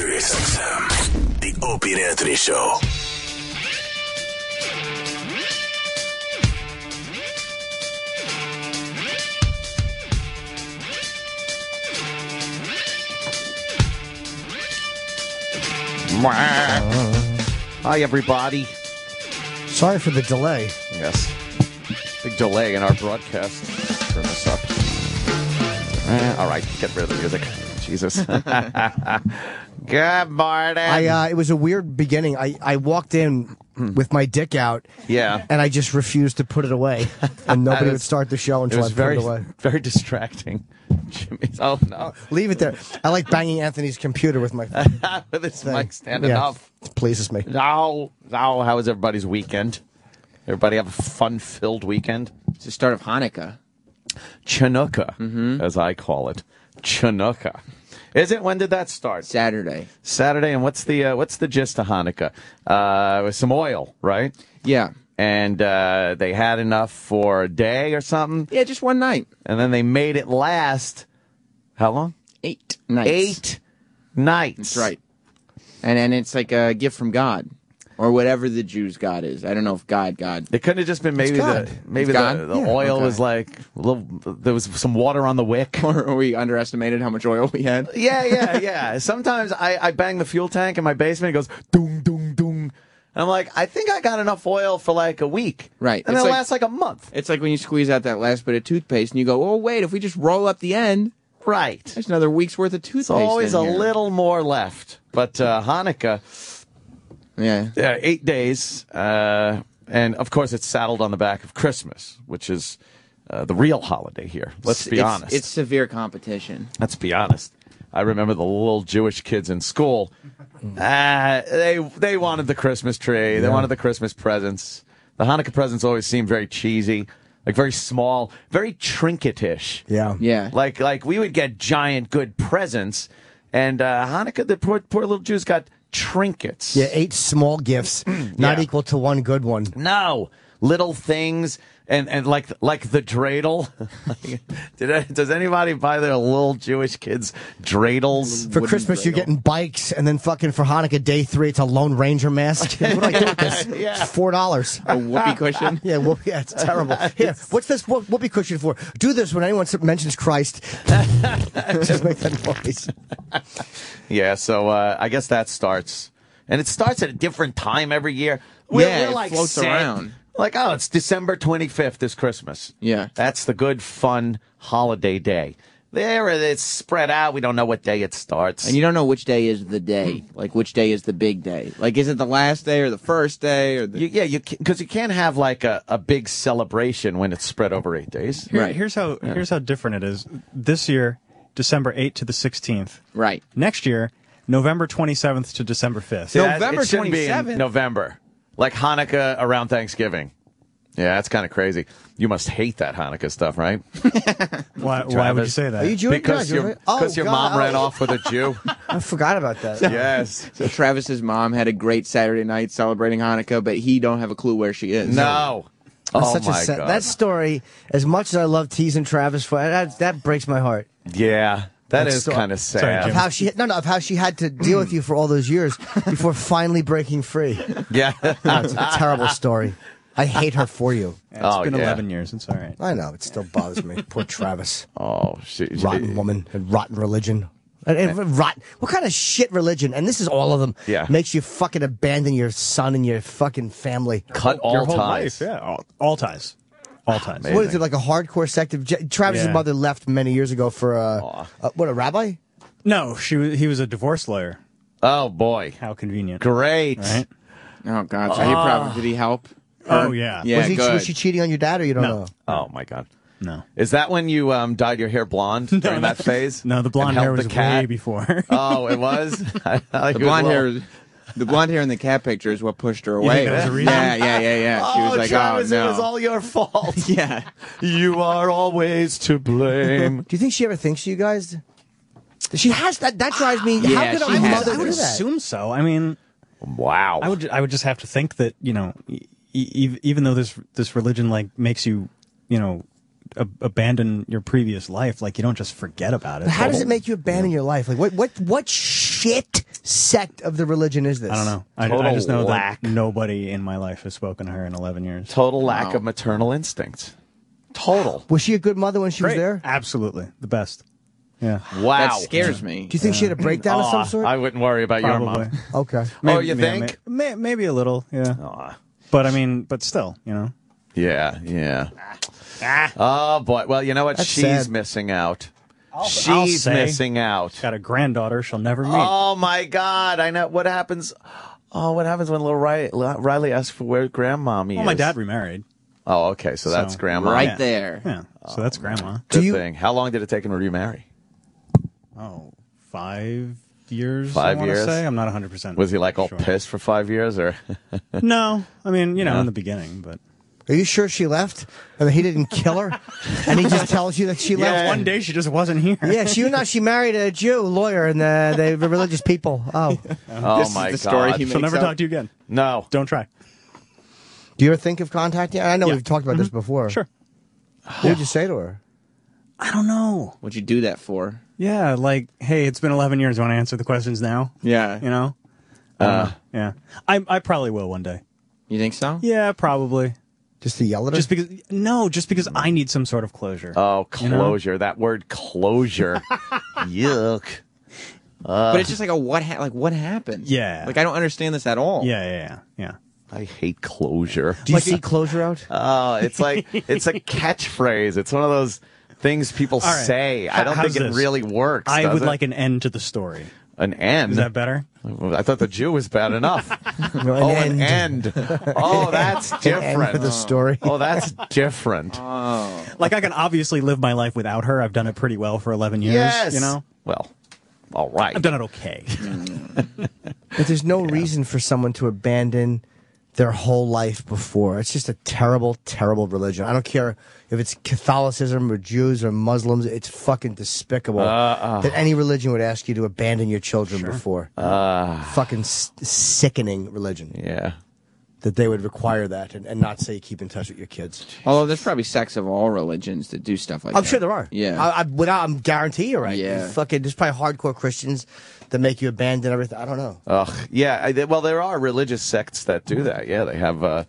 Sirius XM. The Opie and Anthony Show. Hi, everybody. Sorry for the delay. Yes. Big delay in our broadcast. Turn this up. Eh, all right, get rid of the music. Jesus. Good morning. I uh, it was a weird beginning. I, I walked in with my dick out. Yeah. And I just refused to put it away, and nobody It would start the show it until I was put very, it away. very distracting. Jimmy's. Oh no, Leave it there. I like banging Anthony's computer with my with this thing. mic standing Yeah, up. It pleases me. No, no. How was everybody's weekend? Everybody have a fun-filled weekend. It's the start of Hanukkah. Chanukah, Mm-hmm. as I call it. Chanukah. Is it? When did that start? Saturday. Saturday. And what's the uh, what's the gist of Hanukkah? Uh, with some oil, right? Yeah. And uh, they had enough for a day or something, Yeah, just one night. and then they made it last. How long? Eight nights. Eight nights. That's right. And and it's like a gift from God. Or whatever the Jews' God is. I don't know if God, God. It couldn't have just been maybe the maybe the, the Yeah. oil Okay. was like a little. There was some water on the wick. Or we underestimated how much oil we had. Yeah, yeah, yeah. Sometimes I, I bang the fuel tank in my basement. It goes doom, doom, doom. And I'm like, I think I got enough oil for like a week. Right. And it like- lasts like a month. It's like when you squeeze out that last bit of toothpaste and you go, oh, wait, if we just roll up the end, Right. there's another week's worth of toothpaste. There's always a here. little more left. But uh, Hanukkah, Yeah. uh, eight days. Uh, and of course, it's saddled on the back of Christmas, which is uh, the real holiday here. Let's be It's- honest. It's severe competition. Let's be honest. I remember the little Jewish kids in school. Uh, they they wanted the Christmas tree. They wanted the Christmas presents. The Hanukkah presents always seemed very cheesy, like very small, very trinketish. Yeah. Yeah. Like like we would get giant good presents, and uh, Hanukkah the poor poor little Jews got trinkets. Yeah, eight small gifts, not Mm, Yeah. equal to one good one. No, little things, and and like like the dreidel. Did I, does anybody buy their little Jewish kids dreidels? For Wooden Christmas, you're getting bikes, and then fucking for Hanukkah day three, it's a Lone Ranger mask. what do I do with this? Yeah. Four dollars. A whoopee cushion. Yeah, whoop, yeah, it's terrible. Here, what's this whoop, whoopee cushion for? Do this when anyone mentions Christ. Just make that noise. Yeah, so uh, I guess that starts, and it starts at a different time every year. We're, Yeah, we're it like floats set. around. Like, oh, it's December twenty fifth is Christmas. Yeah. that's the good, fun holiday day. There, it's spread out. We don't know what day it starts. And you don't know which day is the day. Hmm. Like, which day is the big day. Like, is it the last day or the first day or the. You- yeah, you because you can't have like a, a big celebration when it's spread over eight days. Here- Right. Here's how here's how different it is. This year, December 8th to the 16th. right. Next year, November 27th to December 5th. November it shouldn't be in 27th? November, like Hanukkah around Thanksgiving. Yeah, that's kind of crazy. You must hate that Hanukkah stuff, right? Why, why would you say that? Are you Jewish? Because No, your you're- oh, your God, mom ran off with a Jew. I forgot about that. yes. So Travis's mom had a great Saturday night celebrating Hanukkah, but he don't have a clue where she is. No. That's Oh such my a sad, god. that story. As much as I love teasing Travis for that, that breaks my heart. yeah. That That's is so- kind of Sorry, sad. Of how she no no of how she had to deal with you for all those years before finally breaking free. yeah. It's a terrible story. I hate her for you. It's Oh, been yeah. 11 years. It's all right. I know it still bothers me. Poor Travis, oh, she, she- rotten woman, and rotten religion. And, and rot. What kind of shit religion? And this is all of them. Yeah. Makes you fucking abandon your son and your fucking family. cut all Your ties. life, yeah, all, all ties, all ties. amazing. What is it like a hardcore sect of J- Travis's Yeah. mother left many years ago for a, Aw. uh what a rabbi? No, she was, he was a divorce lawyer. Oh boy. How convenient, Great. right? Oh, God. So he probably, did he help? Oh yeah, Yeah, was, he, good. was she cheating on your dad or you don't No. know? Oh my god. No, Is that when you um, dyed your hair blonde during that phase? no, the blonde hair held was the cat? way before. Oh, it was. I like The blonde hair, the blonde hair in the cat picture is what pushed her away. think that was the reason? Yeah, yeah, yeah, yeah. She oh, was like, Travis, oh no. it was all your fault. yeah. you are always to blame. Do you think she ever thinks you guys? She has that. That drives me. how Yeah, could she a has mother I do would that? assume so. I mean, wow. I would I would just have to think that you know, e- e- even though this this religion like makes you you know ab- abandon your previous life, like you don't just forget about it. How does it make you abandon your life? Like what? What? What shit sect of the religion is this? I don't know. I, I Total just know lack. that nobody in my life has spoken to her in 11 years. Total lack Wow. of maternal instincts. Total. Was she a good mother when she was there? Absolutely. The best. Yeah. Wow. That scares me. Do you think she had a breakdown of some sort? I wouldn't worry about your mom. okay. oh, you yeah, think? may- may- maybe a little, yeah. Aw. But I mean, but still, you know. Yeah, yeah. Ah. Oh boy. Well, you know what? That's She's sad. missing out. I'll She's say. missing out. Got a granddaughter she'll never meet. Oh my God! I know what happens. Oh, what happens when little Riley, Riley asks for where grandmommy well, is? my dad remarried. Oh, okay. So, that's grandma. Right Yeah. there. Yeah. So that's oh, grandma. Good you- thing. How long did it take him to remarry? Oh, five years. Five I wanna years? Say I'm not 100. percent Was he like all sure. pissed for five years, or No, I mean, you know, Yeah. in the beginning, but Are you sure she left? And he didn't kill her? and he just tells you that she left? One day she just wasn't here. Yeah, she no, she married a Jew lawyer, and uh, they were religious people. Oh, oh This is my the story God? he She'll never up. talk to you again. no. Don't try. do you ever think of contacting? her? I know Yeah. we've talked about this before. Sure. What would you say to her? I don't know. What'd you do that for? Yeah, like, hey, it's been 11 years. Want to answer the questions now? Yeah. You know? Uh, yeah. I I probably will one day. You think so? Yeah, probably. Just to yell at her? Just because no, just because I need some sort of closure. Oh, You know? closure. That word closure. Yuck. but it's just like a what? Ha- like what happened? Yeah. Like I don't understand this at all. yeah, yeah, yeah, yeah. I hate closure. do you see closure out? Oh, it's like it's a catchphrase. It's one of those things people All right. say. I don't how's think it this? really works. I does would it? like an end to the story. An end. Is that better? I thought the Jew was bad enough. No, oh, an end. Oh, that's End of different. the story. Oh, that's different. Oh. Like I can obviously live my life without her. I've done it pretty well for 11 years. yes. You know, Well, all right. I've done it okay. Mm. But there's no reason for someone to abandon their whole life before. It's just a terrible, terrible religion. I don't care if it's Catholicism or Jews or Muslims. It's fucking despicable uh-uh. that any religion would ask you to abandon your children before. Ah. fucking s- sickening religion yeah. that they would require that and, and not say keep in touch with your kids. Although there's probably sects of all religions that do stuff like that. I'm sure there are. Yeah. I, I, without, I'm guarantee you're right. Yeah. Fucking, there's probably hardcore Christians that make you abandon everything. I don't know. Ugh. Yeah. I, well, there are religious sects that do that. Yeah, they have. Uh,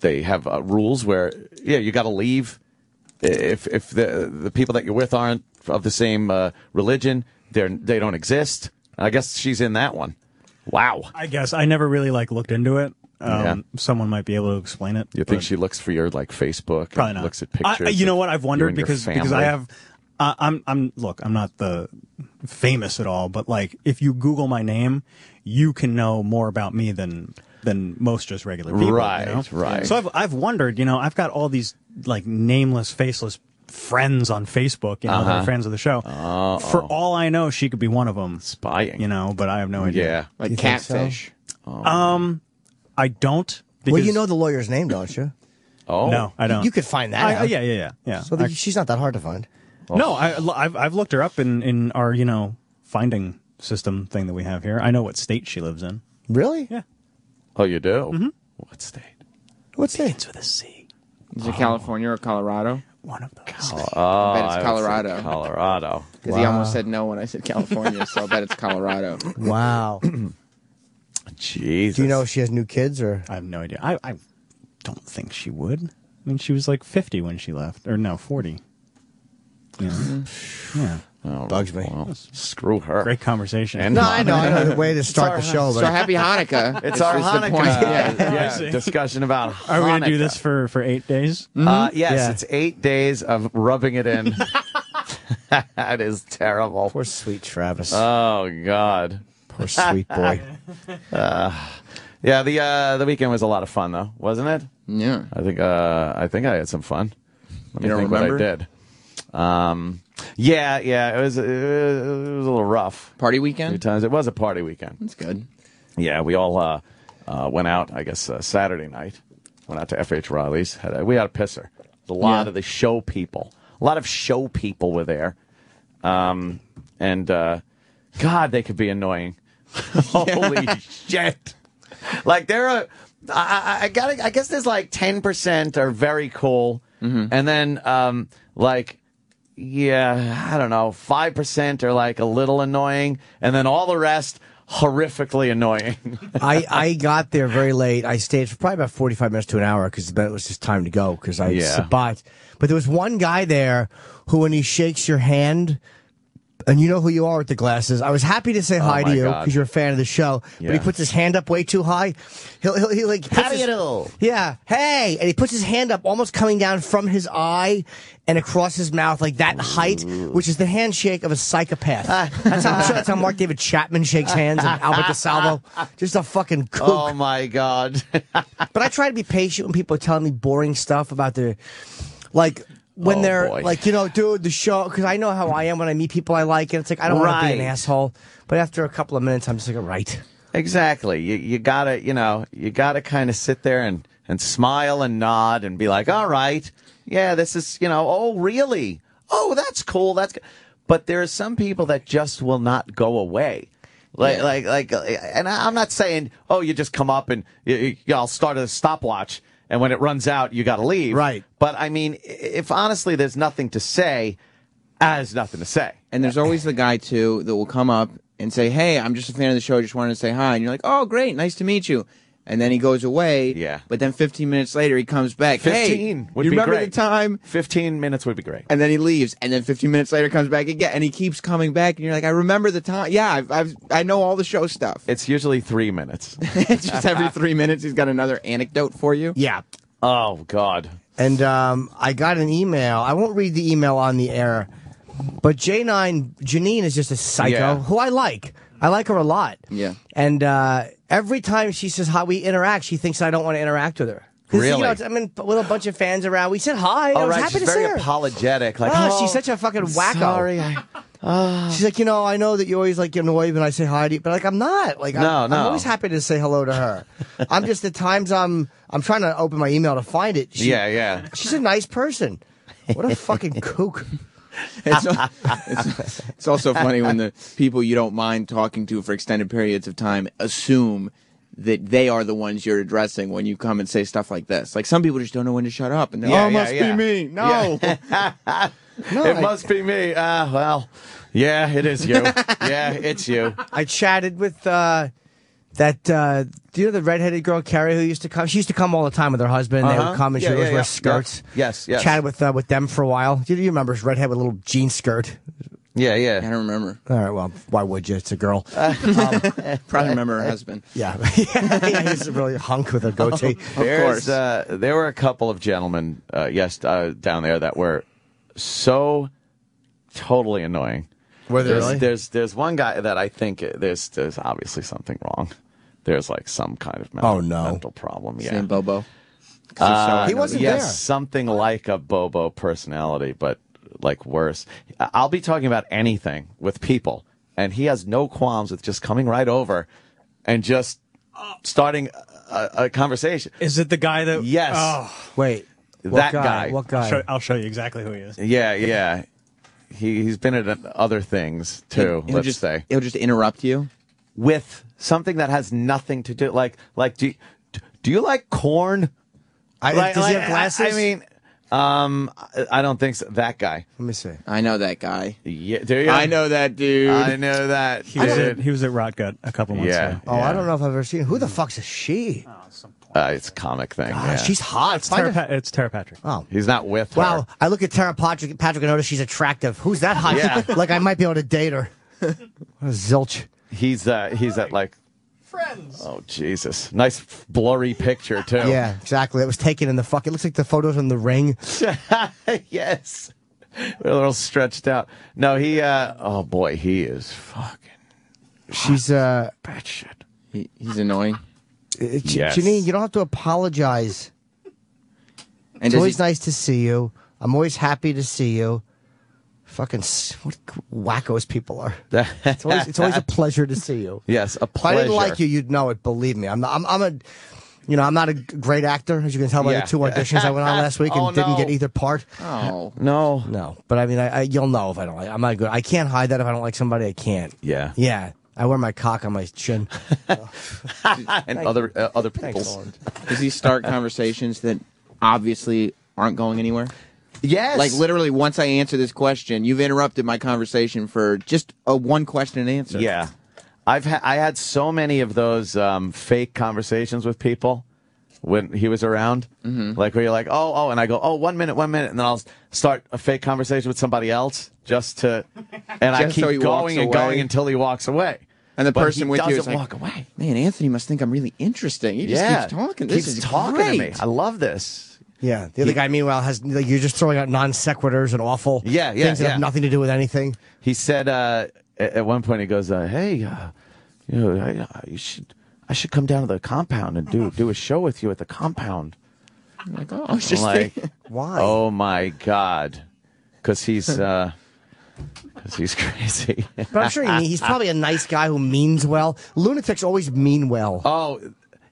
they have uh, rules where yeah, you got to leave if if the the people that you're with aren't of the same uh, religion. They're they don't exist. I guess she's in that one. Wow. I guess I never really like looked into it. Um, Yeah. Someone might be able to explain it. You think she looks for your like Facebook? probably not Looks at pictures. I, you know what? I've wondered because because I have. Uh, I'm I'm look. I'm not the famous at all, but like if you Google my name, you can know more about me than than most just regular people. you Right, know? right. So I've I've wondered. You know, I've got all these like nameless, faceless friends on Facebook. You know, that Uh-huh. are fans of the show. Oh. For all I know, she could be one of them. spying. You know, but I have no idea. Yeah. like You think so? catfish. I don't. Well, you know the lawyer's name, don't you? Oh. No, I don't. You could find that I, out. yeah, yeah, yeah, yeah. So I- she's not that hard to find. No, I, have I've looked her up in, in our, you know, finding system thing that we have here. I know what state she lives in. Really? Yeah. Oh, you do. Mm-hmm. What state? What's that? It's with a C. Is it California or Colorado? One of those. Oh, I bet it's I Colorado. Colorado. Because he almost said no when I said California, so I bet it's Colorado. Wow. Jesus. Do you know if she has new kids or? I have no idea. I, I don't think she would. I mean, she was like 50 when she left. Or no, 40. Yeah. yeah. Oh, Bugs me. well, screw her. Great conversation. And No, I know, I know the way to start the show, So happy Hanukkah. It's our is the Hanukkah point. Yeah. yeah, see. discussion about Are we going to do this for, for eight days? Uh, yes, Yeah. it's eight days of rubbing it in. that is terrible. poor sweet Travis. Oh God. poor sweet boy. Yeah, the uh, the weekend was a lot of fun though, wasn't it? Yeah. I think uh, I think I had some fun. Let me You don't think remember? what I did. Um, yeah, yeah, it was it was a little rough. Party weekend? times it was a party weekend. That's good. Yeah, we all uh, uh, went out. I guess uh, Saturday night. Went out to FH Riley's. Had a, we had a pisser. A lot Yeah. of the show people. A lot of show people were there. Um, and uh, God, they could be annoying. Holy shit! Like there are. I, I, I got. I guess there's like ten percent are very cool, and then um, like yeah, I don't know, five percent are like a little annoying, and then all the rest horrifically annoying. I, I got there very late. I stayed for probably about 45 minutes to an hour because it was just time to go because I Yeah. but but there was one guy there who when he shakes your hand and you know who you are with the glasses. I was happy to say oh hi to Oh you because you're a fan of the show. But he puts his hand up way too high. He'll, he'll, he like puts How do you do? Yeah, hey, and he puts his hand up, almost coming down from his eye and across his mouth, like that height, which is the handshake of a psychopath. that's how sure that's how Mark David Chapman shakes hands and Albert DeSalvo. Just a fucking kook. oh my god. But I try to be patient when people are telling me boring stuff about their, like when Oh, they're boy. like, you know, dude, the show. Because I know how I am when I meet people I like, and it's like I don't want to be an asshole. But after a couple of minutes, I'm just like, right. Exactly. You you gotta you know you gotta kind of sit there and and smile and nod and be like, all right, yeah, this is you know, oh really? Oh, that's cool. That's good. But there are some people that just will not go away. Like, Yeah. like, like, and I'm not saying, oh, you just come up and you, you, I'll start a stopwatch, and when it runs out, you got to leave. Right. But I mean, if honestly there's nothing to say, has nothing to say. And there's always the guy too that will come up and say, "Hey, I'm just a fan of the show. Just wanted to say hi." And you're like, "Oh, great, nice to meet you." And then he goes away. Yeah. But then 15 minutes later, he comes back. Hey, Fifteen would you be remember great. the time? Fifteen minutes would be great. And then he leaves. And then 15 minutes later, comes back again. And he keeps coming back. And you're like, "I remember the time. Yeah, I've, I've I know all the show stuff." It's usually three minutes. It's just every three minutes, he's got another anecdote for you. Yeah. oh God. And um, I got an email. I won't read the email on the air, but J9 Janine is just a psycho Yeah. who I like. I like her a lot. Yeah. And uh, every time she says how we interact, she thinks I don't want to interact with her. 'Cause, You Really? know, it's- I mean, with a bunch of fans around, we said hi. I All was right, happy she's to see very her. apologetic. Like, Oh, oh, she's such a fucking wacko. Sorry, I, ah. She's like, you know, I know that you always like get annoyed when I say hi to you, but like I'm not. Like, I'm, No, I'm always happy to say hello to her. I'm just at times I'm I'm trying to open my email to find it. She- yeah, yeah. She's a nice person. What a fucking kook. It's, it's, it's also funny when the people you don't mind talking to for extended periods of time assume that they are the ones you're addressing when you come and say stuff like this. Like some people just don't know when to shut up, and they're Yeah, oh, it yeah, must yeah. be me. No, No, it I, must be me. Ah, well, yeah, it is you. yeah, it's you. I chatted with uh, that. Uh, do you know the redheaded girl Carrie who used to come? She used to come all the time with her husband. They Uh-huh. would come and she Yeah, would always yeah, wear yeah. skirts. Yeah. Yes, yes. Chatted with uh, with them for a while. Do you, you remember? She redhead with a little jean skirt. Yeah, yeah. I yeah. don't remember. All right. Well, why would you? It's a girl. Probably remember her husband. yeah, yeah. He's a really hunk with a goatee. There's, course. Uh, there were a couple of gentlemen, uh, yes, uh, down there that were so totally annoying. Were they There's, really? there's there's one guy that I think there's there's obviously something wrong. There's like some kind of oh, mental, Oh, no. mental problem. Yeah, Same Bobo. He wasn't um, yes, there. something like a Bobo personality, but like worse. I- I'll be talking about anything with people, and he has no qualms with just coming right over and just starting a, a conversation. Is it the guy that? Yes. Oh, Wait. What That guy? guy. What I'll guy? show, I'll show you exactly who he is. Yeah, yeah. He he's been at other things too. He'll let's just say he'll just interrupt you. with something that has nothing to do like like do do you like corn? I, Like- does he have glasses? I, I mean, um, I, I don't think so. That guy. let me see. I know that guy. Yeah, do you? I know that dude. I know that. He was, at, he was at Rotgut a couple months Yeah. ago. Oh, I don't know if I've ever seen. Who the fuck's is she? Uh, it's a comic thing. God, yeah. she's hot. It's Find Tara, Pa- it's Tara Patrick. Oh. He's not with Wow, her. I look at Tara Patrick, Patrick and notice she's attractive. Who's that hot? Yeah. like I might be able to date her. What a zilch. He's uh he's at like Friends. oh Jesus, nice blurry picture too. Yeah, exactly. It was taken in the fuck. It looks like the photos in the ring. yes, a little stretched out. No, he. uh Oh boy, he is fucking She's uh, bad shit. He, he's annoying. uh, J- Yes. Janine. You don't have to apologize. And It's does always he, nice to see you. I'm always happy to see you. Fucking what wackos people are. It's always, it's always a pleasure to see you. yes, a If I pleasure. didn't like you, you'd know it. Believe me. I'm not, I'm, I'm a, you know, I'm not a g- great actor, as you can tell by Yeah. the two auditions I went on last week and Oh, didn't get either part. oh, No. No, but I mean, I, I you'll know if I don't like. I'm not good. I can't hide that if I don't like somebody. I can't. Yeah. Yeah. I wear my cock on my chin. and other uh, other Thanks, people's. Lauren. does he start conversations that obviously aren't going anywhere? Yes, Like literally, once I answer this question, you've interrupted my conversation for just a one question and answer. Yeah. I've ha- I had so many of those um, fake conversations with people when he was around, mm-hmm. like where you're like, oh, oh, and I go, oh, one minute, one minute, and then I'll start a fake conversation with somebody else just to, and I keep so going and going until he walks away. And the But person he with you is doesn't like, walk away. Man, Anthony must think I'm really interesting. He just yeah, keeps talking. This keeps is talking great. to me. I love this. Yeah, the other guy, meanwhile, has like, you're just throwing out non sequiturs and awful Yeah, yeah, things that yeah. have nothing to do with anything. He said uh, at one point, he goes, uh, "Hey, uh, you know, I, uh, you should, I should come down to the compound and do do a show with you at the compound." I'm like, oh, I was just like, thinking- Why? oh my god, because he's because he's crazy. But I'm sure he, he's probably a nice guy who means well. Lunatics always mean well. oh,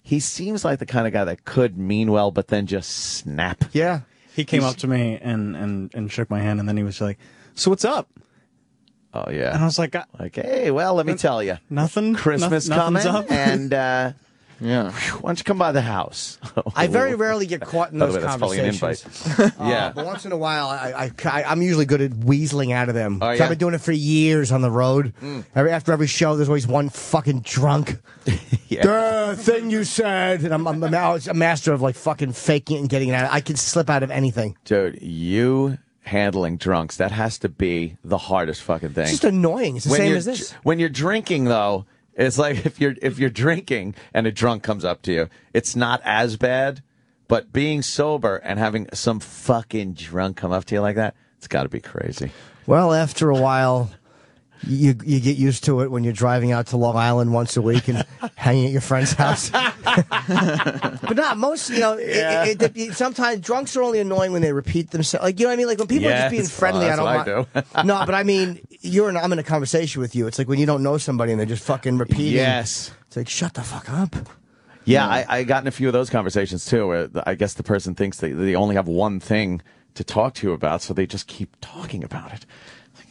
he seems like the kind of guy that could mean well, but then just snap. yeah. He came up to me and, and, and shook my hand, and then he was like, "So what's up?" Oh yeah. And I was like, "Uh, like hey, well, let me tell you, "Nothing. Christmas nothing's coming, up." and uh, yeah. why don't you come by the house? I very rarely get caught in those way, that's probably an invite. conversations. yeah. Uh, but once in a while, I, I'm usually good at weaseling out of them. Oh, yeah? I've been doing it for years on the road. Every, after every show, there's always one fucking drunk. yeah. The thing you said. And I'm, I'm now a master of like fucking faking it and getting it out. I can slip out of anything. Dude, you handling drunks, that has to be the hardest fucking thing. It's just annoying. It's the when same as this. When you're drinking though, it's like if you're if you're drinking and a drunk comes up to you, it's not as bad. But being sober and having some fucking drunk come up to you like that, it's got to be crazy. Well, after a while, you you get used to it when you're driving out to Long Island once a week and hanging at your friend's house. but not most, you know. Yeah. It, it, it, sometimes drunks are only annoying when they repeat themselves. Like you know what I mean? Like when people are just being friendly, I don't what I mind. no, but I mean, you're in, I'm in a conversation with you. It's like when you don't know somebody and they're just fucking repeating. Yes. It's like shut the fuck up. Yeah, I, I got in a few of those conversations too, where I guess the person thinks they, they only have one thing to talk to you about, so they just keep talking about it.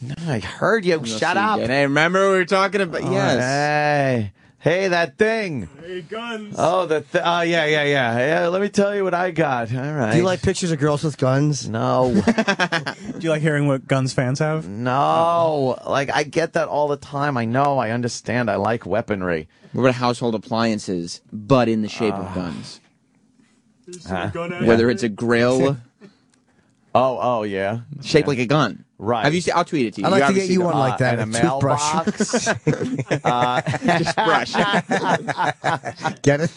Like, no, I heard you. Shut up. And I remember we were talking about oh, yes. Hey, hey, that thing. Hey, guns. Oh, the th- oh yeah, yeah, yeah. Yeah, let me tell you what I got. All right. Do you like pictures of girls with guns? No, Do you like hearing what guns fans have? no. Like I get that all the time. I know. I understand. I like weaponry. What about household appliances, but in the shape of ah. guns? Huh? Whether it's a grill Oh, oh yeah. shaped like a gun. Right. Have you seen? I'll tweet it to you. I'd like to obviously get you don't. one like that. Uh, and a toothbrush. mailbox. Just brush. Get it?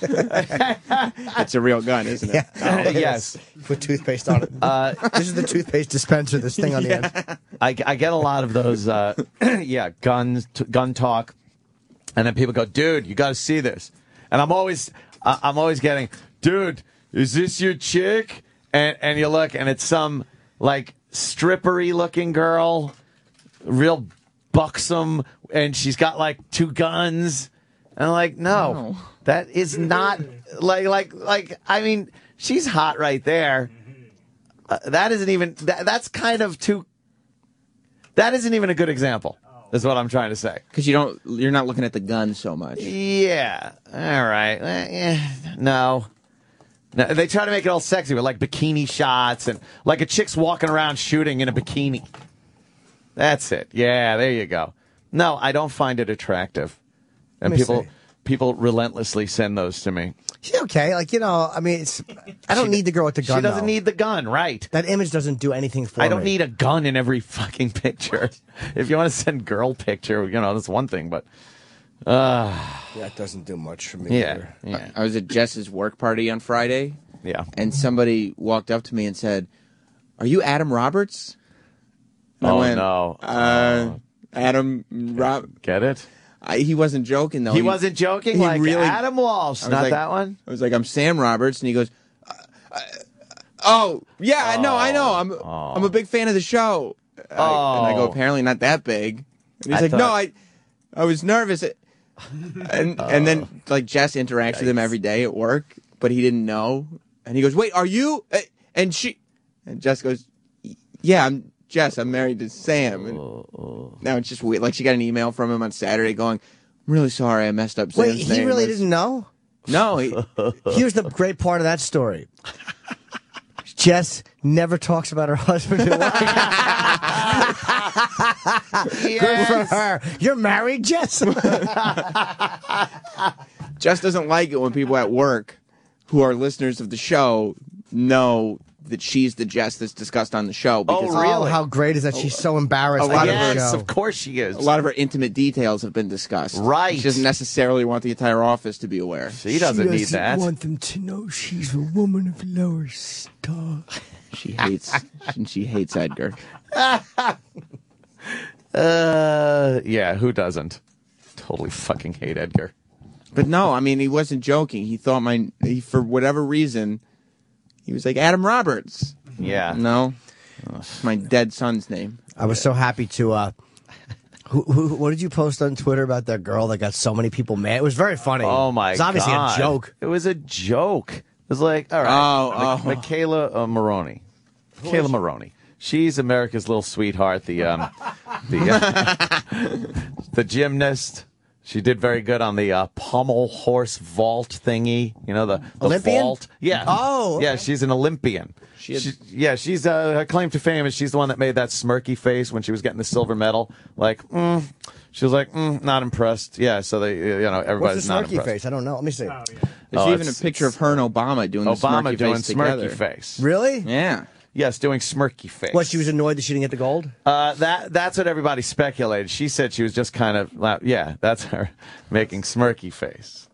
it's a real gun, isn't it? Yeah. yes. With toothpaste on it. Uh, this is the toothpaste dispenser. This thing on the end. I, I get a lot of those, uh, yeah, guns, t- gun talk, and then people go, "Dude, you got to see this," and I'm always, uh, I'm always getting, "Dude, is this your chick?" And and you look, and it's some like strippery looking girl, real buxom, and she's got like two guns, and I'm like, no, No. that is not like like like. I mean, she's hot right there. Uh, that isn't even. That, that's kind of too that isn't even a good example. Is what I'm trying to say. Because you don't, you're not looking at the gun so much. Yeah. All right. Eh, no. No, they try to make it all sexy with like bikini shots and like a chick's walking around shooting in a bikini. That's it. Yeah, there you go. No, I don't find it attractive. And people see. people relentlessly send those to me. She's okay. Like you know, I mean, it's. I don't need the girl with the gun. she doesn't though. need the gun, right? that image. Doesn't do anything for me. I don't me. need a gun in every fucking picture. If you want to send girl picture, you know, that's one thing, but That doesn't do much for me. yeah. either. Yeah. I was at Jess's work party on Friday, Yeah. and somebody walked up to me and said, "Are you Adam Roberts?" And I Oh, went, no. Uh, Adam Rob. Get it? I, he wasn't joking though. He wasn't joking. he like really- Adam Walsh, not like- that one. I was like, "I'm Sam Roberts," and he goes, uh, uh, "Oh yeah, I know, I know. I'm I'm a big fan of the show." I- and I go, Oh. "Apparently not that big." And he's I like, "No, I I was nervous." And and then like Jess interacts with him every day at work, but he didn't know. And he goes, "Wait, are you?" Uh, And she and Jess goes, "Yeah, I'm Jess. I'm married to Sam." And now it's just weird. Like she got an email from him on Saturday going, "I'm really sorry, I messed up." Wait, he name. really It's- didn't know. No, he, Here's the great part of that story. Jess never talks about her husband at work. Good for her. You're married, Jess. Jess doesn't like it when people at work who are listeners of the show know that she's the Jess that's discussed on the show. Because Oh, really? Oh, how great is that? She's so embarrassed. A lot out of the yes, show. of course she is. A lot of her intimate details have been discussed. Right. She doesn't necessarily want the entire office to be aware. She doesn't need that. want them to know she's a woman of lower stock. She hates and she hates Edgar. Uh, yeah, who doesn't? Totally fucking hate Edgar. But no, I mean he wasn't joking. He thought my he for whatever reason he was like Adam Roberts. Yeah. No. My dead son's name. I was so happy to. uh who, who, what did you post on Twitter about that girl that got so many people mad? It was very funny. Oh my god. It's obviously god! a joke. It was a joke. It was like, all right, Oh, Mi- oh. McKayla uh, Maroney. McKayla Maroney. She's America's little sweetheart. The um, the uh, the gymnast. She did very good on the uh, pommel horse vault thingy. You know the, the Olympian? vault. Yeah. Oh, yeah. She's an Olympian. She had- She- yeah, she's uh, her claim to fame is she's the one that made that smirky face when she was getting the silver medal. Like, mm. she was like, mm, not impressed. Yeah, so they, you know, What's everybody's the not smirky impressed. face? I don't know. Let me see. There's Oh, even a it's- picture of her and Obama doing the Obama smirky doing face smirky together. face. Really? Yeah. Yes, doing smirky face. What? She was annoyed that she didn't get the gold. Uh, that that's what everybody speculated. She said she was just kind of, la- yeah, that's her making smirky face.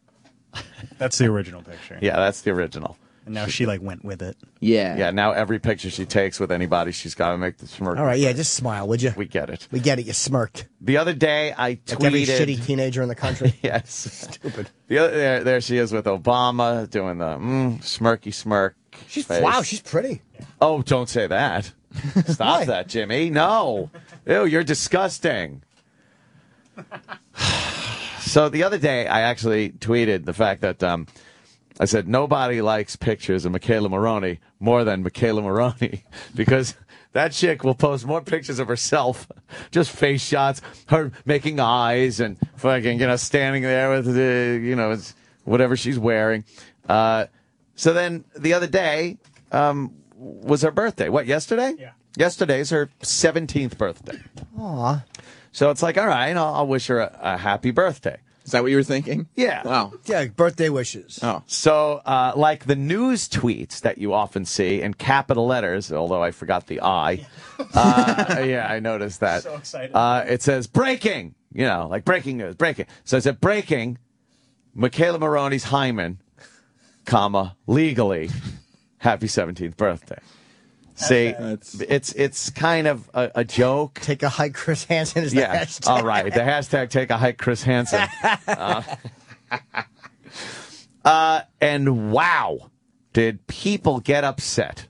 That's the original picture. Yeah, that's the original. And now she like went with it. Yeah. Yeah, now every picture she takes with anybody, she's got to make the smirk. All right, yeah, just smile, would you? we get it. We get it. You smirked. The other day, I tweeted. Like every shitty teenager in the country. yes. Stupid. The other, there, there she is with Obama doing the mm, smirky smirk. She's face. wow. She's pretty. Oh, don't say that. Stop that, Jimmy. No. Ew, you're disgusting. so the other day, I actually tweeted the fact that um, I said nobody likes pictures of McKayla Maroney more than McKayla Maroney because that chick will post more pictures of herself, just face shots, her making eyes and fucking, you know, standing there with the, you know, whatever she's wearing. Uh, so then the other day um, was her birthday. What, yesterday? Yeah. Yesterday's her 17th birthday. Aw. So it's like, all right, I'll, I'll wish her a, a happy birthday. Is that what you were thinking? Yeah. Wow. Yeah, birthday wishes. Oh. So, uh, like the news tweets that you often see in capital letters, although I forgot the I. Uh, yeah, I noticed that. So excited. Uh, it says breaking, you know, like breaking news, breaking. So it said breaking, McKayla Maroney's hymen, comma, legally, happy 17th birthday. See, That's- it's it's kind of a, a joke. Take a hike, Chris Hansen is the Yeah. hashtag. All right. The hashtag take a hike, Chris Hansen. Uh, uh, and wow, did people get upset?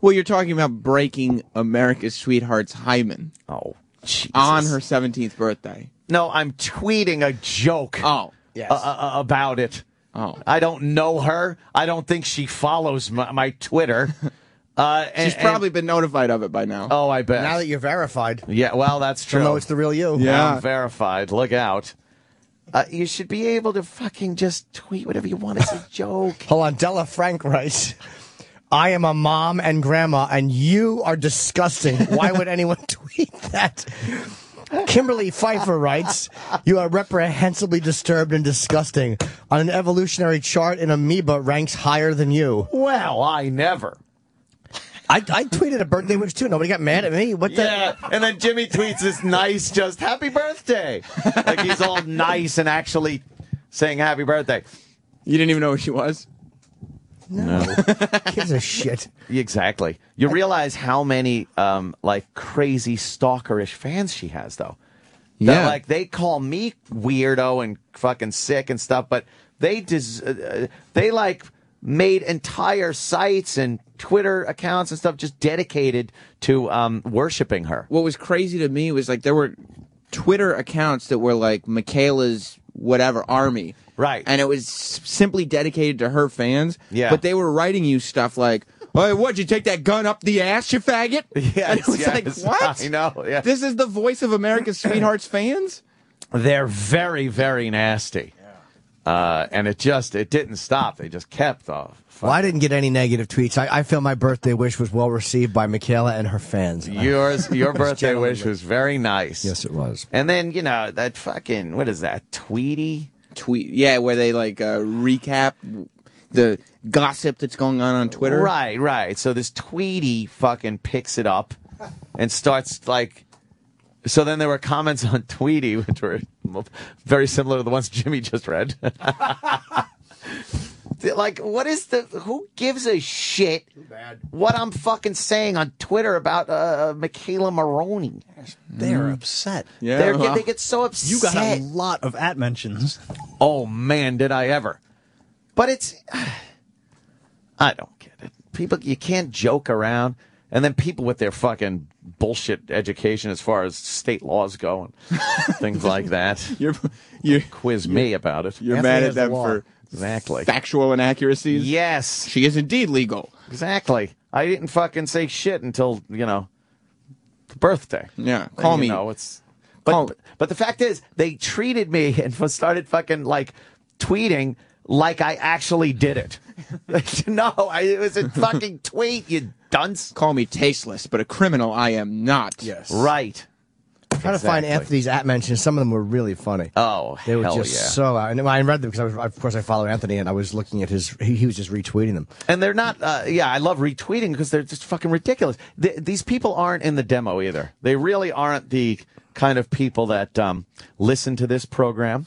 Well, you're talking about breaking America's sweetheart's hymen Oh, Jesus. on her 17th birthday. No, I'm tweeting a joke. Oh. Yes. uh, uh, about it. Oh. I don't know her. I don't think she follows my, my Twitter. Uh, and- She's and- probably been notified of it by now. oh, I bet. now that you're verified, yeah, well, that's true. you'll it's the real you. Yeah. I'm verified. Look out. Uh, you should be able to fucking just tweet whatever you want. It's a joke. Hold on, Della Frank writes. I am a mom and grandma, and you are disgusting. Why would anyone tweet that? Kimberly Pfeiffer writes, You are reprehensibly disturbed and disgusting. On an evolutionary chart, an amoeba ranks higher than you. Well, I never. I, I tweeted a birthday wish too. Nobody got mad at me. What the? Yeah, and then Jimmy tweets this nice, just happy birthday. Like he's all nice and actually saying happy birthday. You didn't even know who she was? No. Gives a shit. exactly. You realize how many um, like crazy stalkerish fans she has, though. That, Yeah. like they call me weirdo and fucking sick and stuff, but they des- uh, they like made entire sites and Twitter accounts and stuff just dedicated to um, worshiping her. What was crazy to me was like there were Twitter accounts that were like McKayla's whatever army. Right. And it was simply dedicated to her fans. Yeah. But they were writing you stuff like, Hey, what'd you take that gun up the ass, you faggot? Yes, and it was yes. like, what? I know, yeah. This is the voice of America's Sweethearts fans? They're very, very nasty. Uh, and it just it didn't stop. They just kept off. Well, I didn't get any negative tweets. I, I feel my birthday wish was well received by McKayla and her fans. Yours, your birthday wish was very nice. Yes, it was. And then you know that fucking what is that Tweety? Tweet, yeah, where they like uh, recap the gossip that's going on on Twitter. Right, right. So this Tweety fucking picks it up and starts like. So then there were comments on Tweety, which were very similar to the ones Jimmy just read. like, what is the? Who gives a shit? What I'm fucking saying on Twitter about uh, McKayla Maroney? They're upset. Yeah, They're, well, they get so upset. You got a lot of at mentions. Oh man, did I ever! But it's, I don't get it. People, you can't joke around, and then people with their fucking bullshit education as far as state laws go and things like that. you're you're Quiz me about it. you're Anthony mad at them law. for Exactly. factual inaccuracies. Yes, she is indeed legal. exactly. I didn't fucking say shit until you know the birthday. Yeah, call you me. know, it's but Call- but the fact is they treated me and started fucking like tweeting like I actually did it. No, I, it was a fucking tweet, you dunce. Call me tasteless, but a criminal I am not. Yes. Right. I'm trying to find Anthony's at mentions. Some of them were really funny. Oh, They were hell just yeah. so. And I read them because I was, of course, I follow Anthony, and I was looking at his. He, he was just retweeting them. and they're not. Uh, yeah, I love retweeting because they're just fucking ridiculous. Th- these people aren't in the demo either. They really aren't the kind of people that um, listen to this program,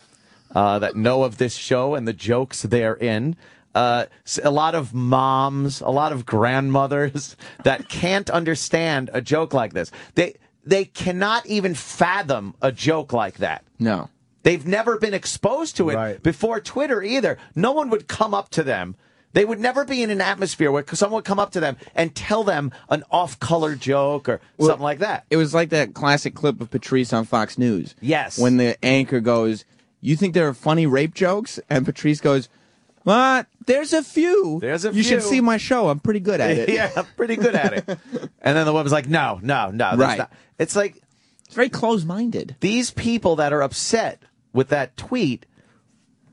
uh, that know of this show and the jokes they're in. Uh, s- a lot of moms, a lot of grandmothers that can't understand a joke like this. They they cannot even fathom a joke like that. No. They've never been exposed to it Right. before Twitter either. No one would come up to them. They would never be in an atmosphere where someone would come up to them and tell them an off-color joke or something like that. It was like that classic clip of Patrice on Fox News. Yes. When the anchor goes, "You think there are funny rape jokes?" and Patrice goes, "What? There's a few. There's a You should see my show. I'm pretty good at it." yeah, I'm pretty good at it. and then the woman's like, "No, no, no, that's Right. not." It's like It's very close-minded. these people that are upset with that tweet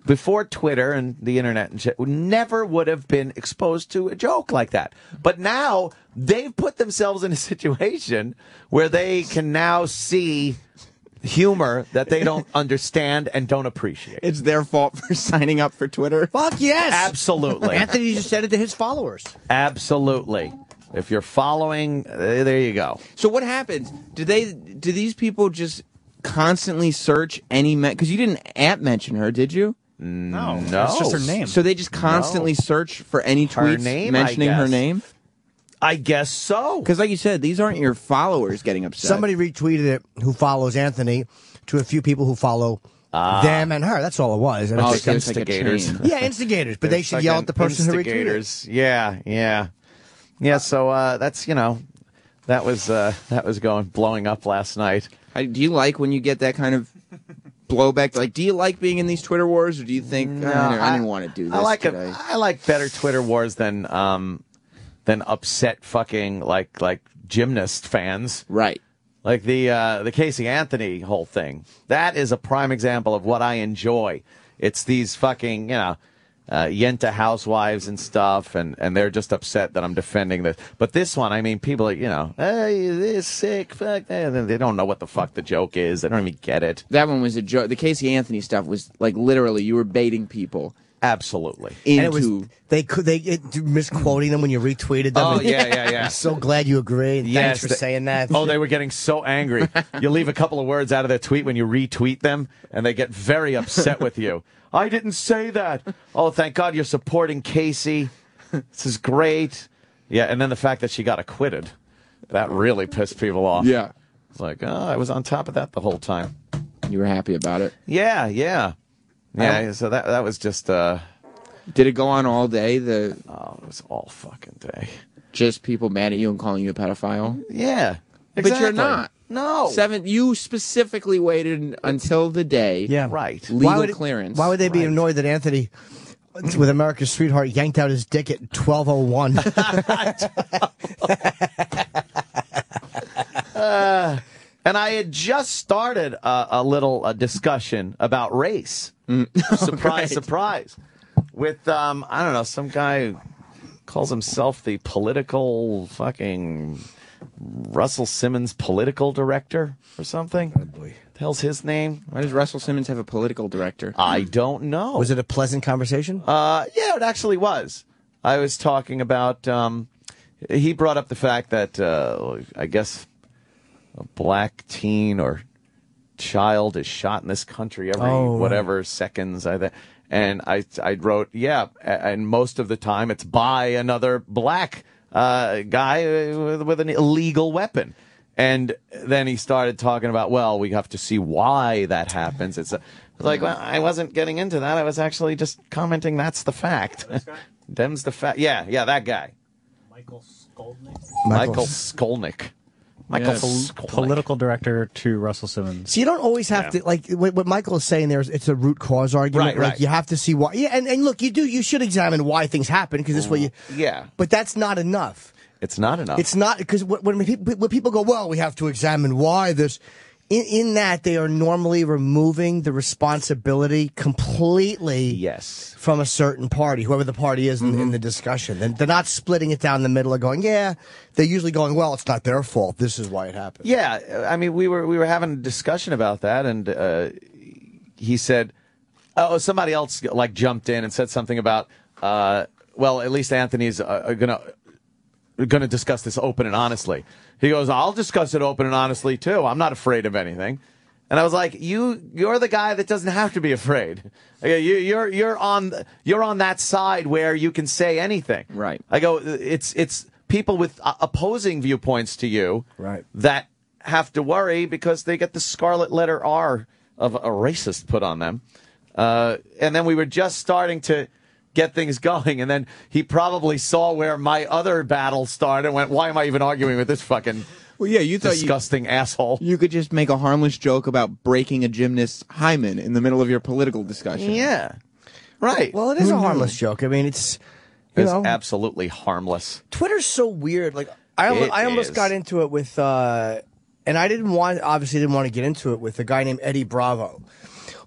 before Twitter and the internet and shit never would have been exposed to a joke like that. But now they've put themselves in a situation where they can now see humor that they don't understand and don't appreciate. It's their fault for signing up for Twitter. Fuck yes, Absolutely. Anthony just said it to his followers. Absolutely. If you're following, uh, there you go. So what happens? Do they? Do these people just constantly search any? Because you didn't at mention her, did you? No, No. it's just her name. So they just constantly search for any Her tweets name, I mentioning her guess. name. I guess so. Because, like you said, these aren't your followers getting upset. Somebody retweeted it who follows Anthony to a few people who follow them and her. That's all it was. And Oh, it's so just- it's like instigators. yeah, instigators, but they should yell at the person who retweeted. Yeah, yeah, yeah. So uh, that's you know, that was uh, that was going blowing up last night. I- do you like when you get that kind of blowback? Like, do you like being in these Twitter wars, or do you think "Oh, I, didn't- I didn't want to do this I like today? A, I like better Twitter wars than um, than upset fucking like like gymnast fans. right. Like the uh, the Casey Anthony whole thing. That is a prime example of what I enjoy. It's these fucking, you know, uh, Yenta housewives and stuff, and, and they're just upset that I'm defending this. But this one, I mean, people are, you know, hey, this sick, fuck that. And They don't know what the fuck the joke is. They don't even get it. That one was a joke. The Casey Anthony stuff was like literally you were baiting people Absolutely. into. And it was they could they it, misquoting them when you retweeted them. Oh, yeah, yeah, yeah. I'm so glad you agree. and Yes, Thanks for the- saying that. Oh, they were getting so angry. You leave a couple of words out of their tweet when you retweet them, and they get very upset with you. I didn't say that. Oh, thank God you're supporting Casey. This is great. Yeah, and then the fact that she got acquitted, that really pissed people off. yeah, It's like, oh, I was on top of that the whole time. you were happy about it. Yeah, yeah. Yeah, so that that was just uh Did it go on all day? The oh, it was all fucking day. just people mad at you and calling you a pedophile. Yeah. But you're exactly. not. No. Seven. You specifically waited until the day. yeah, Right. Legal why would, clearance. Why would they be Right. annoyed that Anthony, with America's sweetheart, yanked out his dick at 1201? and I had just started a, a little a discussion about race. surprise, Right. surprise. With um, I don't know, some guy who calls himself the political fucking Russell Simmons political director or something. Oh boy, the hell's his name? Why does Russell Simmons have a political director? I don't know. Was it a pleasant conversation? Uh, yeah, it actually was. I was talking about. Um, he brought up the fact that uh, I guess a black teen or child is shot in this country every Oh, right. whatever seconds. I think. And I, I wrote, yeah, and most of the time it's by another black uh, guy with, with an illegal weapon. And then he started talking about, well, we have to see why that happens. It's, a, it's like, well, I wasn't getting into that. I was actually just commenting that's the fact. Dem's the fact. Yeah, yeah, that guy. Michael Skolnik, Michael Skolnik. Michael Yes. Skolnik. political director to Russell Simmons. So you don't always have Yeah. to like what, what Michael is saying. There is it's a root cause argument. Right, Like right. you have to see why. Yeah, and, and look, you do. You should examine why things happen because this way you. Mm, yeah. But that's not enough. It's not enough. It's not because when people when people go, well, we have to examine why this. In, in that they are normally removing the responsibility completely yes. from a certain party, whoever the party is in, in the discussion. And they're not splitting it down the middle and going, yeah. They're usually going, well, it's not their fault. This is why it happened. Yeah, I mean, we were we were having a discussion about that, and uh, he said, "Oh, somebody else like jumped in and said something about, uh, well, at least Anthony's uh, gonna gonna discuss this open and honestly." He goes, "I'll discuss it open and honestly too. I'm not afraid of anything." And I was like, "You, you're the guy that doesn't have to be afraid. Okay, You, you're, you're on, you're on that side where you can say anything. Right. I go, it's, it's people with uh, opposing viewpoints to you, Right. that have to worry because they get the scarlet letter R of a racist put on them. Uh, and then we were just starting to get things going, and then he probably saw where my other battle started and went, Why am I even arguing with this fucking Well, yeah, you thought you, disgusting asshole? you could just make a harmless joke about breaking a gymnast's hymen in the middle of your political discussion. Yeah. Right. Well, it is a harmless joke. I mean, it's you it's know, absolutely harmless. Twitter's so weird. Like I, almost, It I almost is. got into it with, uh, and I didn't want, obviously, didn't want to get into it with a guy named Eddie Bravo,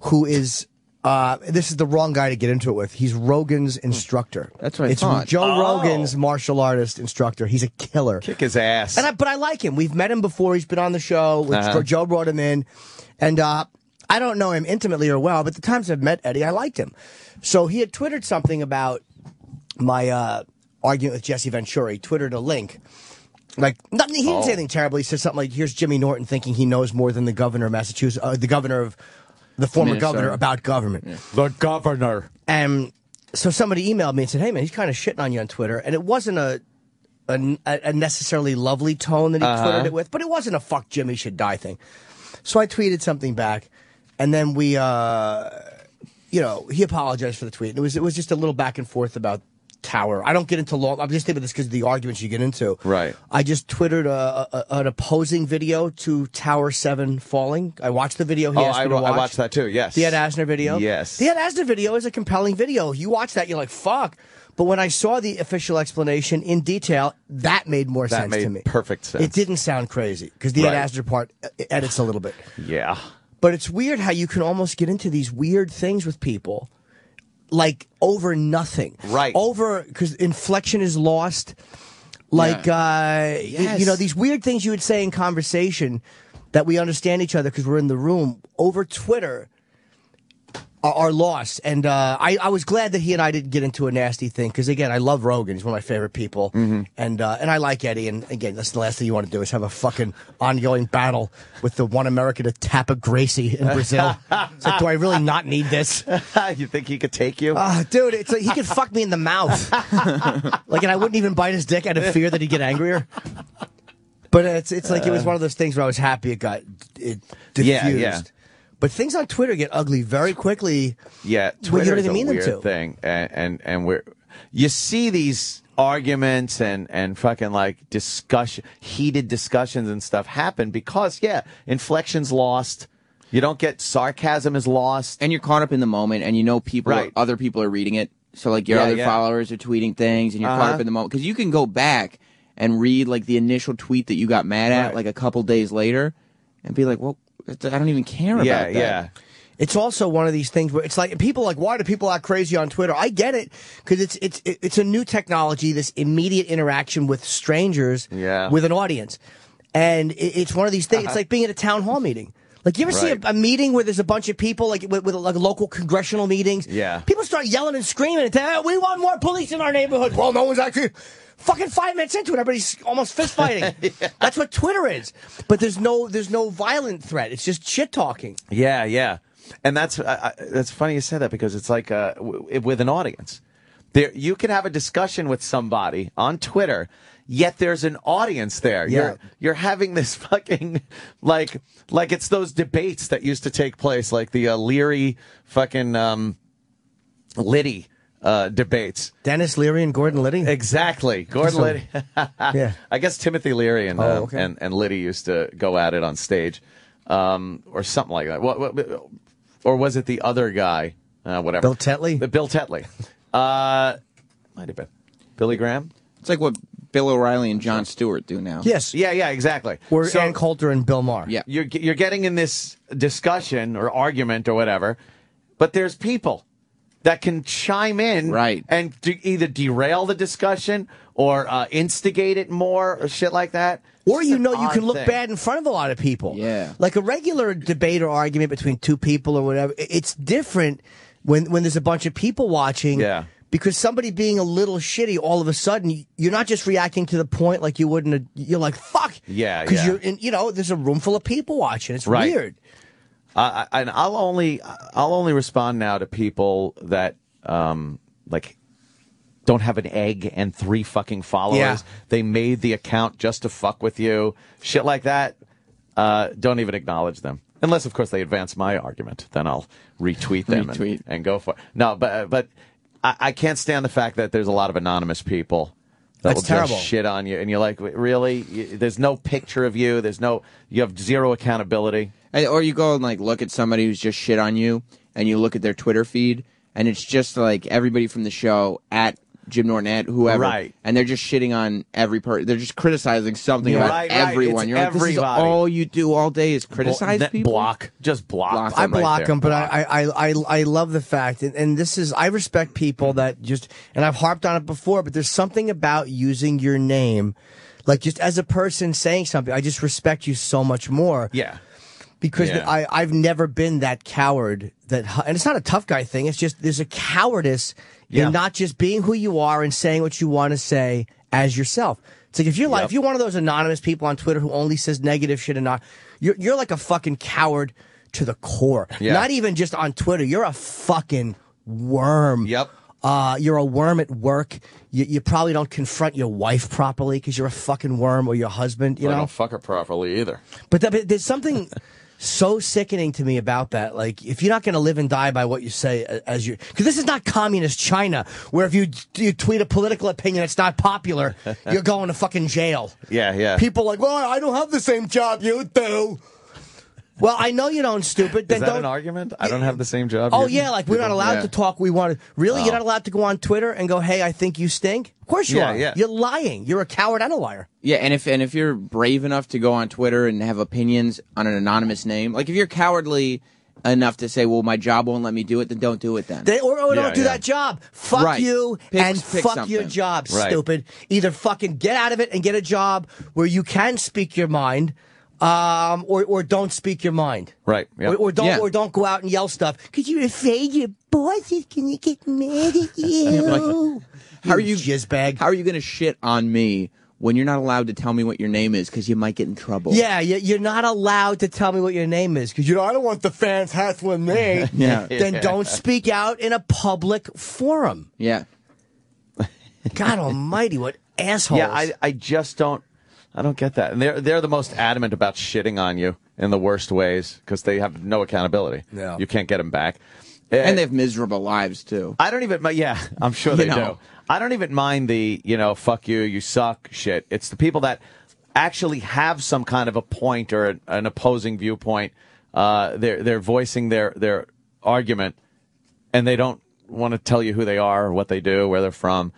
who is. Uh, this is the wrong guy to get into it with. He's Rogan's instructor. That's what I it's thought. Joe Oh. Rogan's martial artist instructor. He's a killer. Kick his ass. And I, but I like him. We've met him before. He's been on the show. Which Uh-huh. Joe brought him in, and uh, I don't know him intimately or well, but the times I've met Eddie, I liked him. So he had twittered something about my uh, argument with Jesse Ventura. He twittered a link. Like nothing, he didn't say Oh. anything terrible. He said something like, "Here's Jimmy Norton thinking he knows more than the governor of Massachusetts, uh, the governor of the former Minnesota. governor about government." the governor. And so somebody emailed me and said, "Hey man, he's kind of shitting on you on Twitter." And it wasn't a a, a necessarily lovely tone that he twittered it with, but it wasn't a "fuck Jimmy should die" thing. So I tweeted something back, and then we, uh, you know, he apologized for the tweet. It was it was just a little back and forth about Tower. I don't get into long. I'm just thinking this because of the arguments you get into. Right. I just twittered a, a, an opposing video to Tower Seven falling. I watched the video. He Oh, asked I, me to I watched that too. Yes. The Ed Asner video? Yes. The Ed Asner video is a compelling video. You watch that, you're like, fuck. But when I saw the official explanation in detail, that made more That sense made to me. perfect sense. It didn't sound crazy because the Right. Ed Asner part edits a little bit. Yeah. But it's weird how you can almost get into these weird things with people, like over nothing. Right. Over because inflection is lost. Like uh, Yes. you know these weird things you would say in conversation that we understand each other because we're in the room over Twitter are, are lost. And uh, I, I was glad that he and I didn't get into a nasty thing because again, I love Rogan. He's one of my favorite people, Mm-hmm. and uh, and I like Eddie. And again, that's the last thing you want to do is have a fucking ongoing battle with the one American to tap a Gracie in Brazil. it's like, do I really not need this? you think he could take you? Ah, dude, it's like he could fuck me in the mouth. like, and I wouldn't even bite his dick out of fear that he'd get angrier. But it's it's like it was one of those things where I was happy it got it diffused. Yeah, yeah. But things on Twitter get ugly very quickly. Yeah, you Twitter don't is even a mean them weird to. thing, and and and we're you see these arguments and and fucking like discussion, heated discussions and stuff happen because yeah, inflection's lost. You don't get sarcasm is lost. and you're caught up in the moment, and you know people, Right. other people are reading it. So like your Yeah, other yeah. followers are tweeting things, and you're caught Uh-huh. up in the moment because you can go back and read like the initial tweet that you got mad at Right. like a couple days later, and be like, well, I don't even care yeah, about that. yeah. It's also one of these things where it's like people like, why do people act crazy on Twitter? I get it because it's it's it's a new technology, this immediate interaction with strangers, Yeah. with an audience, and it, it's one of these things. It's uh-huh. like being at a town hall meeting. Like you ever see a, a meeting where there's a bunch of people, like with, with like local congressional meetings? Yeah. people start yelling and screaming and saying, "We want more police in our neighborhood." Well, no one's actually. Fucking five minutes into it, everybody's almost fist fighting. That's what Twitter is. But there's no there's no violent threat. It's just shit talking. Yeah, yeah, and that's I, I, that's funny you said that because it's like uh, w- with an audience, there you can have a discussion with somebody on Twitter, yet there's an audience there. Yeah. You're you're having this fucking like like it's those debates that used to take place, like the uh, Leary fucking um, Liddy uh, debates. Dennis Leary and Gordon Liddy. Exactly, Gordon So- Liddy. Yeah. I guess Timothy Leary and Oh, um, okay. and and Liddy used to go at it on stage, um, or something like that. What, what, or was it the other guy? Uh, whatever. Bill Tetley? The Bill Tetley. Uh, might have been Billy Graham. It's like what Bill O'Reilly and Jon Stewart do now. Yes. Yeah, yeah, exactly. Or So- Ann Coulter and Bill Maher. Yeah. you're you're getting in this discussion or argument or whatever, but there's people that can chime in Right. and de- either derail the discussion or uh, instigate it more or shit like that. Or you know you can look thing. bad in front of a lot of people. Yeah. Like a regular debate or argument between two people or whatever. It's different when when there's a bunch of people watching. Yeah. Because somebody being a little shitty, all of a sudden you're not just reacting to the point like you wouldn't. You're like fuck. Yeah, Because yeah. you're in. You know, there's a room full of people watching. It's Right. weird. I, I, and I'll only I'll only respond now to people that um like don't have an egg and three fucking followers. Yeah. They made the account just to fuck with you. Shit like that. Uh, don't even acknowledge them. Unless, of course, they advance my argument, then I'll retweet them Retweet. And, and go for it. No, but but I, I can't stand the fact that there's a lot of anonymous people that That's will terrible. just shit on you, and you're like, really? You- There's no picture of you. There's no. You have zero accountability. And- or you go and like look at somebody who's just shit on you, and you look at their Twitter feed, and it's just like everybody from the show at Jim Norton at whoever, Right. and they're just shitting on every person. They're just criticizing something Yeah. about Right, right. everyone. It's You're like, this is all you do all day is criticize people. Block, just block. Block I right block them, but Block. I, I, I, I love the fact, and, and this is, I respect people that just, and I've harped on it before, but there's something about using your name, like just as a person saying something, I just respect you so much more. yeah, Because Yeah. I, I've never been that coward that, and it's not a tough guy thing, it's just, there's a cowardice Yeah. in not just being who you are and saying what you want to say as yourself. It's like if you're like, Yep. if you're one of those anonymous people on Twitter who only says negative shit and not, you're, you're like a fucking coward to the core. Yeah. Not even just on Twitter. You're a fucking worm. Yep. Uh, you're a worm at work. You, you probably don't confront your wife properly because you're a fucking worm or your husband, you I know? don't fuck her properly either. But, that, but there's something so sickening to me about that. Like, if you're not going to live and die by what you say as you, because this is not communist China, where if you, you tweet a political opinion that's not popular, you're going to fucking jail. Yeah, yeah. People like, well, I don't have the same job you do. Well, I know you don't, stupid. Is Then that don't, an argument? I don't have the same job. Oh yeah, like we're not allowed yeah. to talk. We want to. Really, you're Oh. not allowed to go on Twitter and go, "Hey, I think you stink." Of course you Yeah, are. yeah. You're lying. You're a coward and a liar. Yeah, and if and if you're brave enough to go on Twitter and have opinions on an anonymous name, like if you're cowardly enough to say, "Well, my job won't let me do it," then don't do it. Then They or, or Yeah, don't do yeah. that job. Fuck Right. you Pick- and pick fuck your job, Right. stupid. Either fucking get out of it and get a job where you can speak your mind, um, or or don't speak your mind. Right. Yeah. Or, or don't Yeah. or don't go out and yell stuff because you're afraid your boss is gonna get mad at you. How are you jizzbag? How are you going to shit on me when you're not allowed to tell me what your name is because you might get in trouble? Yeah, you- you're not allowed to tell me what your name is because you know I don't want the fans hassling me. Yeah. Then don't speak out in a public forum. yeah. God Almighty, what assholes! Yeah, I, I just don't I don't get that. And they're they're the most adamant about shitting on you in the worst ways because they have no accountability. Yeah. You can't get them back. And they have miserable lives too. I don't even. Yeah, I'm sure they You know. do. I don't even mind the you know fuck you, you suck shit. It's the people that actually have some kind of a point or an, an opposing viewpoint. Uh, they're they're voicing their their argument, and they don't want to tell you who they are, or what they do, where they're from.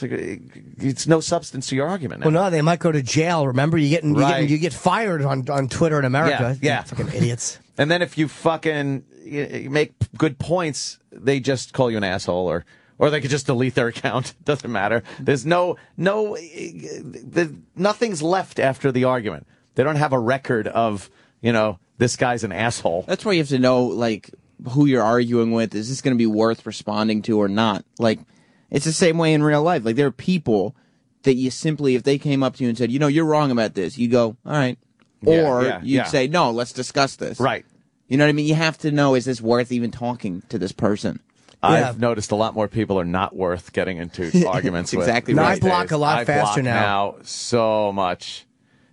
It's like it's no substance to your argument. Now. Well, no, they might go to jail. Remember, you get you Right. get you get fired on on Twitter in America. Yeah, yeah. fucking idiots. And then if you fucking you you make good points, they just call you an asshole, or or they could just delete their account. Doesn't matter. There's no no, the, nothing's left after the argument. They don't have a record of you know this guy's an asshole. That's why you have to know like who you're arguing with. Is this going to be worth responding to or not? Like it's the same way in real life. Like there are people that you simply, if they came up to you and said, you know, you're wrong about this, you go, all right, Yeah, or yeah, you'd yeah. say, no, let's discuss this. Right. You know what I mean? You have to know is this worth even talking to this person? I've noticed a lot more people are not worth getting into arguments That's with. exactly No, right. I block days. a lot I faster block now. So much.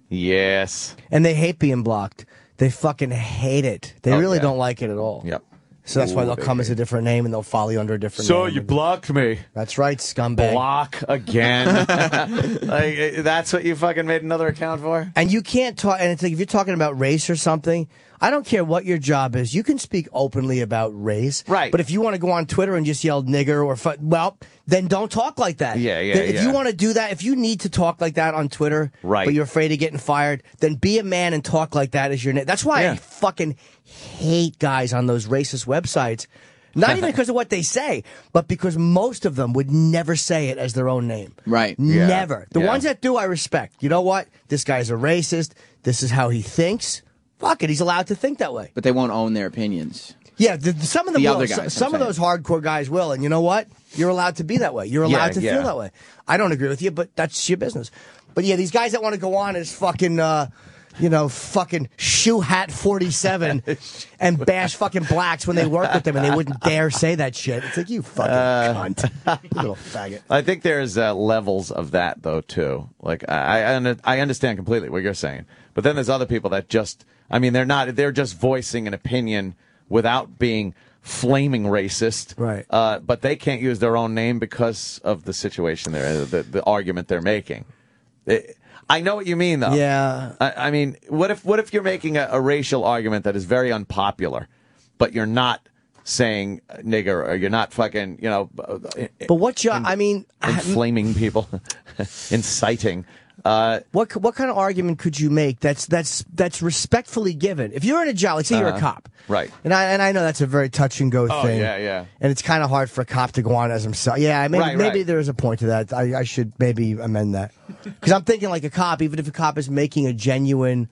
Yes. And they hate being blocked. They fucking hate it. They Oh, really yeah. don't like it at all. Yep. So that's why they'll they come as a different name and they'll follow you under a different So name. So you blocked me. That's right, scumbag. Block again. like that's what you fucking made another account for? And you can't talk. And it's like if you're talking about race or something, I don't care what your job is. You can speak openly about race, Right. But if you want to go on Twitter and just yell nigger or fu- well, then don't talk like that. Yeah, yeah, If yeah. you want to do that, if you need to talk like that on Twitter, Right. but you're afraid of getting fired, then be a man and talk like that as your name. That's why I fucking hate guys on those racist websites. Not even because of what they say, but because most of them would never say it as their own name. Right. Yeah. Never. The Yeah. ones that do, I respect. You know what? This guy's a racist. This is how he thinks. Fuck it. He's allowed to think that way. But they won't own their opinions. Yeah, the, the- some of them The will. other guys, some I'm of those hardcore guys will. And you know what? You're allowed to be that way. You're allowed to Yeah, feel that way. I don't agree with you, but that's your business. But yeah, these guys that want to go on as fucking, uh, you know, fucking shoe hat 47 and bash fucking blacks when they work with them and they wouldn't dare say that shit. It's like, you fucking Uh, cunt. You little faggot. I think there's uh, levels of that though too. Like I I, I understand completely what you're saying, but then there's other people that just I mean they're not they're just voicing an opinion without being flaming racist. Right. Uh, but they can't use their own name because of the situation they're the the argument they're making. It- I know what you mean though. Yeah. I, I mean, what if what if you're making a, a racial argument that is very unpopular, but you're not saying nigger or you're not fucking you know. Uh, but what's your, I mean, inflaming people, inciting. Uh, What what kind of argument could you make that's that's that's respectfully given? If you're in a job, like say you're a cop, Uh-huh. right. And I and I know that's a very touch and go Oh, thing. yeah, yeah. And it's kind of hard for a cop to go on as himself. Yeah, maybe Right, maybe right. there is a point to that. I, I should maybe amend that because I'm thinking like a cop. Even if a cop is making a genuine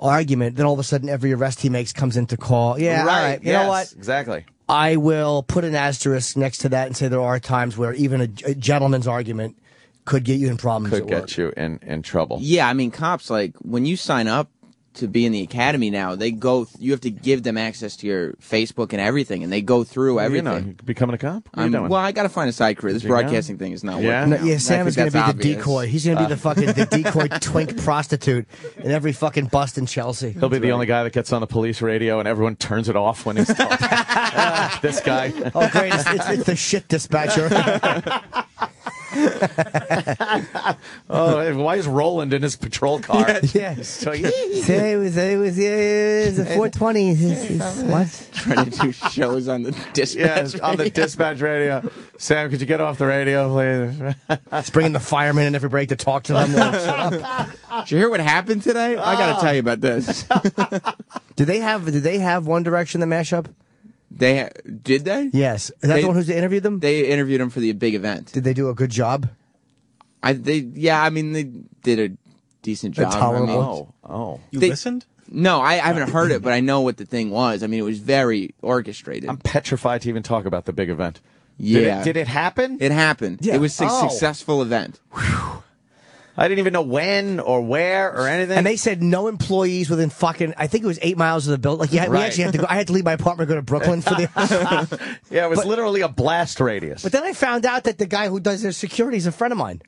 argument, then all of a sudden every arrest he makes comes into call. Yeah, right. You yes, know what? Exactly. I will put an asterisk next to that and say there are times where even a, a gentleman's argument could get you in problems. Could at get work. you in in trouble. Yeah, I mean, cops like when you sign up to be in the academy now, they go. You have to give them access to your Facebook and everything, and they go through You everything. know, you becoming a cop. What are I'm- you doing? well, I got to find a side career. This You know? broadcasting thing is not Yeah? working. No, out. yeah, I Sam is going to be that's the decoy. He's going to be the fucking the decoy twink prostitute in every fucking bust in Chelsea. He'll be the only guy that gets on the police radio and everyone turns it off when he's talking. Ah, this guy. Oh, great! It's, it's, it's the shit dispatcher. Oh, why is Roland in his patrol car? yeah. So, Say it was it was yeah, it was a 420. It's- it's- what? Trying to do shows on the dispatch. yeah, on the dispatch radio. Sam, could you get off the radio, please? It's bringing the firemen in every break to talk to them. Like, Shut up. Did you hear what happened today? I got to ah. tell you about this. Do they have? Did they have One Direction the mashup? They did they? Yes. Is that They- the one who's interviewed them? They interviewed him for the big event. did they do a good job? I they yeah. I mean, they did a decent They're job. I tolerable. mean, oh, oh. You They- listened? no, I, I haven't heard it, but I know what the thing was. I mean, it was very orchestrated. I'm petrified to even talk about the big event. Did Yeah. it, did it happen? it happened. Yeah. It was a Oh. successful event. I didn't even know when or where or anything. And they said no employees within fucking. I think it was eight miles of the building. Like, yeah, we actually had to go. I had to leave my apartment, and go to Brooklyn for the. yeah, it was but- literally a blast radius. But then I found out that the guy who does their security is a friend of mine.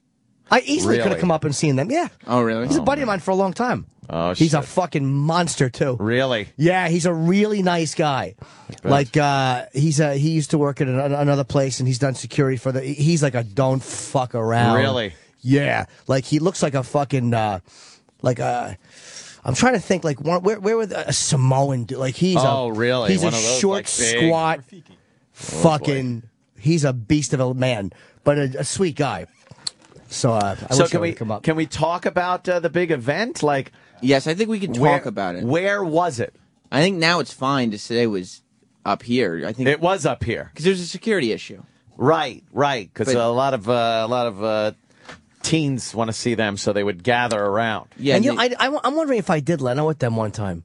I easily could have come up and seen them. Yeah. Oh, really? He's a buddy of mine for a long time. Oh, He's a fucking monster too. really? Yeah, he's a really nice guy. Like uh, he's a he used to work at an, another place and he's done security for the. He's like a don't fuck around. Really? Yeah. Like he looks like a fucking uh, like a. I'm trying to think like one, where where would a Samoan do? Like he's Oh, a really? He's One a of those, short, like, big- Oh, squat, fucking. he's a beast of a man, but a, a sweet guy. So uh, I so wish I can we come up. can we talk about uh, the big event? Like, Yes, I think we can talk where, about it. Where was it? I think now it's fine to say it was up here. I think It was up here. because there's a security issue. Right, right. Because a lot of uh, a lot of uh, teens want to see them, so they would gather around. Yeah, and you know, they- I, I, am wondering if I did Leno with them one time.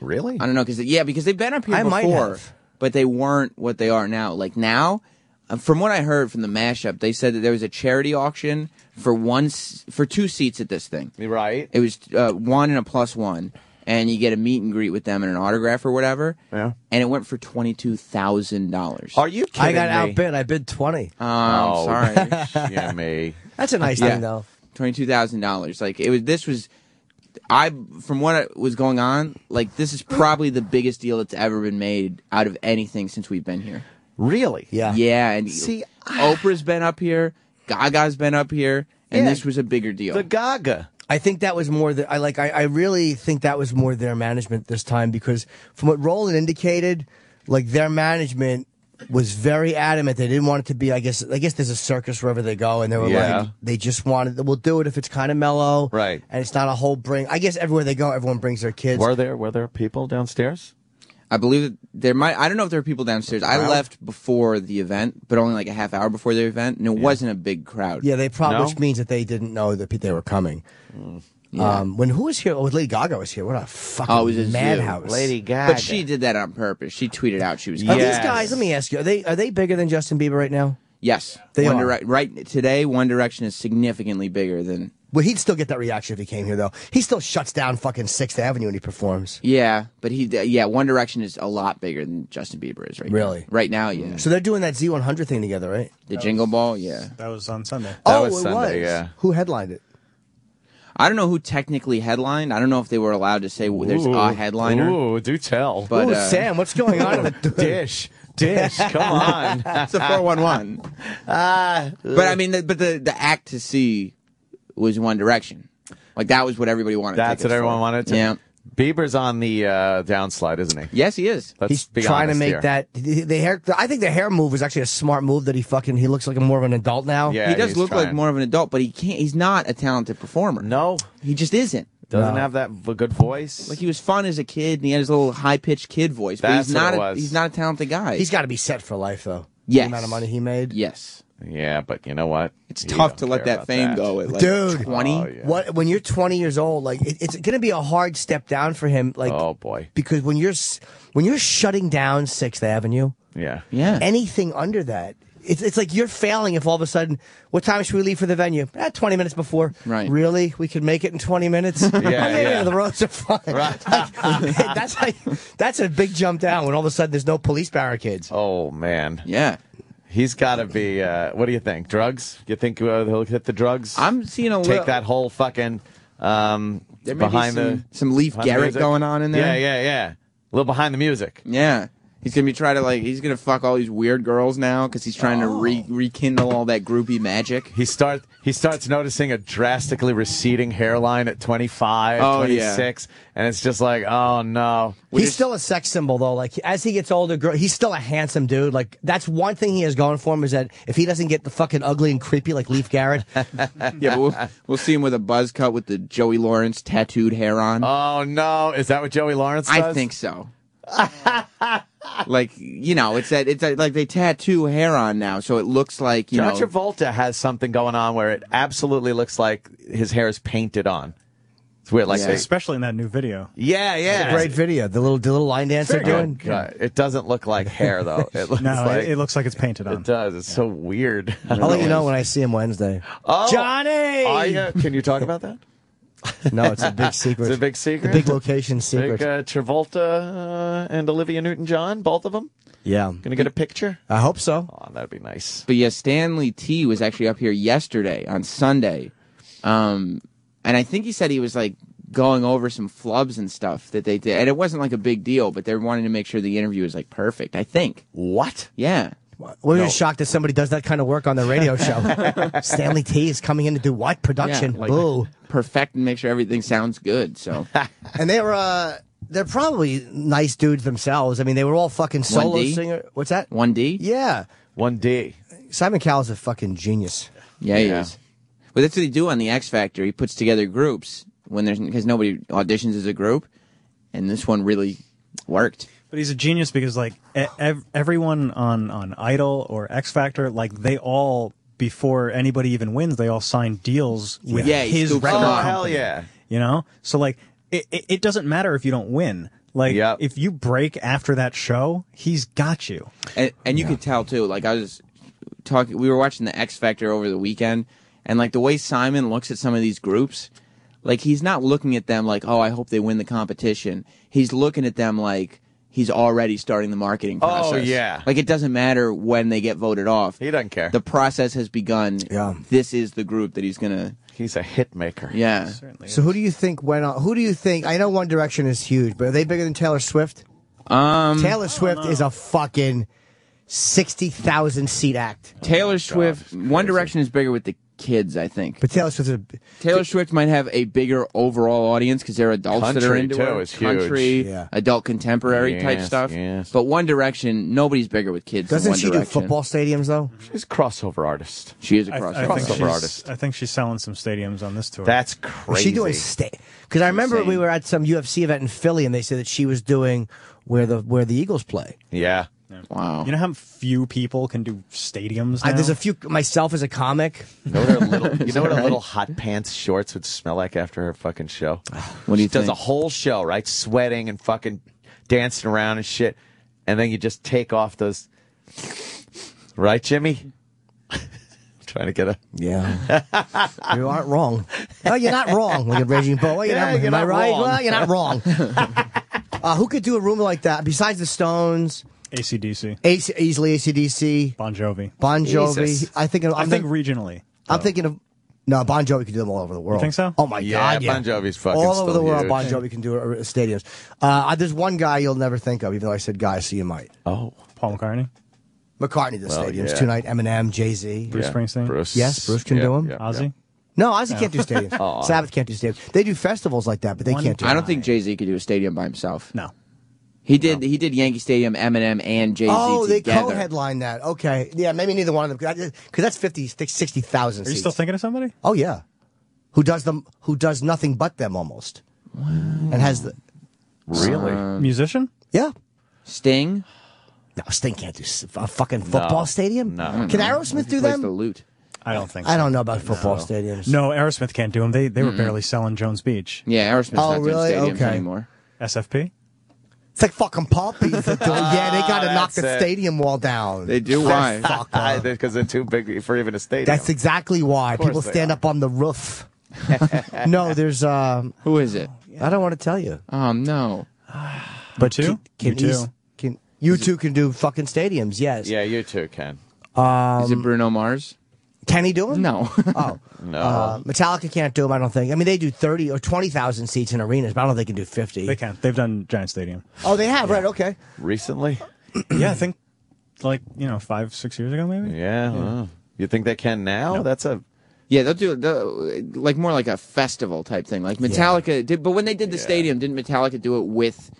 Really? I don't know because yeah, because they've been up here I might before, have. but they weren't what they are now. Like now, uh, from what I heard from the mashup, they said that there was a charity auction for one for two seats at this thing. Right. It was uh, one and a plus one, and you get a meet and greet with them and an autograph or whatever. Yeah. And it went for twenty two thousand dollars. Are you kidding me? I got me? outbid. I bid twenty. Oh, I'm sorry. yeah, me. That's a nice Yeah. thing, though. twenty two thousand dollars. Like it was. This was. I from what was going on, like this is probably the biggest deal that's ever been made out of anything since we've been here. Really? Yeah. Yeah, and See, ah. Oprah's been up here, Gaga's been up here, and Yeah. this was a bigger deal. The Gaga. I think that was more the I like I, I really think that was more their management this time because from what Roland indicated, like their management was very adamant they didn't want it to be I guess I guess there's a circus wherever they go and they were Yeah. like they just wanted we'll do it if it's kind of mellow Right. and it's not a whole bring I guess everywhere they go everyone brings their kids Were there were there people downstairs? I believe that there might. I don't know if there were people downstairs. I left before the event, but only like a half hour before the event, and it wasn't a big crowd. yeah they probably No? which means that they didn't know that they were coming hmm. Yeah. um when who was here oh Lady Gaga was here what a fucking Oh, it was a madhouse Lady Gaga. but she did that on purpose. She tweeted out she was. are these guys let me ask you are they are they bigger than Justin Bieber right now Yes, They One are. Direc- right today, One Direction is significantly bigger than. Well, he'd still get that reaction if he came here, though. He still shuts down fucking Sixth Avenue when he performs. Yeah, but he. Yeah, One Direction is a lot bigger than Justin Bieber is right Really? now. Right now, yeah. So they're doing that Z100 thing together, right? the Jingle Ball, yeah. That was on Sunday. That oh, was it Sunday, was. yeah. Who headlined it? I don't know who technically headlined. I don't know if they were allowed to say there's a headliner. Ooh, do tell. But Ooh, uh, Sam, what's going on? in the dish, dish. Come on. it's a four one one. Ah, But I mean, the, but the the act to see was One Direction. Like that was what everybody wanted. that's what everyone for. wanted. To. Yeah. Bieber's on the uh, downslide, isn't he? Yes, he is. Let's He's be trying to honest make here. that the, the hair. I think the hair move is actually a smart move. That he fucking he looks like a more of an adult now. Yeah, he does he's look like trying. more of an adult, but he can't. He's not a talented performer. No, he just isn't. doesn't No. have that v- good voice. Like he was fun as a kid, and he had his little high pitched kid voice. But That's he's what not. it A, was. he's not a talented guy. he's got to be set for life, though. Yes. the amount of money he made. yes. Yeah, but you know what? It's You tough to let that about fame go at like Dude. twenty. Oh, yeah. What when you're 20 years old, like it, it's going to be a hard step down for him. Like, Oh boy. because when you're when you're shutting down Sixth Avenue, Yeah. Yeah. anything under that. It's, it's like you're failing if all of a sudden, what time should we leave for the venue? Eh, 20 minutes before. Right. Really? We could make it in 20 minutes? yeah, yeah. The roads are fine. Right. Like, that's, like, that's a big jump down when all of a sudden there's no police barricades. Oh man. yeah. He's got to be. Uh, what do you think? Drugs? You think uh, he'll hit the drugs? I'm seeing a little take little, that whole fucking um, There may be behind some, the some Leif behind Garrett going on in there. Yeah, yeah, yeah. A little behind the music. Yeah. He's gonna be trying to like he's gonna fuck all these weird girls now because he's trying to re- Oh. rekindle all that groupie magic. He start he starts noticing a drastically receding hairline at 25, Oh, yeah. 26, and it's just like, oh no. He's still a sex symbol, though. Like as he gets older, girl, he's still a handsome dude. Like that's one thing he has going for him is that if he doesn't get the fucking ugly and creepy like Leif Garrett, Yeah, but we'll, we'll see him with a buzz cut with the Joey Lawrence tattooed hair on. Oh no, is that what Joey Lawrence does? I think so. like you know, it's that it's that, like they tattoo hair on now, so it looks like you John know. Travolta has something going on where it absolutely looks like his hair is painted on. It's weird, like Yeah. they- Especially in that new video. yeah, yeah. great video. The little the little line dance they're doing. good. God, It doesn't look like hair though. It looks No, like it, it looks like it's painted on. It does. It's so weird. I'll let you know when I see him Wednesday. Oh, Johnny! Are you? Can you talk about that? No, it's a big secret. It's a big secret. The big location secret. Big uh, Travolta uh, and Olivia Newton-John, both of them. yeah, Gonna get a picture. I hope so. Oh, that'd be nice. But yeah, Stanley T was actually up here yesterday on Sunday, um, and I think he said he was like going over some flubs and stuff that they did, and it wasn't like a big deal, but they're wanting to make sure the interview was like perfect. I think. What? Yeah. We're No. just shocked that somebody does that kind of work on the radio show. Stanley T is coming in to do what production? Yeah, like- Boo! Perfect and make sure everything sounds good. So And they were uh, they're probably nice dudes themselves. I mean, they were all fucking solo 1D? singer. What's that? one D. Yeah, One D. Simon Cowell is a fucking genius. Yeah, he Yeah. is. But that's what they do on the X Factor. He puts together groups when there's because nobody auditions as a group, and this one really worked. But he's a genius because like ev- everyone on on Idol or X Factor, like they all before anybody even wins, they all sign deals with Yeah, his record Oh, up. hell yeah. You know, so like it, it, it doesn't matter if you don't win. Like Yep. if you break after that show, he's got you. and, and you could tell too. Like I was talking, we were watching the X Factor over the weekend, and like the way Simon looks at some of these groups, like he's not looking at them like, oh, I hope they win the competition. He's looking at them like he's already starting the marketing Oh, process. yeah. like it doesn't matter when they get voted off. He doesn't care. The process has begun. Yeah. this is the group that he's gonna. He's a hit maker. Yeah, So who do you think went on? Who do you think? I know One Direction is huge, but are they bigger than Taylor Swift? um, Taylor Swift is a fucking sixty thousand seat act. Taylor Swift. One Direction is bigger with the kids, I think. But Taylor Swift a, Taylor Swift might have a bigger overall audience because they're adults that are Country, into too, her. is huge. Country, Yeah. adult contemporary type Yes, stuff. yes. But One Direction, nobody's bigger with kids. than doesn't One she do Direction. football stadiums though? She's a crossover artist. She is a I, crossover. I think Crossover she's, artist. I think she's selling some stadiums on this tour. That's crazy. she doing state? Because I remember insane. we were at some UFC event in Philly, and they said that she was doing where the where the Eagles play. yeah. Wow. you know how few people can do stadiums now? I, there's a few myself as a comic. You know what her little, you know what her little hot pants shorts would smell like after her fucking show? When do you she does think? a whole show, right? Sweating and fucking dancing around and shit. And then you just take off those. Right, Jimmy? Trying to get a. Yeah, you aren't wrong. No, you're not wrong. Look at Raging Bull. You're Yeah, not, you're am I right? wrong. Well, you're not wrong. uh, who could do a room like that besides the Stones? ACDC, AC, easily ACDC, Bon Jovi. Bon Jovi. Jesus. I think. I'm, I think think, regionally. I'm thinking of. No, Bon Jovi can do them all over the world. think so? Oh my Yeah, god, yeah. Bon Jovi's fucking all over still the world. huge. Bon Jovi can do uh, stadiums. Uh, there's one guy you'll never think of, even though I said guy, so you might. Oh. Paul McCartney, McCartney does Well, stadiums yeah. tonight. Eminem, Jay Z. Bruce Springsteen? Bruce. Yes, Bruce can Yeah, do 'em. yeah, Ozzy. yeah. No, Ozzy can't do stadiums. Sabbath can't do stadiums. They do festivals like that, but they One can't do. I don't think Jay Z could do a stadium by himself. No. He did. He did Yankee Stadium, Eminem, and Jay Z Oh, they together. co-headlined that. Okay, yeah, maybe neither one of them because that's 50, 60,000 Are you seats. still thinking of somebody? Oh yeah, who does them? Who does nothing but them almost, and has the Really? Uh, Musician? yeah. Sting. No, Sting can't do a fucking football stadium. No. Can Aerosmith do Plays them? the loot. I don't think. So. I don't know about football stadiums. No, Aerosmith can't do them. They they were barely selling Jones Beach. Yeah, Aerosmith's Oh, not really? doing stadiums Okay. anymore. SFP. It's like fucking puppies. that do it. yeah, they got to knock the it. stadium wall down. They do. Why? Fuck off. Because they're too big for even a stadium. That's exactly why people stand are. up on the roof. no, there's. Um, Who is it? I don't want to tell you. Oh no. But two? Can, you can, too. can you two can do fucking stadiums? Yes. Yeah, you too, Ken. is Um, it Bruno Mars? Can he do them? No. Oh. No. Uh, Metallica can't do them. I don't think. I mean, they do thirty or twenty thousand seats in arenas, but I don't think they can do fifty. They can. They've done Giant Stadium. Oh, they have. Right. Okay. Recently? yeah, I think like you know five six years ago maybe. Yeah. well, you think they can now? That's a. Yeah, they'll do they'll, like more like a festival type thing. Like Metallica did, but when they did the stadium, didn't Metallica do it with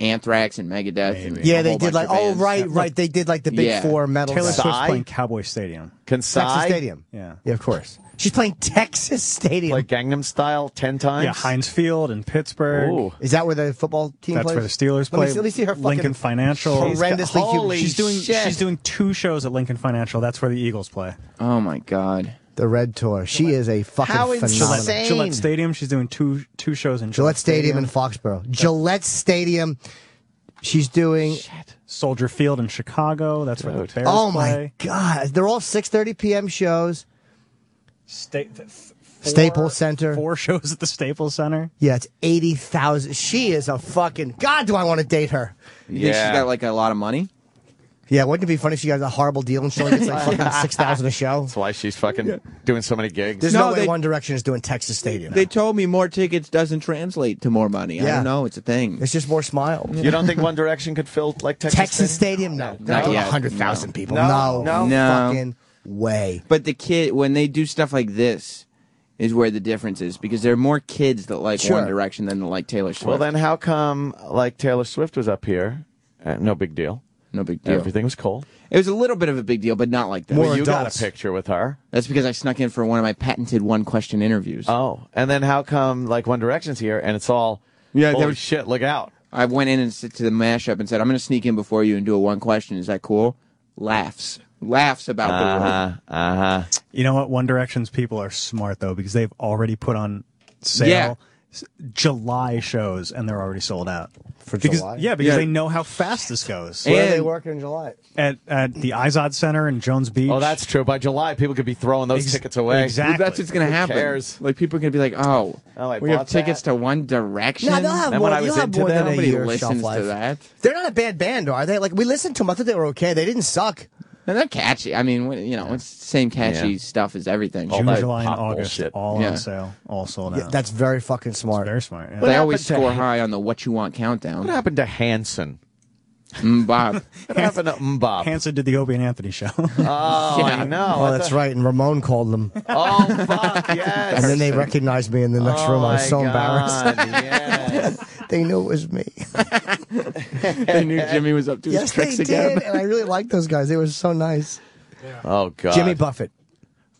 Anthrax and Megadeth? And Yeah, they did like. Oh, right, right. They did like the big Yeah. four metal. Taylor stuff. Swift's playing Cowboy Stadium. Can Texas Stadium. Yeah. Yeah, of course. She's playing Texas Stadium. Like Gangnam Style 10 times? Yeah, Heinz Field in Pittsburgh. Ooh. Is that where the football team That's plays? where the Steelers Let me play. see- let me see her fucking Lincoln Financial. horrendously huge- Holy She's doing shit. she's doing two shows at Lincoln Financial. That's where the Eagles play. Oh my god. The Red Tour. She is a fucking How phenomenal. insane. Gillette Stadium. She's doing two two shows in Gillette Stadium in Foxborough. Gillette Stadium. She's doing. Soldier Field in Chicago. That's where the Dude. Bears Oh play. my god! They're all 6:30 p.m. shows. Sta- th- Staples Center. Four shows at the Staples Center. Yeah, it's eighty thousand. She is a fucking god. Do I want to date her? You think Yeah. she's got like a lot of money? Yeah, wouldn't it be funny if she got a horrible deal and she only gets like fucking six thousand a show? That's why she's fucking doing so many gigs. There's no, No, way they- One Direction is doing Texas Stadium. They told me more tickets doesn't translate to more money. I Yeah. don't know. It's a thing. it's just more smiles. you don't think One Direction could fill like Texas, Texas Stadium? Stadium? No, Not not yet. hundred thousand people. No, No, no. No. fucking way. But the kid, when they do stuff like this, is where the difference is because there are more kids that like Sure. One Direction than that like Taylor Swift. Well, then how come like Taylor Swift was up here? Uh, no big deal. No big deal. Everything was cool. It was a little bit of a big deal, but not like that. More you got a picture with her. That's because I snuck in for one of my patented one question interviews. Oh, and then how come like One Direction's here and it's all Yeah, holy was- shit, look out. I went in and sit to the mashup and said, "I'm going to sneak in before you and do a one question. Is that cool?" Laughs, laughs about the Uh word. huh. Uh huh. You know what? One Direction's people are smart though because they've already put on sale Yeah. S- July shows and they're already sold out. For because, July? Yeah, because Yeah. they know how fast this goes. Where are they And- working in July? at at the Izod Center in Jones Beach. Oh, that's true. By July, people could be throwing those Ex- tickets away. exactly. That's what's going to happen. cares? Like people are going to be like, "Oh, Oh, we have bought tickets that. to One Direction." No, they'll have more. when I was you'll have into more than a Nobody year listens shelf life. to that. They're not a bad band, are they? Like we listened to them. I thought they were okay. They didn't suck. And they're catchy. I mean, you know, it's the same catchy Yeah. stuff as everything. All June, that July, and pop August, bullshit. all Yeah. on sale, all sold out. Yeah, that's very fucking smart. very smart. Yeah. they always happened to- score high on the "What You Want" countdown. What happened to Hanson? Mm, Bob. What happened to MMMBop? Hanson did the Opie and Anthony show. Oh, Yeah. I know. Oh, that's thought- right. And Ramon called them, Oh, fuck, yes. and then they recognized me in the next oh, room. I was my so embarrassed. Yes. They knew it was me. they knew Jimmy was up to his tricks they again. did, and I really liked those guys. They were so nice. Oh, God. Jimmy Buffett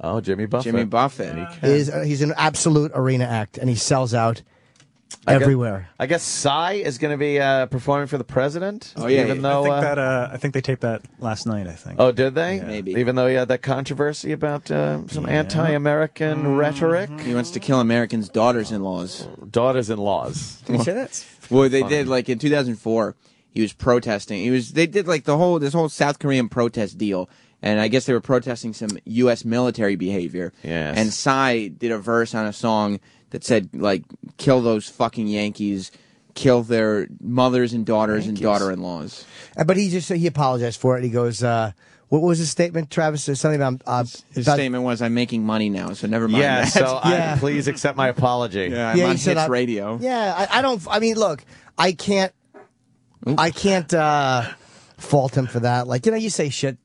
Oh, Jimmy Buffett. Jimmy Buffett. is uh, he's an absolute arena act, and he sells out I guess- everywhere. I guess Psy is going to be uh, performing for the president. Oh, yeah, Even yeah. though, I think uh, that uh, I think they taped that last night. I think. Oh, did they? Maybe. Even though he had that controversy about uh, some Yeah. anti-American Mm-hmm. rhetoric. He wants to kill Americans' daughters-in-laws. Daughters-in-laws. Did you say that? Well, they did like in 2004. He was protesting. He was. They did like the whole this whole South Korean protest deal, and I guess they were protesting some U.S. military behavior. Yes. And Psy did a verse on a song that said like, "Kill those fucking Yankees." Kill their mothers and daughters and daughter-in-laws. Uh, But he just he apologized for it. He goes, uh, "What was his statement, Travis? There's something about uh, His about- statement was, "I'm making money now, so never mind." Yeah, that." so Yeah. I, please accept my apology. yeah, I'm Yeah, on he said, Hits I- Radio. Yeah, I, I don't. I mean, look, I can't. I can't uh, fault him for that. Like you know, you say shit,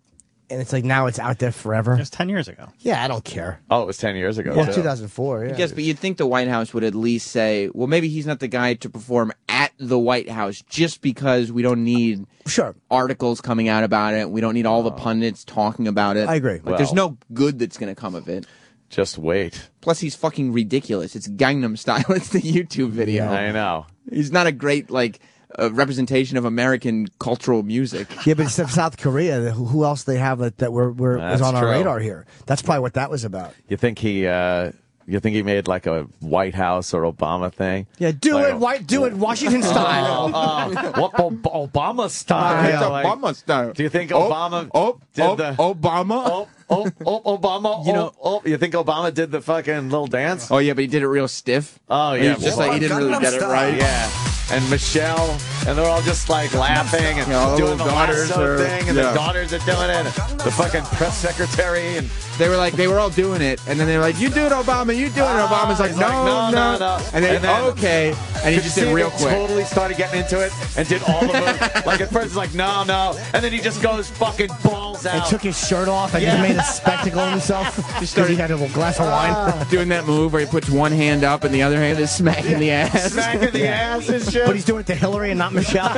and it's like now it's out there forever. It was ten years ago. Yeah, I don't care. Oh, it was 10 years ago. Well, too. 2004. Yeah. Yes, but you'd think the White House would at least say, well, maybe he's not the guy to perform at the White House just because we don't need Sure. articles coming out about it. We don't need all the pundits talking about it. I agree. Like, there's no good that's going to come of it. Just wait. Plus, he's fucking ridiculous. It's Gangnam Style. It's the YouTube video. I know. He's not a great, like, uh, representation of American cultural music. Yeah, but except South Korea, who who else they have that that were, were was That's on our radar here? That's probably what that was about. You think he, uh, you think he made like a White House or Obama thing? Yeah, do Like, it, white, do it, Washington style. Uh, what Ob- Obama style? Yeah, like- style. Do you think Obama Oh, did oh, the Obama? Oh, oh, oh, Obama. You oh, know- oh, you think Obama did the fucking little dance? Oh, yeah, but he did it real stiff. Oh, And yeah, it's just well, like he didn't really get it right. Yeah. And Michelle, and they're all just like laughing and Yeah, all doing the little daughters lasso are- thing, and yeah. the daughters are doing it. The fucking press secretary and They were like, they were all doing it, and then they were like, "You do it, Obama. You do it." And Obama's like, ah, no, like, no, no, no, no. And then, And then- okay, and he just see did real quick. Totally started getting into it and did all the moves. like at first, it's like no, no, and then he just goes fucking balls out. and took his shirt off and Yeah. just made a spectacle on himself because started- he had a glass of wine. doing that move where he puts one hand up and the other hand is smacking the ass. smacking the ass and shit. But he's doing it to Hillary and not Michelle.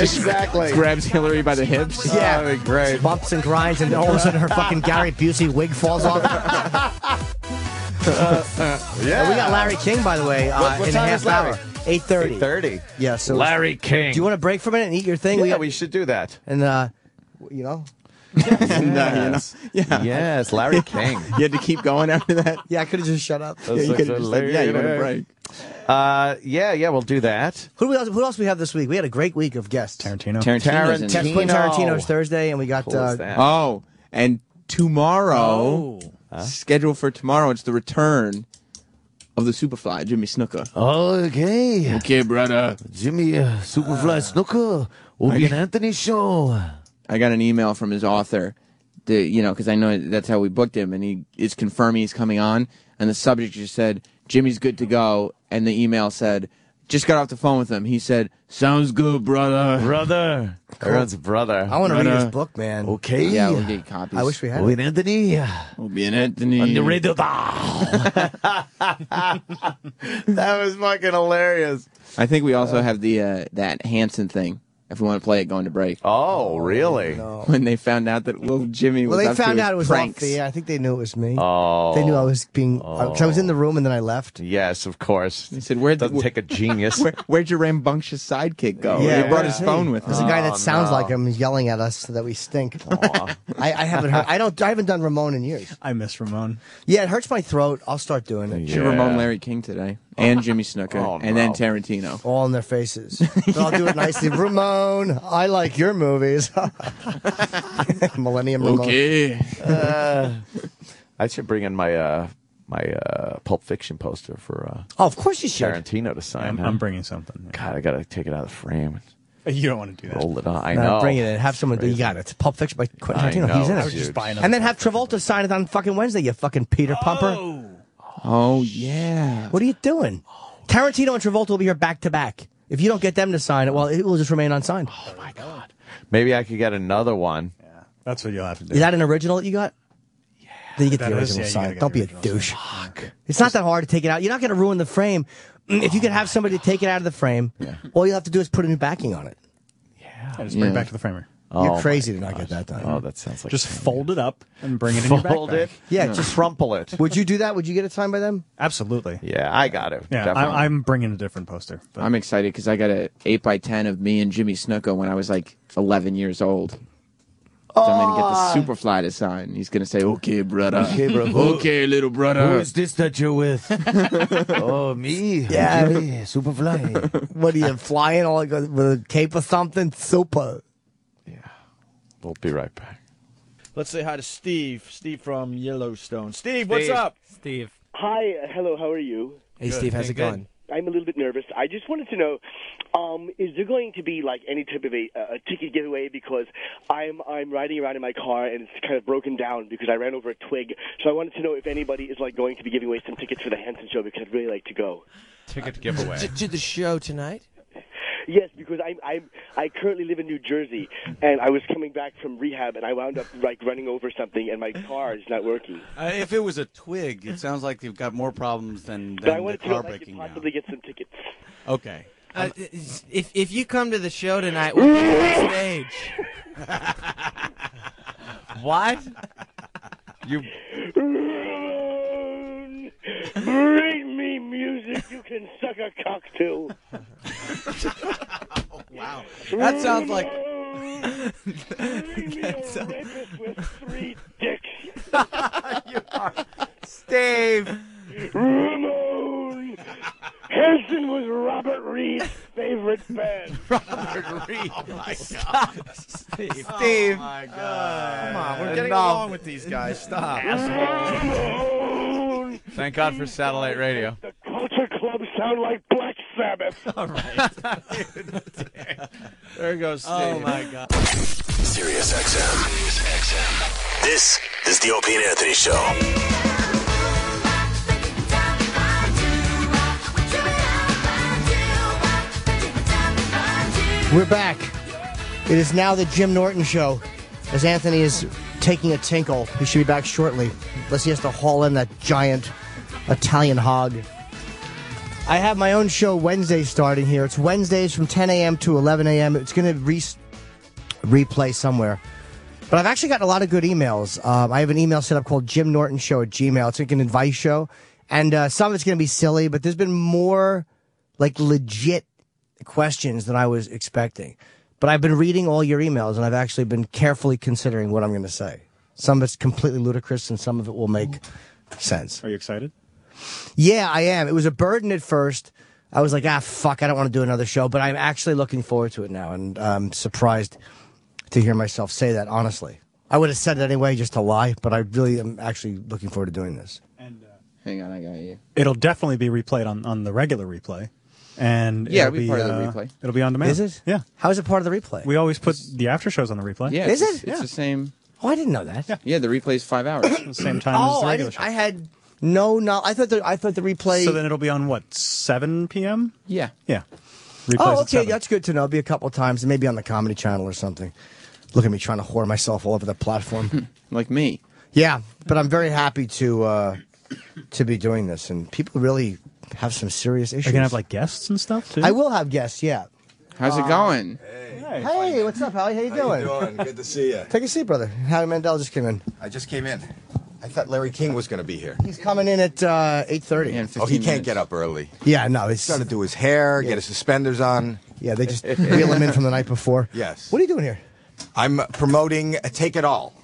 exactly. Grabs Hillary by the hips. Yeah. That'd be great. Bumps and grinds, and all of a sudden her fucking Gary Busey wig falls off. Yeah. We got Larry King, by the way, uh, What- what in a time half is Larry? hour. 8.30. Thirty. Yeah, so Larry King. do you want to break for a minute and eat your thing? Yeah, we got, we should do that. and, uh, you know, Yes. Yeah. Yes, Larry King. You had to keep going after that. yeah, I could have just shut up. Yeah, you could have just said, yeah, you want a break. Uh, yeah, yeah, we'll do that. Who else, who else we have this week? We had a great week of guests. Tarantino. Tarantino's in Tarantino. Quentin Tarantino. Tarantino's Thursday, and we got Cool uh. Oh, and tomorrow, Oh. scheduled for tomorrow, it's the return of the Superfly, Jimmy Snuka. Okay, Okay, brother. Jimmy uh, Superfly Snuka, Opie and Anthony show. I got an email from his author, the, you know, because I know that's how we booked him, and he is confirming he's coming on. And the subject just said, Jimmy's good to go. And the email said, Just got off the phone with him. He said, "Sounds good, brother." Brother. Everyone's brother. I want to read his book, man. Okay. Yeah, we'll get copies. I wish we had it. Wait, Anthony. We'll be in Anthony. On the radio that was fucking hilarious. I think we also have the uh, that Hanson thing. If we want to play it, going to break. Oh, oh really? When they found out that little Jimmy was Well, they up found his out it was pranks. off the air. I think they knew it was me. Oh. They knew I oh. was being. Because I was in the room and then I left. Yes, of course. He said, "Where Doesn't take a genius. Where, where'd your rambunctious sidekick go? Yeah, he brought where's his phone with There's him. a guy that Oh, sounds no. like him yelling at us that we stink. I, I haven't heard. I don't. I haven't done Ramon in years. I miss Ramon. Yeah, it hurts my throat. I'll start doing it. Should Ramon Larry King today, and Jimmy Snuka, Oh, and then no. Tarantino. All in their faces. But I'll do it nicely. Ramon, I like your movies. Millennium Ramon. Okay. I should bring in my uh my uh Pulp Fiction poster for uh Oh, of course you should. Tarantino to sign. I'm, huh? I'm bringing something. God, I gotta take it out of the frame You don't want to do and that. roll it on. I No, know. bring it in. Have someone do. You got it. It's Pulp Fiction by Quentin I Tarantino. know, He's in I it. would just buy another And then have Travolta sign it on fucking Wednesday. You fucking Peter Pumper. Oh yeah. What are you doing? Tarantino and Travolta will be here back to back. If you don't get them to sign it, well, it will just remain unsigned. Oh my god. Maybe I could get another one. Yeah, that's what you'll have to do. Is that an original that you got? Yeah. Then you get That the is, original yeah, you signed. Don't be a original douche. signed. It's not that hard to take it out. You're not going to ruin the frame. Mm, If you could have somebody take it out of the frame, all you have to do is put a new backing on it. Yeah, just bring Yeah. it back to the framer. You're Oh, crazy my to not get that done. Oh, that sounds like Just pain. fold it up and bring it in your Fold backpack. it. Yeah, just crumple it. Would you do that? Would you get it signed by them? Absolutely. Yeah, I got it. Yeah, Definitely. I, I'm bringing a different poster. But I'm excited because I got a eight by ten of me and Jimmy Snuka when I was like 11 years old. So I'm gonna get the ah! Superfly to sign. He's gonna say, "Okay, brother. Okay, bro. Okay, little brother." Who is this that you're with? oh, me. Yeah. Jimmy, Superfly. What are you flying all like a- with a cape or something? Super. We'll be right back. Let's say hi to Steve. Steve from Yellowstone. Steve, what's up? Steve. Hi, uh, hello, how are you? Hey, Steve, how's it going? I'm a little bit nervous. I just wanted to know, um, is there going to be like any type of a, a ticket giveaway? Because I'm I'm riding around in my car and it's kind of broken down because I ran over a twig. So I wanted to know if anybody is like going to be giving away some tickets for the Hanson show because I'd really like to go. Ticket giveaway. To, to the show tonight? Yes, because I I I currently live in New Jersey and I was coming back from rehab and I wound up like running over something and my car is not working. Uh, if it was a twig, it sounds like they've got more problems than, But I than the wanted to know car I could breaking down. possibly get some tickets. Okay. Uh, if if you come to the show tonight, we'll get you on stage. What? You Bring me music you can suck a cock to. That sounds like Bring me a rapist with three dicks. you Steve. Ramon, Hanson was Robert Reed's favorite band. Robert Reed. Oh my God. Steve. Oh, Steve. Oh my God. Come on, we're getting Enough. along with these guys. Stop. Ramon, Thank God for satellite radio. the Culture Club sound like Black Sabbath. All right. there goes oh, Steve. Oh my God. Sirius XM. This is the Opie and Anthony Show. We're back. It is now the Jim Norton show. As Anthony is taking a tinkle, he should be back shortly, unless he has to haul in that giant Italian hog. I have my own show Wednesday starting here. It's Wednesdays from 10 a.m. to 11 a.m. It's going to re- replay somewhere. But I've actually gotten a lot of good emails. Um, I have an email set up called Jim Norton Show at Gmail. It's like an advice show. And uh, some of it's going to be silly, but there's been more like legit questions than I was expecting. But I've been reading all your emails and I've actually been carefully considering what I'm going to say. Some of it's completely ludicrous and some of it will make sense. Are you excited? Yeah, I am. It was a burden at first. I was like, ah, fuck, I don't want to do another show, but I'm actually looking forward to it now, and I'm surprised to hear myself say that, honestly. I would have said it anyway just to lie, but I really am actually looking forward to doing this. And hang on, I got you. It'll definitely be replayed on, on the regular replay. And Yeah, it'll it'll be part of the uh, replay. It'll be on demand. Is it? Yeah. How is it part of the replay? We always put the after shows on the replay. Yeah, Is it's, it? It's Yeah. the same. oh, I didn't know that. Yeah. Yeah, the replay's five hours. The same time as Oh, the I, regular didn't, show. I had No, no. I thought the I thought the replay. So then it'll be on what 7 p.m. Yeah. Yeah. Replays oh, okay. That's good to know. Be a couple times, maybe on the Comedy Channel or something. Look at me trying to whore myself all over the platform. Like me. yeah, but I'm very happy to uh, to be doing this, and people really have some serious issues. You're you gonna have like guests and stuff too? I will have guests. Yeah. How's it going? Hey, what's up, Howie? How you doing? Good to see you. Take a seat, brother. Howie Mandel just came in. I just came in. I thought Larry King was going to be here. He's coming in at uh, eight thirty. Yeah, in Oh, 15 he can't minutes. get up early. Yeah, no, it's He's got to do his hair, get his suspenders on. yeah. They just wheel him in from the night before. Yes. What are you doing here? I'm promoting uh, Take It All.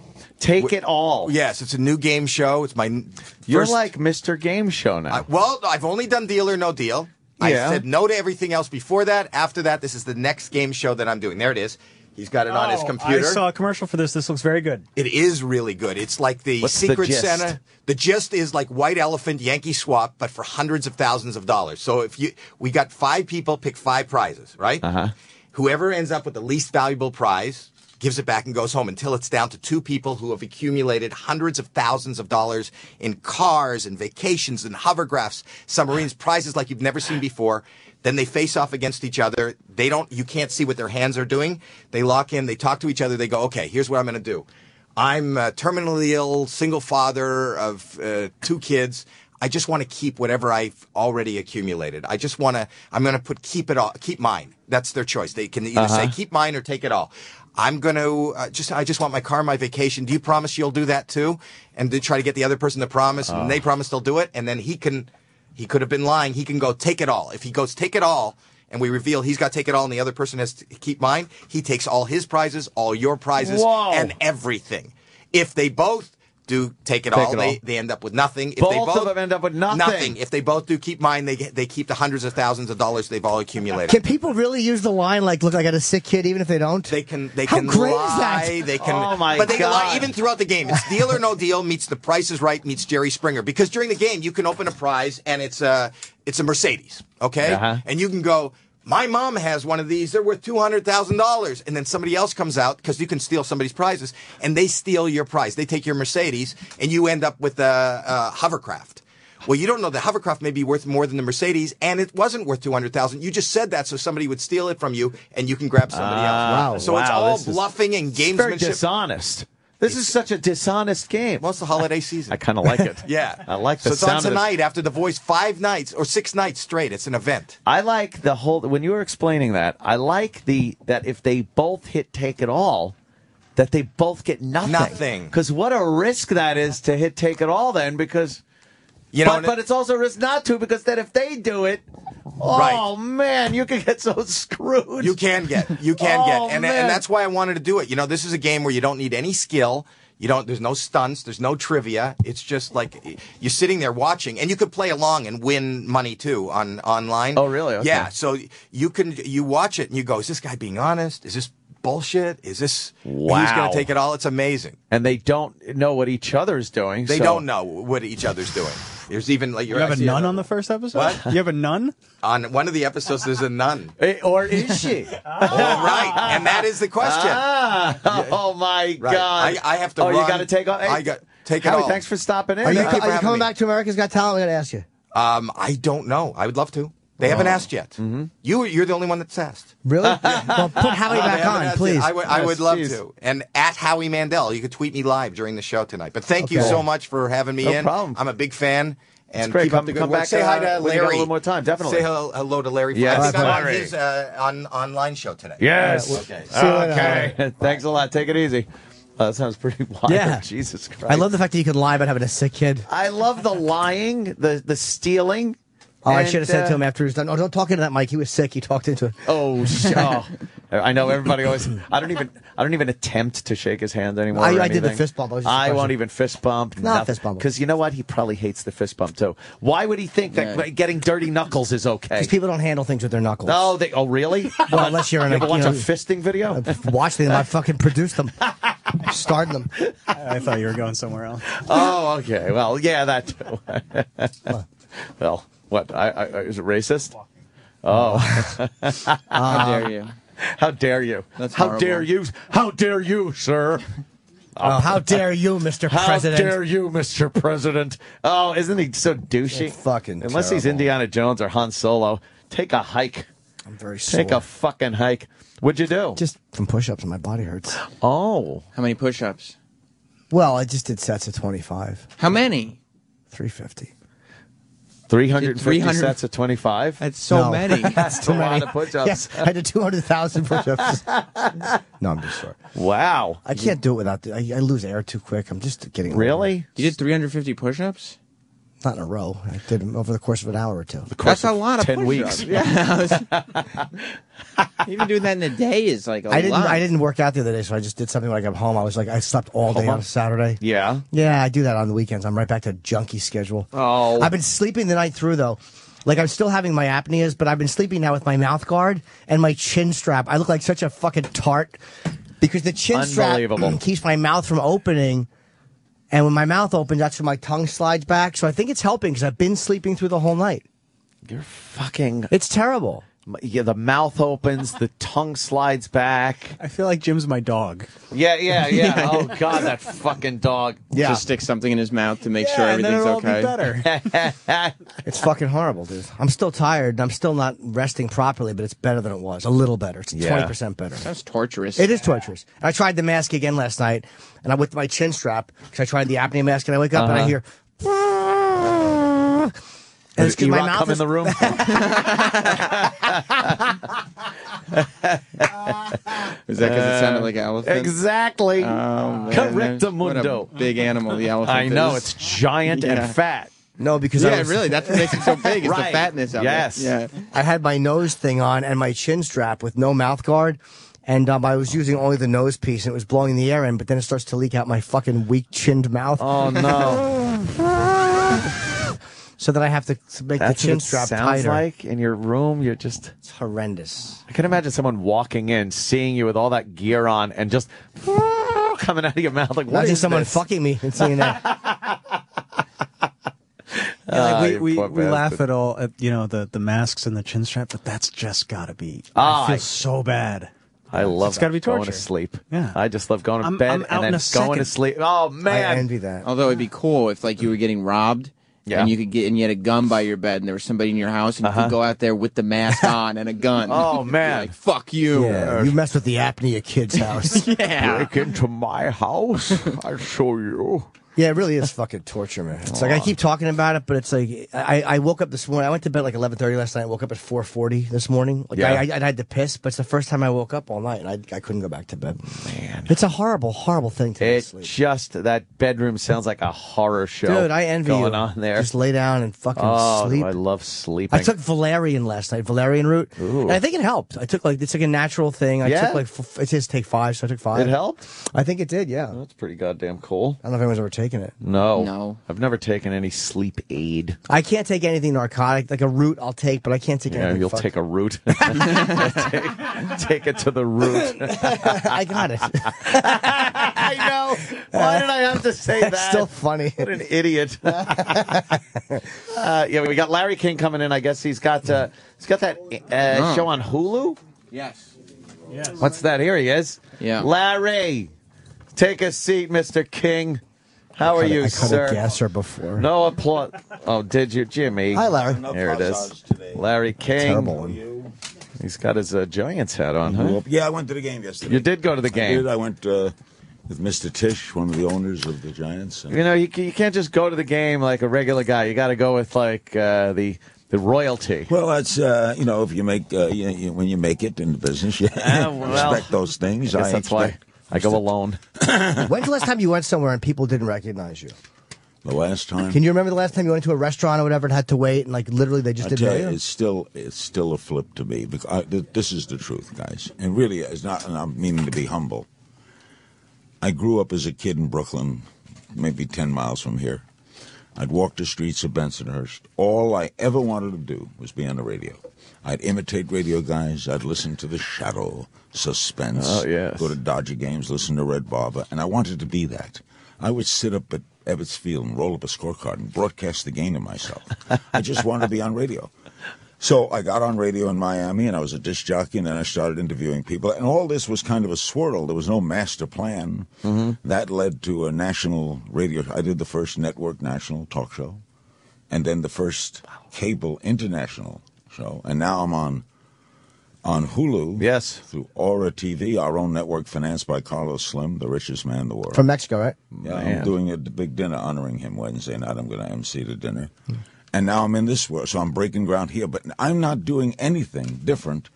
Take it all. Yes, it's a new game show. It's my n- You're first- like Mr. Game Show now. I- well, I've only done Deal or No Deal. Yeah. I said no to everything else before that. After that, this is the next game show that I'm doing. There it is. He's got it on his Oh, computer. I saw a commercial for this. This looks very good. It is really good. It's like the What's Secret gist? Santa. The gist is like White Elephant Yankee Swap, but for hundreds of thousands of dollars. So if you, we got five people, pick five prizes, right? Uh-huh. Whoever ends up with the least valuable prize gives it back and goes home until it's down to two people who have accumulated hundreds of thousands of dollars in cars and vacations and hovercrafts, submarines, prizes like you've never seen before. Then they face off against each other. They don't, you can't see what their hands are doing. They lock in, they talk to each other, they go, okay, here's what I'm going to do. I'm a terminally ill, single father of uh, two kids. I just want to keep whatever I've already accumulated. I just want to. I'm going to put keep it all. Keep mine. That's their choice. They can either say keep mine or take it all. I'm going to uh, just. I just want my car, my vacation. Do you promise you'll do that too? And then try to get the other person to promise, and they promise they'll do it, and then he can. He could have been lying. He can go take it all. If he goes take it all, and we reveal he's got to take it all, and the other person has to keep mine, he takes all his prizes, all your prizes, Whoa. and everything. If they both do take it Take all, it they, all. they end up with nothing. If Both they of both them end up with nothing. Nothing. If they both do keep mine, they they keep the hundreds of thousands of dollars they've all accumulated. Can people really use the line like "look, I got a sick kid," even if they don't? they can they How can great lie. is that? They can. Oh, my but they can lie God. even throughout the game. It's Deal or No Deal meets The Price is Right meets Jerry Springer because during the game you can open a prize and it's a it's a Mercedes, okay, Uh-huh. and you can go. My mom has one of these. They're worth two hundred thousand dollars, and then somebody else comes out because you can steal somebody's prizes, and they steal your prize. They take your Mercedes, and you end up with a, a hovercraft. Well, you don't know the hovercraft may be worth more than the Mercedes, and it wasn't worth two hundred thousand. You just said that so somebody would steal it from you, and you can grab somebody Ah, else. So it's all bluffing and It's very dishonest. This is such a dishonest game. Well, it's the holiday season. I kind of like it. yeah, I like the So it's sound on of tonight after The Voice, five nights or six nights straight. It's an event. I like the whole when you were explaining that. I like the that if they both hit take it all, that they both get nothing. Nothing. Because what a risk that is to hit take it all. Then because You know, but, but it's also a risk not to because then if they do it, oh Right. man, you could get so screwed. You can get. You can Oh, get. And, man. and that's why I wanted to do it. You know, this is a game where you don't need any skill. You don't, there's no stunts. There's no trivia. It's just like you're sitting there watching and you could play along and win money too on online. Oh, really? Okay. Yeah. So you can, you watch it and you go, is this guy being honest? Is this bullshit? Is this, who's Wow. going to take it all? It's amazing. and they don't know what each other's doing. They so- don't know what each other's doing. There's even like You have a nun on the first episode. What? You have a nun? on one of the episodes. There's a nun. Eh, Or is she? All right, and that is the question. ah, oh my Right. God! I- I have to Oh, you got to take off. I got- take it Howie, all. Thanks for stopping in. Are you, Thank are you coming me. back to America's Got Talent? I'm going to ask you. Um, I don't know. I would love to. They haven't asked yet. Mm-hmm. You, you're the only one that's asked. Really? well, put Howie They back haven't on, asked please. yet. I would, I Yes, would love jeez. to. And at Howie Mandel, you could tweet me live during the show tonight. But thank you Okay. so much for having me No in. problem. I'm a big fan. And great. keep Come- up the good come work. back, Say hi uh, to when you got a Larry. little more time, definitely. Say hello, hello to Larry. Yes, I think I'm on Larry. his uh, on online show today. Yes. Okay. See you later, Okay. Thanks a lot. Take it easy. Uh, that sounds pretty wild. Yeah. Jesus Christ. I love the fact that you could lie about having a sick kid. I love the lying, the the stealing. Oh, I And, should have said uh, to him after he was done. Oh, don't talk into that mic. He was sick. You talked into it. Oh, sh- oh. I know everybody always. I don't even. I don't even attempt to shake his hand anymore. I- or I did the anything. fist bump. I was just I won't even fist bump. Not fist bump. Because you know what? He probably hates the fist bump too. Why would he think that Yeah. getting dirty knuckles is okay? Because people don't handle things with their knuckles. Oh, they. Oh, really? Well, unless you're in you a- ever watch you a fisting video? Watch them. I fucking produced them. Started them. I thought you were going somewhere else. Oh, okay. Well, yeah, that too. well, what? I, I, is it racist? Oh, How ah. dare you? how dare you? That's how horrible. dare you? How dare you, sir? Oh, uh, how dare uh, you, Mr. How President? How dare you, Mr. President? Oh, isn't he so douchey? It's fucking Unless he's. Indiana Jones or Han Solo, take a hike. I'm very sore. Take a fucking hike. What'd you do? Just some push-ups and my body hurts. oh, How many push-ups? Well, I just did sets of 25, How many? 350. 350 300 sets of 25? That's so No. many. That's too a lot many. of push-ups. Yes, I did 200,000 push-ups. no, I'm just short. Wow. I can't do it without. The, I, I lose air too quick. I'm just getting older. Really? You did 350 push-ups? Not in a row. I did them over the course of an hour or two. That's a lot of 10 push-ups. weeks. Yeah. Was- Even doing that in a day is like a I didn't. lot. I didn't work out the other day, so I just did something like I'm home. I was like, I slept all day Home? on Saturday. Yeah. Yeah, I do that on the weekends. I'm right back to junkie schedule. Oh. I've been sleeping the night through though. Like I'm still having my apneas, but I've been sleeping now with my mouth guard and my chin strap. I look like such a fucking tart because the chin strap Unbelievable. keeps my mouth from opening. And when my mouth opens, that's when my tongue slides back. So I think it's helping because I've been sleeping through the whole night. You're fucking. It's terrible. Yeah, the mouth opens, the tongue slides back. I feel like Jim's my dog. Yeah, yeah, yeah. Oh God, that fucking dog. Yeah, Just stick something in his mouth to make sure and then everything's it'll all okay. be better. it's fucking horrible, dude. I'm still tired. and I'm still not resting properly, but it's better than it was. A little better. It's Yeah. twenty percent better. Sounds torturous. It is torturous. And I tried the mask again last night, and I with my chin strap because I tried the apnea mask, and I wake up and I uh-huh. hear. And it's 'cause you my rock mouth come in is- the room. Is that because it sounded like an elephant? exactly. Oh, man, Correctamundo. Big animal the elephant I know is. it's giant Yeah. and fat. No, because I Yeah, was- really. That's what makes it so big. It's Right. the fatness of Yes. it. Yeah. I had my nose thing on and my chin strap with no mouth guard. And um, I was using only the nose piece, and it was blowing the air in. But then it starts to leak out my fucking weak-chinned mouth. Oh no. So that I have to make That's the chin what it strap sounds tighter. like in your room. You're just. It's horrendous. I can imagine someone walking in, seeing you with all that gear on, and just coming out of your mouth like, what Imagine is someone this? fucking me and seeing that. Yeah, like Ah, we you we, poor we laugh bastard. at all at you know the the masks and the chin strap, but that's just gotta be. Ah, I feel I- so bad. I love It's gotta be going torture. to sleep. Yeah. I just love going to I'm- bed I'm out and then in a going to second. sleep. Oh man. I man. envy that. Although it'd be cool if like you were getting robbed. Yeah. And you could get and you had a gun by your bed and there was somebody in your house and you Uh-huh. could go out there with the mask on and a gun. Oh, man. like fuck you. Yeah, you messed with the apnea kid's house. Yeah. Break into my house. I'll show you. Yeah, it really is fucking torture, man. It's like I keep talking about it, but it's like I, I woke up this morning. I went to bed like eleven thirty last night. I woke up at four forty this morning. Like Yeah. I, I, I had to piss, but it's the first time I woke up all night, and I, I couldn't go back to bed. Man, it's a horrible, horrible thing to It sleep. just that bedroom sounds like a horror show. Dude, I envy going you. on there. Just lay down and fucking oh, sleep. I love sleeping. I took valerian last night, valerian root, Ooh. and I think it helped. I took like it's like a natural thing. I Yeah? took like f- it says take five, so I took five. it helped. I think it did. Yeah, That's pretty goddamn cool. I don't know if anyone's ever taken it. No, No. I've never taken any sleep aid. I can't take anything narcotic. Like a root, I'll take, but I can't take Yeah, anything. you'll fuck- take a root. take, take it to the root. I got it. I know. Why did I have to say That's that? still funny. What an idiot. uh, yeah, we got Larry King coming in. I guess he's got uh, he's got that uh, show on Hulu. Yes. What's that? Here he is. Yeah. Larry, take a seat, Mr. King. How are you, I could sir? have guessed her before. No applause. Oh, did you, Jimmy? Hi, Larry. There it is. Larry King. Terrible one. He's got his uh, Giants hat on, huh? Yeah, I went to the game yesterday. You did go to the I game. did. I went uh, with Mr. Tisch, one of the owners of the Giants. and- You know, you, you can't just go to the game like a regular guy. You got to go with like uh, the the royalty. Well, that's uh, you know, if you make uh, you, you, when you make it in the business, you Ah, well, respect those things. I guess that's why expect I go alone. When's the last time you went somewhere and people didn't recognize you? The last time, Can you remember the last time you went into a restaurant or whatever and had to wait and like literally they just I didn't tell know you, you? it's still it's still a flip to me because I, th- this is the truth, guys. And really, it's not. And I'm meaning to be humble. I grew up as a kid in Brooklyn, maybe ten miles from here. I'd walk the streets of Bensonhurst. All I ever wanted to do was be on the radio. I'd imitate radio guys. I'd listen to The Shadow, Suspense. Oh, yes. Go to Dodger games, listen to Red Barber, and I wanted to be that. I would sit up at Ebbets Field and roll up a scorecard and broadcast the game to myself. I just wanted to be on radio. So I got on radio in Miami, and I was a disc jockey, and then I started interviewing people. And all this was kind of a swirl. There was no master plan. Mm-hmm. That led to a national radio. I did the first network national talk show, and then the first cable international show. And now I'm on on Hulu. Yes. Through Ora TV, our own network financed by Carlos Slim, the richest man in the world. From Mexico, right? Yeah, Man. I'm doing a big dinner honoring him Wednesday night. I'm going to MC the dinner. And now I'm in this world, so I'm breaking ground here. But I'm not doing anything different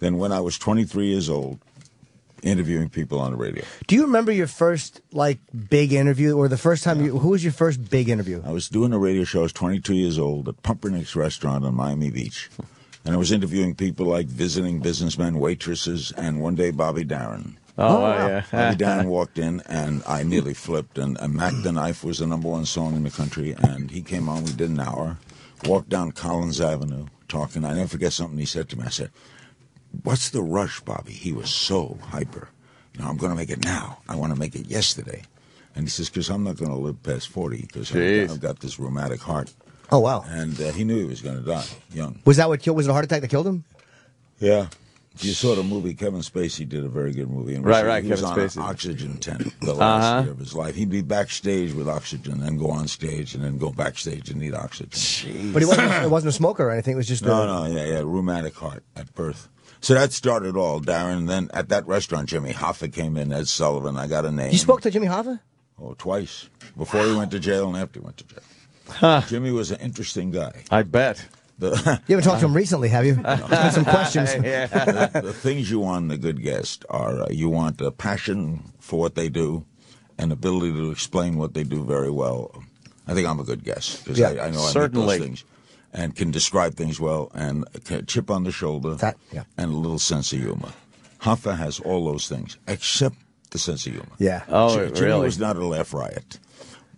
than when I was 23 years old, interviewing people on the radio. Do you remember your first like big interview, or the first time you? Who was your first big interview? I was doing a radio show. I was 22 years old at Pumpernik's Restaurant on Miami Beach. And I was interviewing people like visiting businessmen, waitresses, and one day Bobby Darin. Oh, wow. Oh. yeah. Bobby Darin walked in, and I nearly flipped. And, and Mac the Knife was the number one song in the country. And he came on. We did an hour. Walked down Collins Avenue talking. I never forget something he said to me. I said, "What's the rush, Bobby?" He was so hyper. You know, I'm going to make it now. I want to make it yesterday. And he says, "Because I'm not going to live past 40 because I've, I've got this rheumatic heart." Oh wow! And uh, he knew he was going to die young. Was that what killed? Was it a heart attack that killed him? Yeah. You saw the movie, Kevin Spacey did a very good movie. And Right, right, He was Kevin on an Spacey. oxygen tent the last Uh-huh. year of his life. He'd be backstage with oxygen, then go on stage, and then go backstage and need oxygen. But he wasn't. it wasn't a smoker or anything. It was just No, a, no, yeah, yeah, rheumatic heart at birth. So that started all, Darin. And then at that restaurant, Jimmy Hoffa came in, Ed Sullivan. I got a name. You spoke to Jimmy Hoffa? Oh, twice. Before he went to jail and after he went to jail. Jimmy was an interesting guy. I bet. The, You haven't talked to him recently, have you? There's been some questions. the, the things you want in a good guest are uh, you want a passion for what they do, and ability to explain what they do very well. I think I'm a good guest because Yeah, I, I know I certainly. those things and can describe things well and a chip on the shoulder That- yeah. and a little sense of humor. Hoffa has all those things except the sense of humor. Yeah. Oh, Jimmy really? was not a laugh riot,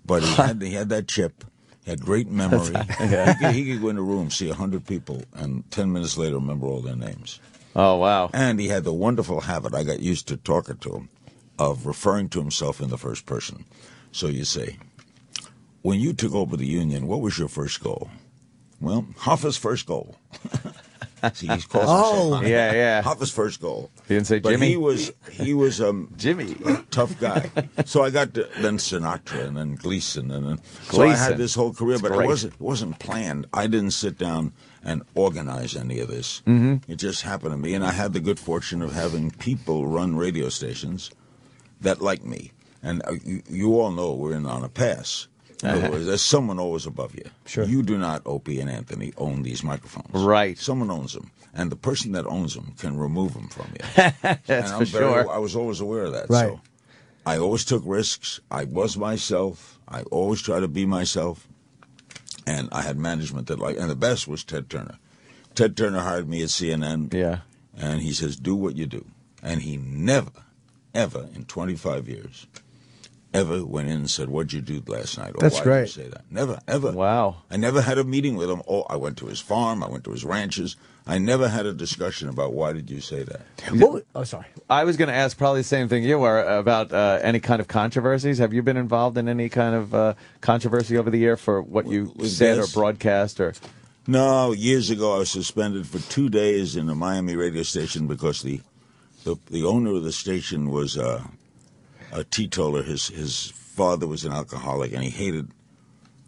but he had he had that chip. He had great memory. he, could, he could go in a room, see a hundred people, and ten minutes later remember all their names. Oh, wow. And he had the wonderful habit, I got used to talking to him, of referring to himself in the first person. So you say, when you took over the union, what was your first goal? Well, Hoffa's first goal. See, he calls Oh. himself Yeah, yeah. Hoffa's first goal. He didn't say But Jimmy? he was he was um Jimmy. tough guy. So I got to, then Sinatra and then Gleason and then so I had this whole career, but great. it wasn't it wasn't planned. I didn't sit down and organize any of this. Mm-hmm. It just happened to me, and I had the good fortune of having people run radio stations that like me. And uh, you, you all know we're in on a pass. In other words, there's someone always above you. Sure. You do not, Opie and Anthony, own these microphones. Right. Someone owns them, and the person that owns them can remove them from you. That's And for I'm very- sure. I was always aware of that. Right. So I always took risks. I was myself. I always try to be myself. And I had management that like, and the best was Ted Turner. Ted Turner hired me at CNN. Yeah. And he says, do what you do. And he never, ever in 25 years, ever went in and said, what'd you do last night? Or That's why great. Did you say that? Never, ever. Wow. I never had a meeting with him. Oh, I went to his farm. I went to his ranches. I never had a discussion about why did you say that. What, oh, sorry. I was going to ask probably the same thing you were about uh, any kind of controversies. Have you been involved in any kind of uh, controversy over the year for what you With said this? or broadcast or? No, years ago I was suspended for two days in a Miami radio station because the the, the owner of the station was uh, a teetotaler. His his father was an alcoholic, and he hated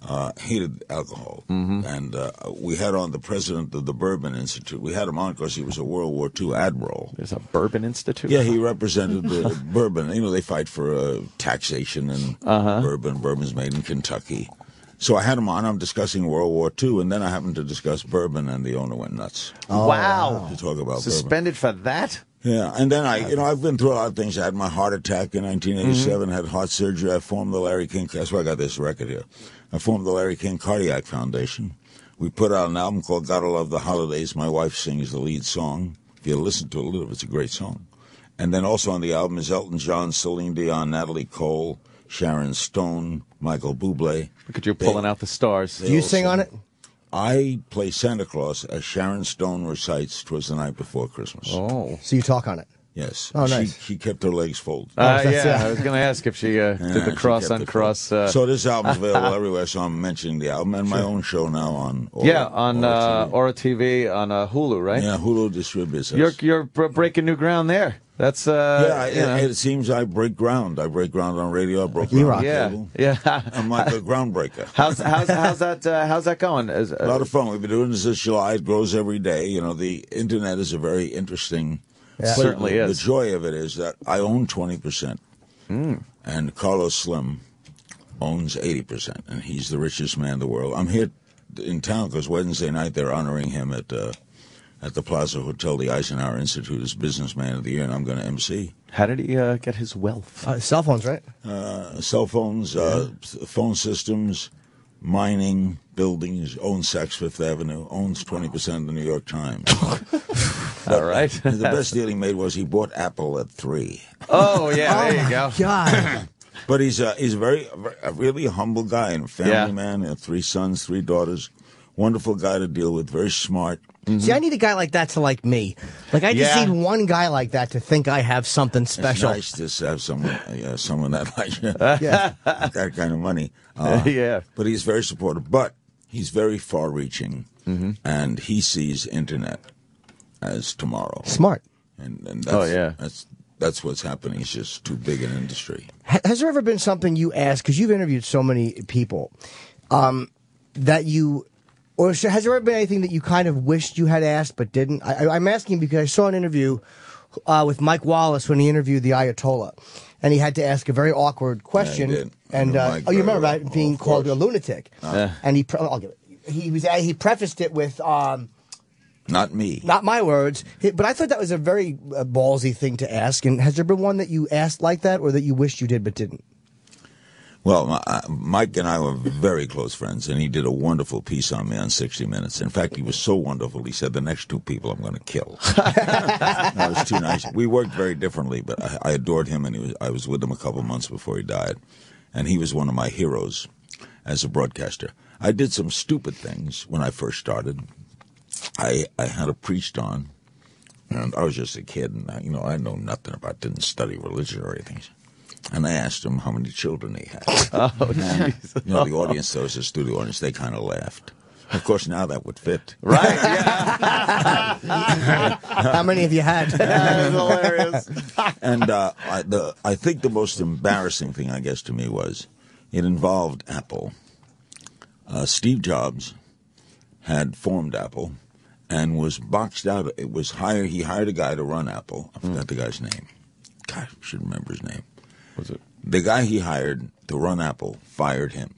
uh, hated alcohol. Mm-hmm. And uh, we had on the president of the Bourbon Institute. We had him on because he was a World War II admiral. There's a Bourbon Institute. Yeah, he represented the bourbon. You know, they fight for uh, taxation and Uh-huh. bourbon. Bourbon's made in Kentucky. So I had him on. I'm discussing World War II, and then I happened to discuss bourbon, and the owner went nuts wow. to talk about bourbon. Suspended for that? Yeah, and then I, you know, I've been through a lot of things. I had my heart attack in mm-hmm. 1987. Had heart surgery. I formed the Larry King. That's why I got this record here. I formed the Larry King Cardiac Foundation. We put out an album called "Gotta Love the Holidays." My wife sings the lead song. If you listen to it a little, it's a great song. And then also on the album is Elton John, Celine Dion, Natalie Cole, Sharon Stone, Michael Bublé. Look at you pulling out the stars. Do you sing on it? I play Santa Claus as Sharon Stone recites "Twas the Night Before Christmas." Oh. So you talk on it. Yes. Oh, she, nice. She kept her legs folded. Uh, that's- yeah, yeah. I was going to ask if she uh, Yeah, did the cross kept on cross. Uh, so this album's available everywhere. So I'm mentioning the album and my own show now on. Ora, yeah, on Ora uh, TV. Ora TV on uh, Hulu, right? Yeah, Hulu distributes us. You're you're br- breaking new ground there. That's uh, yeah, you know. it, it seems I break ground. I break ground on radio. I broke Like ground on yeah, cable. yeah. I'm like a groundbreaker. how's how's how's that uh, how's that going? Is, uh, A lot of fun. We've been doing this since July. It grows every day. You know, the internet is a very interesting. Yeah. Certainly the, is. The joy of it is that I own twenty percent, Hmm. and Carlos Slim owns eighty percent, and he's the richest man in the world. I'm here in town because Wednesday night they're honoring him at uh, at the Plaza Hotel, the Eisenhower Institute, as Businessman of the Year, and I'm going to MC. how did he uh, get his wealth? Uh, cell phones, right? Uh, cell phones, uh, phone systems, mining, buildings, owns Saks Fifth Avenue, owns 20% of the New York Times. All right. the best deal he made was he bought Apple at three. oh yeah, there you go. God. But he's a, he's a very, a really humble guy and a family Yeah. man. He had three sons, three daughters. Wonderful guy to deal with, very smart. See, I need a guy like that to like me. Like, I just Yeah. need one guy like that to think I have something It's special. nice to have someone, uh, someone that like Yeah. that kind of money. Uh, Yeah. But he's very supportive. But he's very far-reaching, Mm-hmm. and he sees internet as tomorrow. Smart. And, and that's, Oh, yeah. that's that's what's happening. It's just too big an industry. Ha- Has there ever been something you asked, because you've interviewed so many people, um, that you, or has there ever been anything that you kind of wished you had asked but didn't? I, I, I'm asking because I saw an interview uh, with Mike Wallace when he interviewed the Ayatollah, and he had to ask a very awkward question. did. I And uh, oh, you remember well. about being Of called a lunatic? Yeah. And he, pre- I'll give it. He was he prefaced it with. Um, Not me. not my words, but I thought that was a very uh, ballsy thing to ask. And has there been one that you asked like that, or that you wished you did but didn't? Well, Mike and I were very close friends, and he did a wonderful piece on me on 60 Minutes. In fact, he was so wonderful, he said, the next two people I'm going to kill. that was too nice. We worked very differently, but I, I adored him, and he was, I was with him a couple months before he died. And he was one of my heroes as a broadcaster. I did some stupid things when I first started. I, I had a priest on, and I was just a kid, and I, you know, I know nothing about, didn't study religion or anything. And I asked him how many children he had. Oh, And, jeez. you know, the audience, there was a studio audience, they kind of laughed. Of course, now that would fit. Right? Yeah. How many have you had? That is hilarious. And uh, I, the, I think the most embarrassing thing, I guess, to me was it involved Apple. Uh, Steve Jobs had formed Apple and was boxed out. It was hired. He hired a guy to run Apple. I forgot the guy's name. God, I should remember his name. Was it? The guy he hired to run Apple fired him.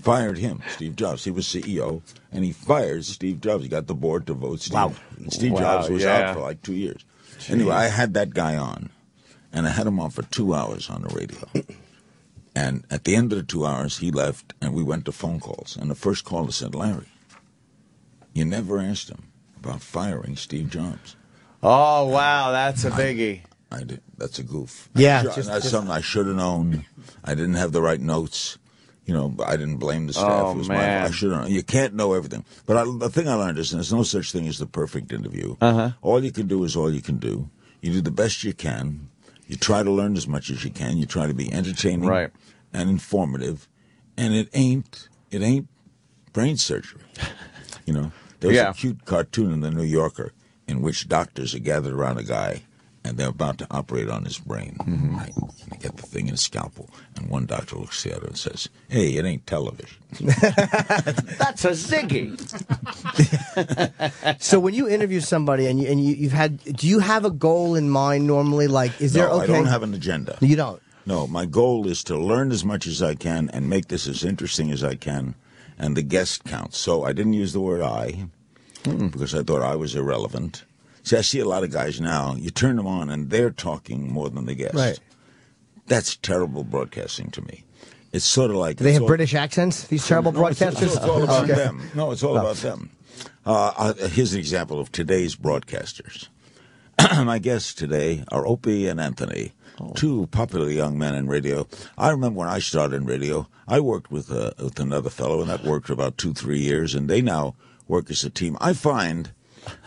Fired him, Steve Jobs. He was CEO, and he fired Steve Jobs. He got the board to vote Steve. Wow. And Steve Wow, Jobs was yeah. out for like two years. Anyway, I had that guy on, and I had him on for two hours on the radio. And at the end of the two hours, he left, and we went to phone calls. And the first caller said, Larry, you never asked him about firing Steve Jobs. Oh wow, that's a biggie. I did. That's a goof. Yeah, Sure, just- that's just- something I should have known. I didn't have the right notes. You know, I didn't blame the staff. Oh, it was man. my. I should have. You can't know everything. But I, the thing I learned is there's no such thing as the perfect interview. Uh-huh. All you can do is all you can do. You do the best you can. You try to learn as much as you can. You try to be entertaining Right. and informative. And it ain't it ain't brain surgery. You know, there's Yeah. a cute cartoon in the New Yorker in which doctors are gathered around a guy and they're about to operate on his brain. Mm-hmm. Right? And they get the thing in a scalpel, and one doctor looks at the other and says, "Hey, it ain't television." That's a ziggy. so when you interview somebody and you and you, you've had, do you have a goal in mind normally? Like, is there okay? I don't have an agenda. You don't. No, my goal is to learn as much as I can and make this as interesting as I can, and the guest counts. So I didn't use the word I because I thought I was irrelevant. See, I see a lot of guys now. You turn them on, and they're talking more than the guest. Right. That's terrible broadcasting to me. It's sort of like Do they have all- British accents? These terrible no, broadcasters. it's all about Okay. them. No, it's all about them. Uh, uh, here's an example of today's broadcasters. My guests today are Opie and Anthony, two popular young men in radio. I remember when I started in radio, I worked with uh, with another fellow, and that worked for about two, three years, and they now work as a team. I find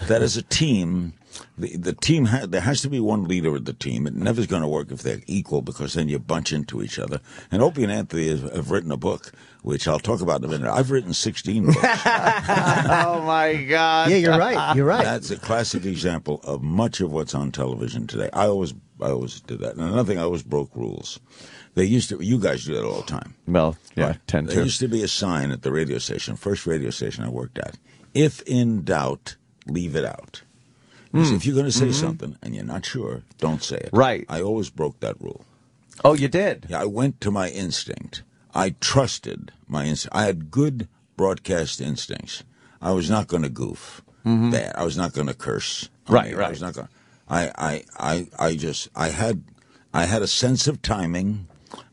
that as a team, the the team ha- there has to be one leader of the team. It never's going to work if they're equal because then you bunch into each other. And Opie and Anthony have, have written a book, which I'll talk about in a minute. I've written 16 books. oh my God! Yeah, you're right. You're right. That's a classic example of much of what's on television today. I always I always did that. And another thing, I always broke rules. They used to. You guys do that all the time. Well, yeah, tend There to. used to be a sign at the radio station, first radio station I worked at. If in doubt, leave it out. Hmm. if you're going to say Mhm. something and you're not sure, don't say it. Right. I always broke that rule. Oh, you did? Yeah, I went to my instinct. I trusted my instinct. I had good broadcast instincts. I was not going to goof. Mhm. Bad. I was not going to curse. I Right, I was not going. I, I, I, I just. I had, I had a sense of timing.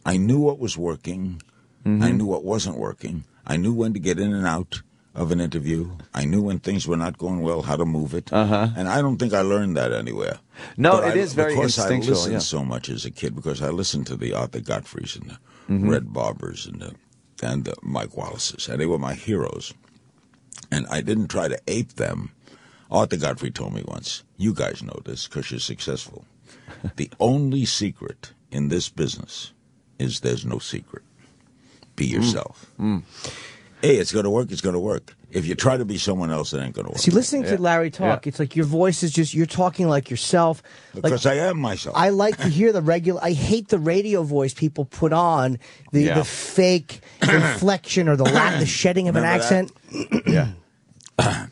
I knew what was working. I Mhm. knew what wasn't working. I knew when to get in and out of an interview. I knew when things were not going well, how to move it. Uh-huh. And I don't think I learned that anywhere. No, But it I- is very because instinctual, I listened yeah. so much as a kid because I listened to the Arthur Godfreys and the Mhm. Red Barbers and the, and the Mike Wallaces, and they were my heroes. And I didn't try to ape them. Arthur Godfrey told me once, "You guys know this because you're successful. the only secret in this business is there's no secret. Be yourself. Hey, it's going to work. It's going to work. If you try to be someone else, it ain't going to work. See, listening to Larry talk, it's like your voice is just you're talking like yourself. Because like, I am myself. I like to hear the regular. I hate the radio voice people put on the Yeah. the fake inflection or the lack, the shedding of an accent. yeah.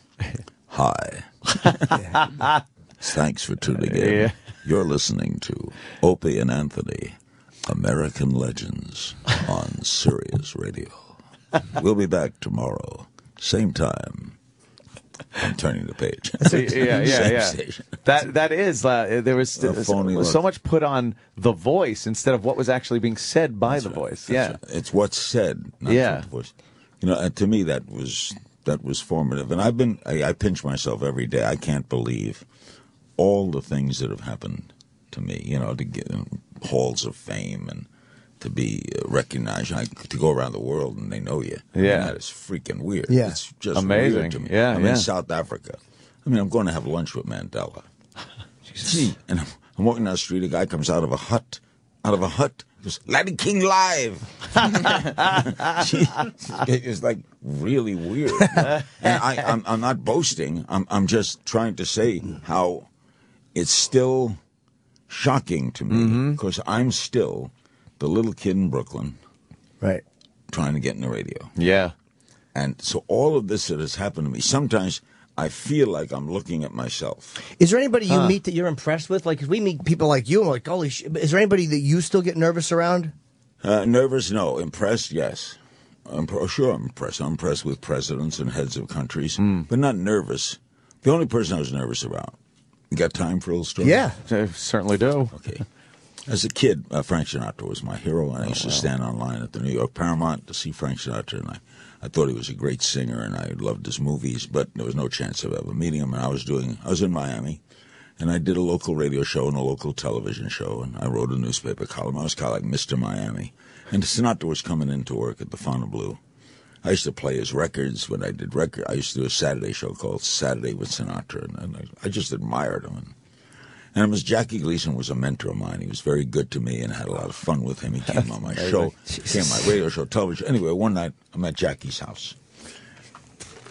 Hi. Thanks for tuning in. Yeah. You're listening to Opie and Anthony, American Legends on Sirius Radio. We'll be back tomorrow, same time. I'm turning the page. yeah, yeah, yeah. station. That that is uh, there was was so much put on the voice instead of what was actually being said by the voice. Yeah, right. It's what's said, not Yeah. the voice. You know, and to me that was that was formative. And I've been I, I pinch myself every day. I can't believe all the things that have happened to me. You know, to get in halls of fame and to be uh, recognized, I, to go around the world and they know you. I mean, Yeah. that is freaking weird. Yeah. it's just Amazing. weird to me. Yeah, I'm yeah. in South Africa. I mean, I'm going to have lunch with Mandela. Gee, and I'm, I'm walking down the street. A guy comes out of a hut, out of a hut. Goes, Larry King live. Gee, it's like really weird. and I, I'm, I'm not boasting. I'm, I'm just trying to say how it's still shocking to me because I'm still the little kid in Brooklyn, right, trying to get in the radio. Yeah. And so all of this that has happened to me, sometimes I feel like I'm looking at myself. Is there anybody you Huh. meet that you're impressed with? Like, 'cause we meet people like you, and we're like, holy shit. Is there anybody that you still get nervous around? Uh, nervous? No. Impressed? Yes. I'm pro- sure I'm impressed. I'm impressed with presidents and heads of countries, but not nervous. The only person I was nervous about. You got time for a little story? Yeah, I certainly do. Okay. As a kid, uh, Frank Sinatra was my hero, and I used to stand online at the New York Paramount to see Frank Sinatra, and I, I thought he was a great singer, and I loved his movies, but there was no chance of ever meeting him. And I was doing, I was in Miami, and I did a local radio show and a local television show, and I wrote a newspaper column. I was kind of like Mr. Miami, and Sinatra was coming into work at the Fontainebleau. I used to play his records when I did record. I used to do a Saturday show called Saturday with Sinatra, and, and I, I just admired him. And, and it was Jackie Gleason was a mentor of mine. He was very good to me and I had a lot of fun with him. He came on my show, came on my radio show, television. Anyway, one night I'm at Jackie's house.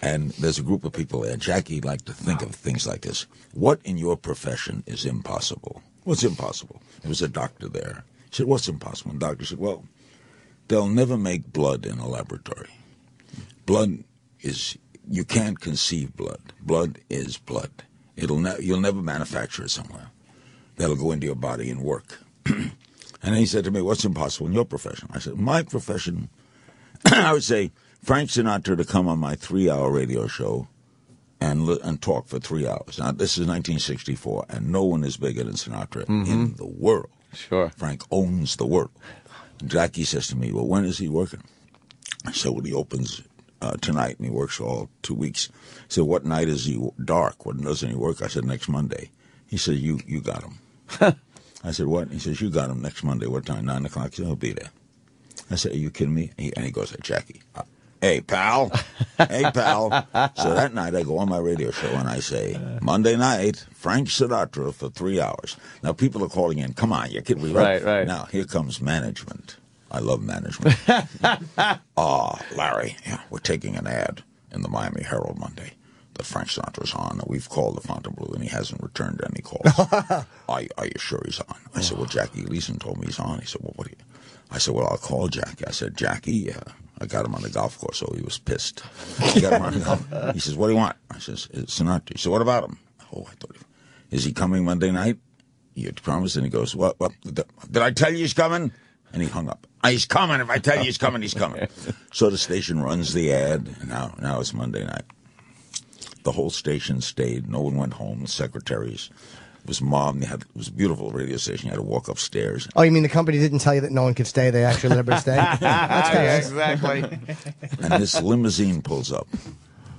And there's a group of people there. Jackie liked to think of things like this. What in your profession is impossible? What's impossible? There was a doctor there. He said, What's impossible? And the doctor said, Well, they'll never make blood in a laboratory. Blood is you can't conceive blood. Blood is blood. It'll ne- you'll never manufacture it somewhere. That'll go into your body and work. and then he said to me, "What's impossible in your profession?" I said, "My profession." I would say Frank Sinatra to come on my three-hour radio show and and talk for three hours. Now this is 1964, and no one is bigger than Sinatra in the world. Sure, Frank owns the world. And Jackie says to me, "Well, when is he working?" I said, "Well, he opens uh, tonight, and he works all two weeks." He said, "What night is he dark? When doesn't he work?" I said, "Next Monday." He said, "You you got him." I said, "What?" He says, "You got him next Monday. What time? Nine o'clock." He said, "He'll be there." I said, "Are you kidding me?" He, and he goes, "Jackie, uh, Hey, pal. Hey, pal. So that night I go on my radio show and I say, Monday night, Frank Sinatra for three hours. Now people are calling in, come on, you kid me, Right, right. Now here comes management. I love management. Ah, Larry, yeah, we're taking an ad in the Miami Herald Monday that Frank Sinatra's on. We've called the Fontainebleau and he hasn't returned any calls. I, you- are you sure he's on? I said, well, Jackie Gleason told me he's on. He said, well, what do you? I said, well, I'll call Jackie. I said, Jackie, uh, I got him on the golf course, so he was pissed. I got him on the golf. He says, what do you want? I says, it's Sinatra. He said, what about him? Oh, I thought, he, is he coming Monday night? He had promised, and he goes, what, what, did I tell you he's coming? And he hung up. "Ah, He's coming. If I tell you he's coming, he's coming. so the station runs the ad, and now, now it's Monday night. The whole station stayed. No one went home. The secretaries. It was mom. They had, it was a beautiful radio station. You had to walk upstairs. Oh, you mean the company didn't tell you that no one could stay? They actually let everybody stay. That's kinda Yeah, exactly. and this limousine pulls up.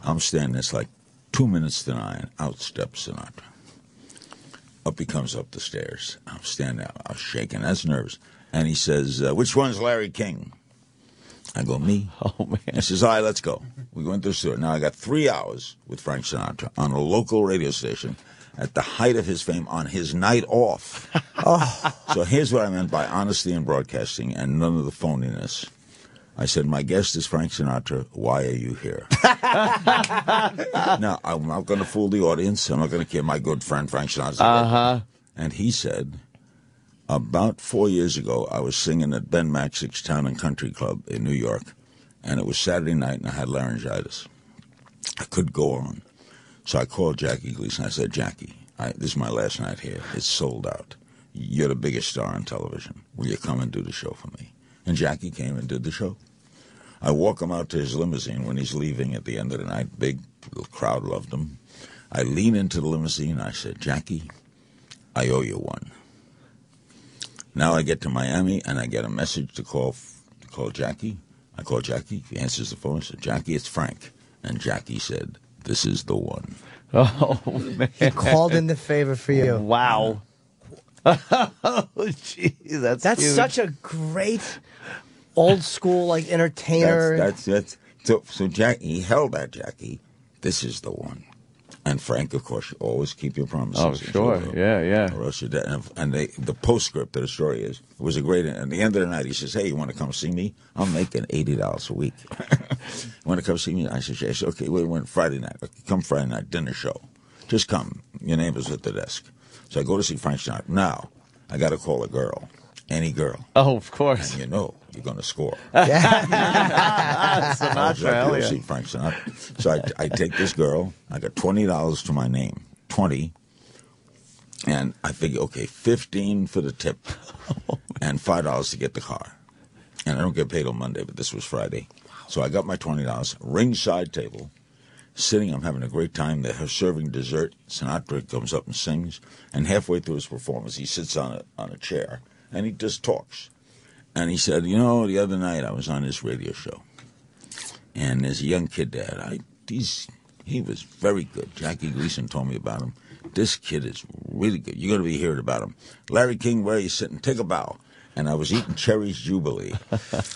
I'm standing. It's like two minutes to nine. Out steps Sinatra. Up he comes up the stairs. I'm standing out. I was shaking. That's nervous. And he says, uh, "Which one's Larry King?" I go, "Me." Oh man. He says, "All right, let's go." We went to the store. Now I got three hours with Frank Sinatra on a local radio station at the height of his fame on his night off. So here's what I meant by honesty in broadcasting and none of the phoniness. I said, My guest is Frank Sinatra. Why are you here? now, I'm not going to fool the audience. I'm not going to kid my good friend Frank Sinatra. Uh huh. And he said, About four years ago, I was singing at Ben Maksik's Town and Country Club in New York, and it was Saturday night, and I had laryngitis. I could go on. So I called Jackie Gleason. I said, Jackie, I, this is my last night here. It's sold out. You're the biggest star on television. Will you come and do the show for me? And Jackie came and did the show. I walk him out to his limousine when he's leaving at the end of the night. Big crowd loved him. I lean into the limousine. I said, Jackie, I owe you one. Now I get to Miami and I get a message to call to call Jackie. I call Jackie. He answers the phone. I said, Jackie, it's Frank. And Jackie said, This is the one. Oh man. He called in the favor for you. Wow. oh, jeez, that's That's huge. such a great old school like entertainer. That's that's, that's so, so Jack he held that Jackie. This is the one. And Frank, of course, you always keep your promises. Oh, sure. Yeah, yeah. Or else you're dead. And, and they, the postscript of the story is it was a great. At the end of the night, he says, "Hey, you want to come see me? I'm making eighty dollars a week. you want to come see me?" I said, "Yes." Okay, we went Friday night. Okay, come Friday night dinner show. Just come. Your name is at the desk. So I go to see Frank Sinatra. Now I got to call a girl, any girl. Oh, of course. And you know you're going to score. Sinatra, like, yeah. see Frank Sinatra. So I, I take this girl. I got twenty dollars to my name, twenty, and I figure, okay, fifteen for the tip, and five dollars to get the car. And I don't get paid on Monday, but this was Friday, so I got my twenty dollars. Ringside table, sitting. I'm having a great time. They're serving dessert. Sinatra comes up and sings, and halfway through his performance, he sits on a on a chair and he just talks. And he said, you know, the other night I was on this radio show and there's a young kid there. I, he's he was very good. Jackie Gleason told me about him. This kid is really good. You're going to be hearing about him. Larry King, where are you sitting? Take a bow. And I was eating Cherries Jubilee,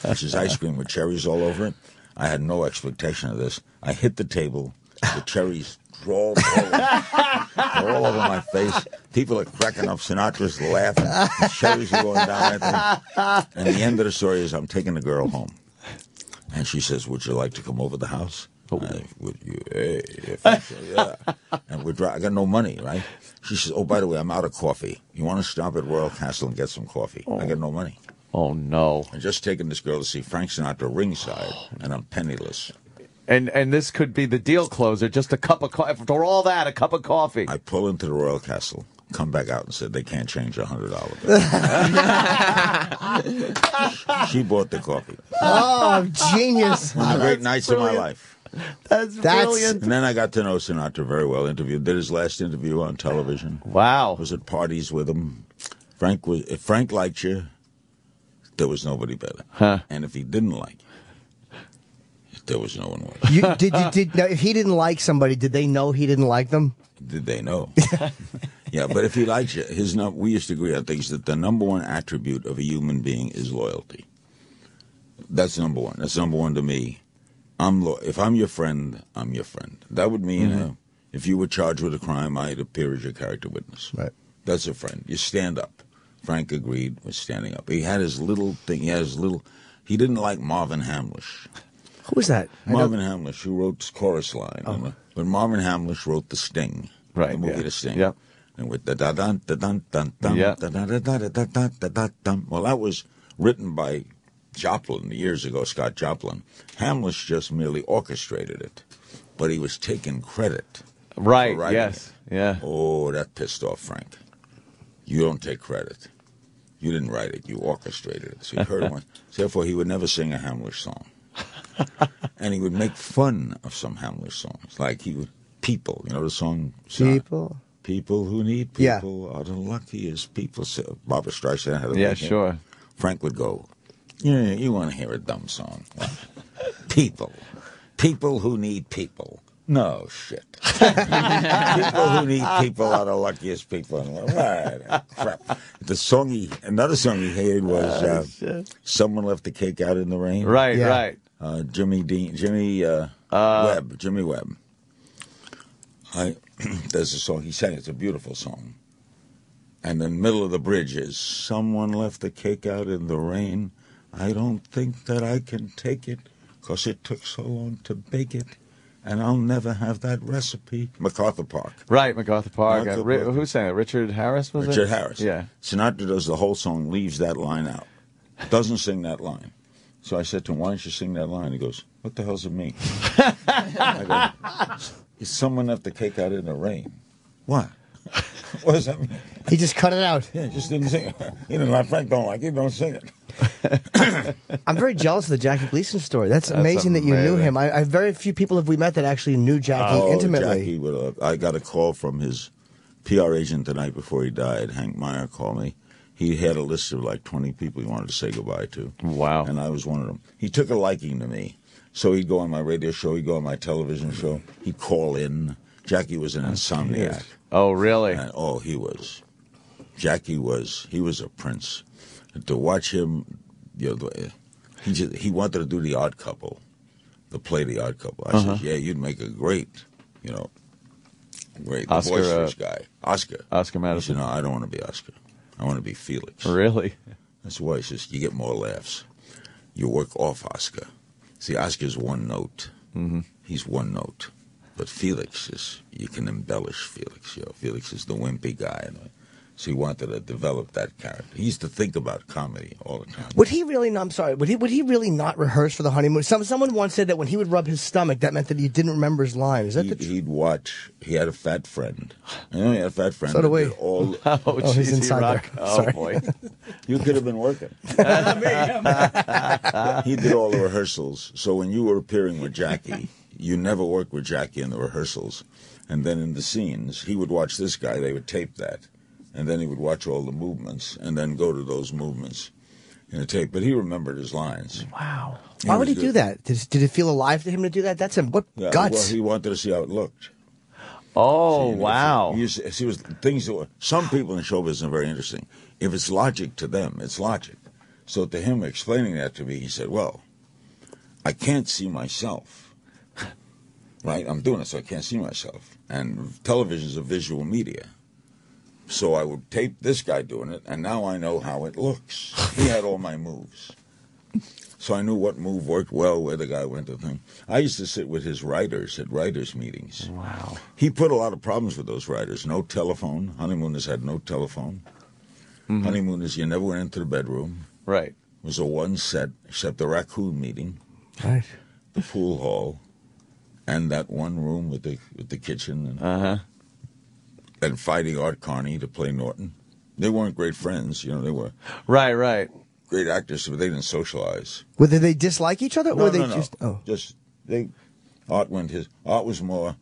which is ice cream with cherries all over it. I had no expectation of this. I hit the table. The cherries drooled all over, all over my face. People are cracking up. Sinatra's laughing. The cherries are going down. Everything. And the end of the story is I'm taking the girl home. And she says, "Would you like to come over the house?" Oh. I, would you? Hey, if I say, yeah. And we're dri- I got no money, right? She says, "Oh, by the way, I'm out of coffee. You want to stop at Royal Castle and get some coffee?" I got no money. Oh no. I'm just taking this girl to see Frank Sinatra ringside, and I'm penniless. And and this could be the deal closer. Just a cup of coffee. For all that, a cup of coffee. I pull into the Royal Castle, come back out, and said they can't change a hundred dollar bill. she bought the coffee. oh, genius! One of the great nights of my life. That's, That's- brilliant. And then I got to know Sinatra very well. Interviewed, did his last interview on television. Wow. Was at parties with him. Frank was if Frank liked you, there was nobody better. Huh. And if he didn't like you, there was no one worse. You, did you did now, if he didn't like somebody? Did they know he didn't like them? Did they know? yeah, but if he likes you, his num- we used to agree on things that the number one attribute of a human being is loyalty. That's number one. That's number one to me. I'm lo- if I'm your friend, I'm your friend. That would mean Mm-hmm. uh, if you were charged with a crime, I'd appear as your character witness. Right. That's a friend. You stand up. Frank agreed with standing up. He had his little thing. He had his little. He didn't like Marvin Hamlisch. Who was that? Marvin Hamlisch, who wrote this chorus line. Oh. you. But Marvin Hamlisch wrote The Sting. Right, The movie yeah. The Sting. Yep. And with the da da da da da da Yeah. da da da da da da da da da. Well, that was written by Joplin years ago, Scott Joplin. Hamlisch just merely orchestrated it, but he was taking credit. Right. Yes. it. Yeah. Oh, that pissed off Frank. You don't take credit. You didn't write it. You orchestrated it. So he heard one. Therefore, he would never sing a Hamlisch song. and he would make fun of some Hamlisch songs, like he would people. You know the song. People. People who need Yeah. people are the luckiest people. So Barbra Streisand had a Yeah, big hit. sure. Frank would go, Yeah, you want to hear a dumb song? People, people who need people. No shit. people who need people are the luckiest people. in the world. Right, crap. The song he, another song he hated was uh, "Someone Left the Cake Out in the Rain." Right. Yeah. Right. Uh, Jimmy Dean, Jimmy uh, Webb, Jimmy Webb. I there's a song he sang. It's a beautiful song. And the middle of the bridge is someone left the cake out in the rain. I don't think that I can take it, 'cause it took so long to bake it, and I'll never have that recipe. MacArthur Park. Right. MacArthur Park. MacArthur Uh, Ri- Park. who sang it? Richard Harris was it? Richard Harris. Yeah. Sinatra does the whole song, leaves that line out. Doesn't sing that line. So I said to him, why don't you sing that line? He goes, what the hell's it mean? I go, is someone left the cake out in the rain? What? what does that mean? He just cut it out. Yeah, just didn't sing it. You know, my Frank don't like it, don't sing it. I'm very jealous of the Jackie Gleason story. That's, That's amazing that you knew him. I, I very few people have we met that actually knew Jackie Oh, intimately. Jackie, would, uh, I got a call from his PR agent the night before he died. Hank Meyer called me. He had a list of like 20 people he wanted to say goodbye to. Wow. And I was one of them. He took a liking to me. So he'd go on my radio show, he'd go on my television show, he'd call in. Jackie was an insomniac. Oh, really? And, oh, he was. Jackie was, he was a prince. To watch him, you know, he just, he wanted to do the odd couple, the play the odd couple. I Uh-huh. said, yeah, you'd make a great, you know, great Oscar, boisterous uh, guy. Oscar. Oscar Madison. said, no, I don't want to be Oscar. I want to be Felix. Really? That's why he says you get more laughs. You work off Oscar. See, Oscar's one note. Mm-hmm. He's one note. But Felix is, you can embellish Felix. You know, Felix is the wimpy guy. And, so he wanted to develop that character. He used to think about comedy all the time. Would he really? No, I'm sorry. Would he? Would he really not rehearse for the honeymoon? Some someone once said that when he would rub his stomach, that meant that he didn't remember his line. Is that He'd, truth? he'd watch. He had a fat friend. You know, he had a fat friend. So do we. All, Oh, Oh, he's geez, he inside rock- there. Oh, Sorry. boy. you could have been working. he did all the rehearsals. So when you were appearing with Jackie, you never worked with Jackie in the rehearsals. And then in the scenes, he would watch this guy. They would tape that. And then he would watch all the movements and then go to those movements in a tape. But he remembered his lines. Wow. He Why would was he do that? Did, did it feel alive to him to do that? That's him. What Yeah, guts? Well, he wanted to see how it looked. Oh, See, wow. He, used- he was things that were, some people in show business are very interesting. If it's logic to them, it's logic. So to him explaining that to me, he said, "Well, I can't see myself. Right? I'm doing it, so I can't see myself. And television is a visual media. So I would tape this guy doing it, and now I know how it looks. He had all my moves." So I knew what move worked well, where the guy went to thing. I used to sit with his writers at writers' meetings. Wow. He put a lot of problems with those writers. No telephone. Honeymooners had no telephone. Honeymooners, you never went into the bedroom. Right. It was a one set, except the raccoon meeting, Right. the pool hall, and that one room with the with the kitchen, and, Uh huh. And fighting Art Carney to play Norton. They weren't great friends, you know. They were Right. Right. great actors, but they didn't socialize. Whether they dislike each other, No, or they no, no. just oh, Just they. Art went his. Art was more.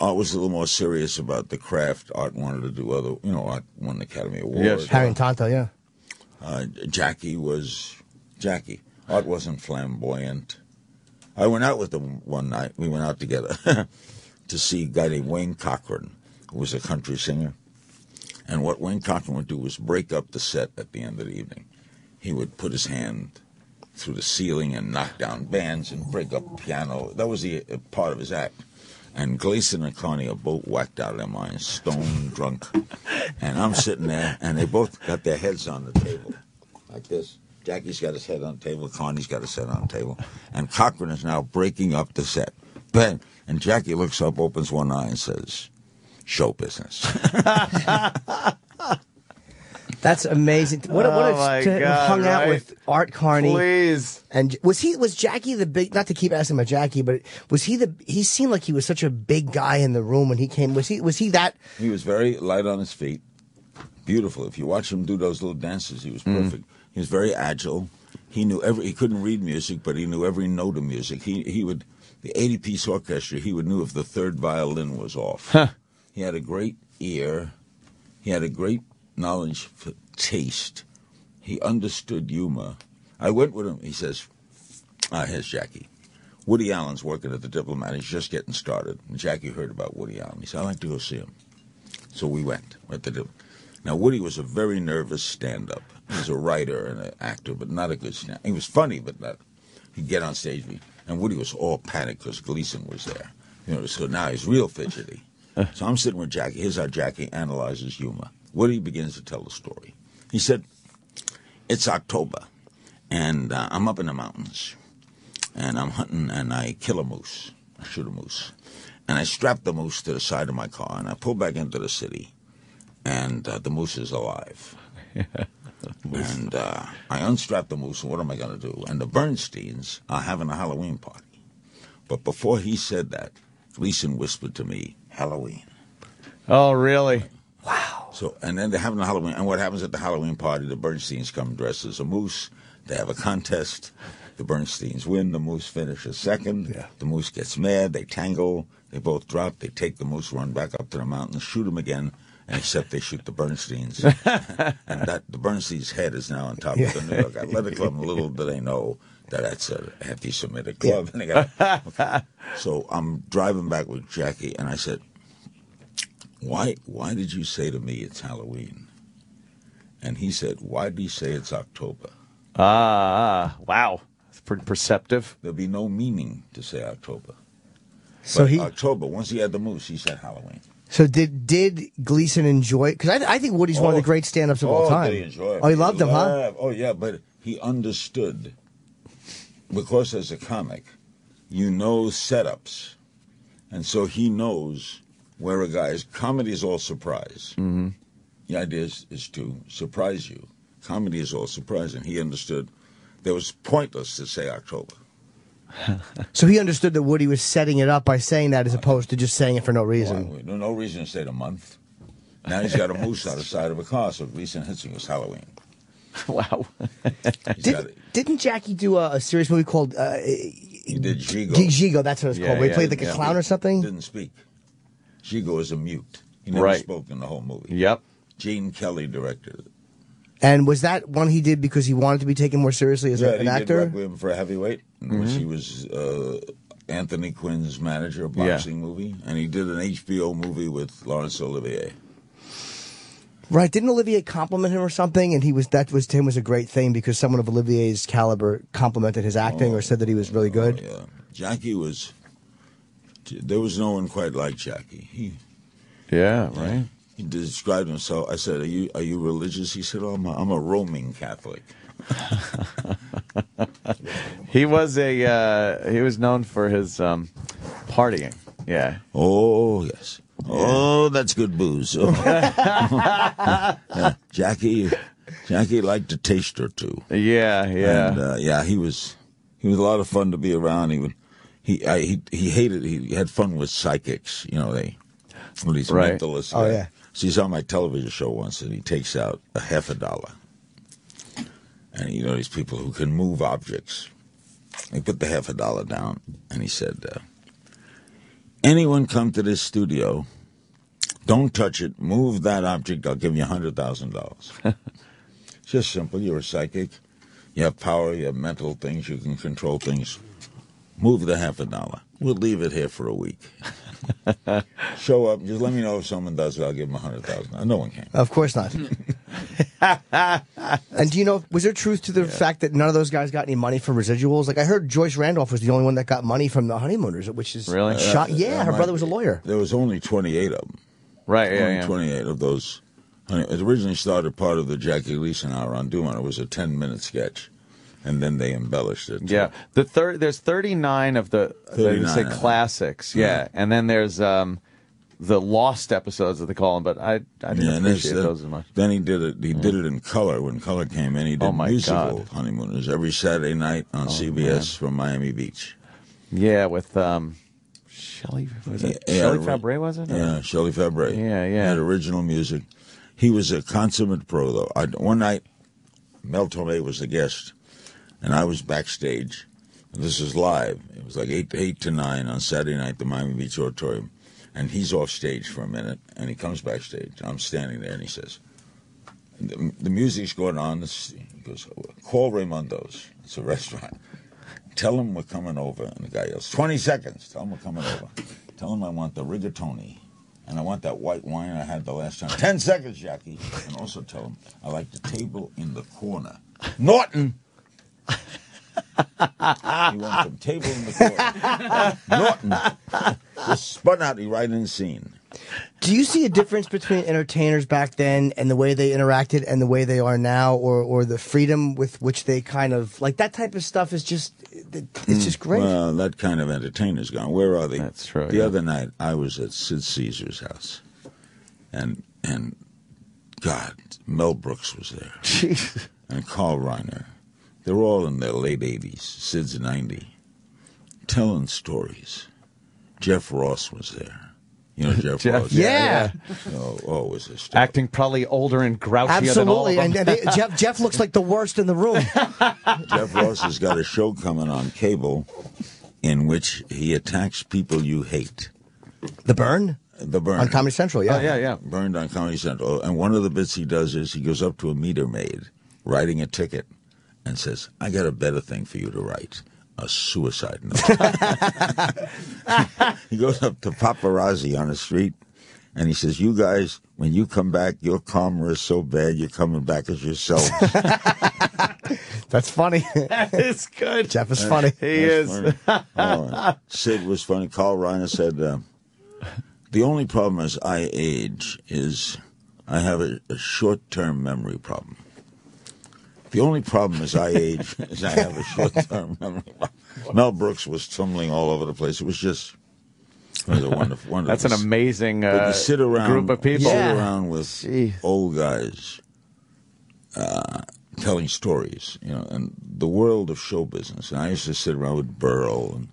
Art was a little more serious about the craft. Art wanted to do other. You know, Art won the Academy Award. Yes. Harry and Tonto, yeah. Uh, Jackie was Jackie. Art wasn't flamboyant. I went out with him one night. We went out together to see a guy named Wayne Cochran, who was a country singer. And what Wayne Cochran would do was break up the set at the end of the evening. He would put his hand through the ceiling and knock down bands and break up piano. That was the uh, part of his act. And Gleason and Carney are both whacked out of their minds, stone drunk. And I'm sitting there, and they both got their heads on the table, like this. Jackie's got his head on the table, Carney's got his head on the table. And Cochran is now breaking up the set. Bang! And Jackie looks up, opens one eye, and says, Show business. That's amazing. What, what Oh if my to God, hung out with Art Carney? Please. And was he was Jackie the big? Not to keep asking about Jackie, but was he the? He seemed like he was such a big guy in the room when he came. Was he? Was he that? He was very light on his feet, beautiful. If you watch him do those little dances, he was mm. perfect. He was very agile. He knew every. He couldn't read music, but he knew every note of music. He he would the eighty piece orchestra. He would knew if the third violin was off. He had a great ear. He had a great knowledge for taste. He understood humor. I went with him. He says, "Ah, here's Jackie." Woody Allen's working at the Diplomat. He's just getting started. And Jackie heard about Woody Allen. He said, I'd like to go see him. So we went. went to now, Woody was a very nervous stand up. He was a writer and an actor, but not a good stand-up. He was funny, but not. He'd get on stage, and Woody was all panicked because Gleason was there. You know, so now he's real fidgety. So I'm sitting with Jackie. Here's how Jackie analyzes humor. Woody begins to tell the story. He said, It's October, and uh, I'm up in the mountains and I'm hunting and I kill a moose. I shoot a moose. And I strap the moose to the side of my car and I pull back into the city and uh, the moose is alive. and uh, I unstrap the moose and what am I going to do? And the Bernsteins are having a Halloween party. But before he said that, Gleason whispered to me, Halloween. Oh, really? Wow. So, and then they're having a Halloween. And what happens at the Halloween party? The Bernsteins come dressed as a moose. They have a contest. The Bernsteins win. The moose finishes second. The moose gets mad. They tangle. They both drop. They take the moose, run back up to the mountain, shoot him again. And except they shoot the Bernsteins, and that the Bernsteins' head is now on top of the New York Athletic Club. And little do they know that that's a anti-Semitic club. And they got, okay. So I'm driving back with Jackie, and I said, why why did you say to me it's Halloween? And he said, Why did you say it's October? Ah, wow. It's pretty perceptive. There'll be no meaning to say October. So But he. October, once he had the moose, he said Halloween. So did did Gleason enjoy? Because I, I think Woody's one of the great stand-ups of all oh, time. Did he enjoy it? Oh, he loved him, huh? Oh yeah, but he understood because as a comic, you know setups, and so he knows where a guy's comedy is all surprise. Mm-hmm. The idea is, is to surprise you. Comedy is all surprise, and he understood there was pointless to say October. So he understood that Woody was setting it up by saying that, as opposed to just saying it for no reason. Why? No, reason to stay a month. Now he's got a moose on the side of a car, so recent hits him. It's Halloween. Wow. He's got it. Didn't Jackie do a, a serious movie called uh, He did Gigot. Gigot? That's what it's Yeah, called. Where he played like a clown or something. Didn't speak. Gigot is a mute. He never Right. spoke in the whole movie. Yep. Gene Kelly directed it. And was that one he did because he wanted to be taken more seriously as yeah, a, an he did actor? Requiem for a Heavyweight, in which Mm-hmm. he was uh, Anthony Quinn's manager, a Yeah. boxing movie, and he did an HBO movie with Laurence Olivier. Right? Didn't Olivier compliment him or something? And he was that was to him was a great thing because someone of Olivier's caliber complimented his acting or said that he was really good. Oh, yeah. Jackie was. There was no one quite like Jackie. He Yeah, right. he described himself. I said, "Are you are you religious?" He said, "Oh, I'm a, I'm a roaming Catholic." He was a uh, he was known for his um, partying. Yeah. Oh yes. Oh, that's good booze. Yeah. Jackie, Jackie liked to taste her too. Yeah, yeah. And, uh, yeah, he was he was a lot of fun to be around. He would he I, he he hated he had fun with psychics. You know they with these Right. mentalists. Oh, yeah. So he's on my television show once, and he takes out a half a dollar. And you know these people who can move objects. He put the half a dollar down, and he said, uh, "Anyone come to this studio." Don't touch it. Move that object. I'll give you a hundred thousand dollars. Just simple. You're a psychic. You have power. You have mental things. You can control things. Move the half a dollar. We'll leave it here for a week. Show up. Just let me know if someone does it. I'll give them a hundred thousand. No one came. Of course not. And do you know, was there truth to the fact that none of those guys got any money from residuals? Like I heard Joyce Randolph was the only one that got money from the honeymooners, which is Really? shock. Uh, Yeah, her might- brother was a lawyer. There was only 28 of them. Right, yeah, only yeah. 28 of those. honey- It originally started part of the Jackie Gleason hour on Doom. It was a 10 minute sketch. And then they embellished it. Yeah, the third there's 39 of the they would say classics. Yeah. And then there's um the lost episodes that they call them, but I I didn't Yeah, appreciate uh, those as much. Then he did it. He did it in color. When color came in, he did Oh, my musical God. Oh, honeymooners every Saturday night on CBS from Miami Beach. Yeah, with um Shelley was it Yeah, Shelley Fabre was it? Yeah, Shelley Fabre. Yeah, yeah. Had original music. He was a consummate pro, though. I, one night, Mel Torme was the guest, and I was backstage. This is live. It was like eight eight to nine on Saturday night, the Miami Beach Auditorium, and he's off stage for a minute, and he comes backstage. I'm standing there, and he says, "The, the music's going on." He goes, "Call Raimundo's. It's a restaurant." Tell him we're coming over. And the guy yells, 20 seconds. Tell him we're coming over. Tell him I want the rigatoni. And I want that white wine I had the last time. 10 seconds, Jackie. And also tell him I like the table in the corner. Norton! He went from table in the corner. Norton! Just spun out, he right in the scene. Do you see a difference between entertainers back then and the way they interacted and the way they are now, or or the freedom with which they kind of like that type of stuff is just it's mm, just great. Well, that kind of entertainer's gone. Where are they? That's true, The yeah. other night, I was at Sid Caesar's house, and and God, Mel Brooks was there, Jeez. and Carl Reiner. They're all in their late eighties. Sid's ninety, telling stories. Jeff Ross was there. You know Jeff, Jeff, Ross. yeah. Oh, oh, it was a Acting probably older and grouchier than all of them. and, and they, Jeff Jeff looks like the worst in the room. Jeff Ross has got a show coming on cable in which he attacks people you hate. The burn The burn on Comedy Central, yeah. Oh yeah, yeah. burned on Comedy Central. And one of the bits he does is he goes up to a meter maid writing a ticket and says, I got a better thing for you to write. A suicide note. he goes up to paparazzi on the street and he says, You guys, when you come back, your karma is so bad you're coming back as yourselves. That's funny. it's good. Jeff is funny. He That's is. funny. Oh, Sid was funny. Carl Reiner said, uh, "The only problem as I age is I have a, a short-term memory problem. The only problem as I age is I have a short-term memory. Mel Brooks was tumbling all over the place. It was just it was a wonderful, wonderful. That's an amazing uh, you sit around, group of people. Sit Yeah. around with old guys uh, telling stories, you know, and the world of show business. And I used to sit around with Berle and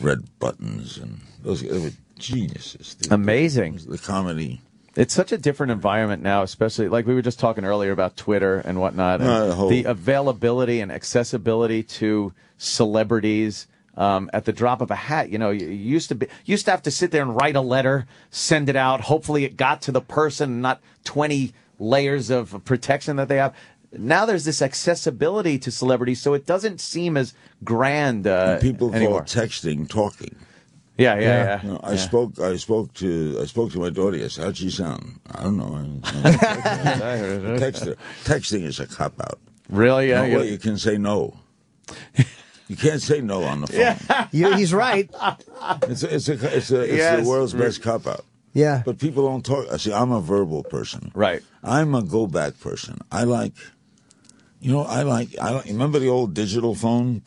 Red Buttons, and those they were geniuses. The- Amazing. The, comedy. It's such a different environment now, especially like we were just talking earlier about Twitter and whatnot. and No, the availability and accessibility to celebrities um, at the drop of a hat. You know, you, used to be used to have to sit there and write a letter, send it out. Hopefully, it got to the person, not twenty layers of protection that they have. Now there's this accessibility to celebrities, so it doesn't seem as grand uh, And people anymore. call texting talking. Yeah, yeah, yeah. You know, I yeah. spoke. I spoke to. I spoke to my daughter. Yesterday. How'd she sound? I don't know. I- Text her. Texting is a cop out. Really? Yeah. no you- way you can say no. You can't say no on the phone. You- he's right. It's a, it's a, it's, a, it's Yes. the world's best cop out. Yeah. But people don't talk. See, I'm a verbal person. Right. I'm a go back person. I like, you know, I like. I like, remember the old digital phone.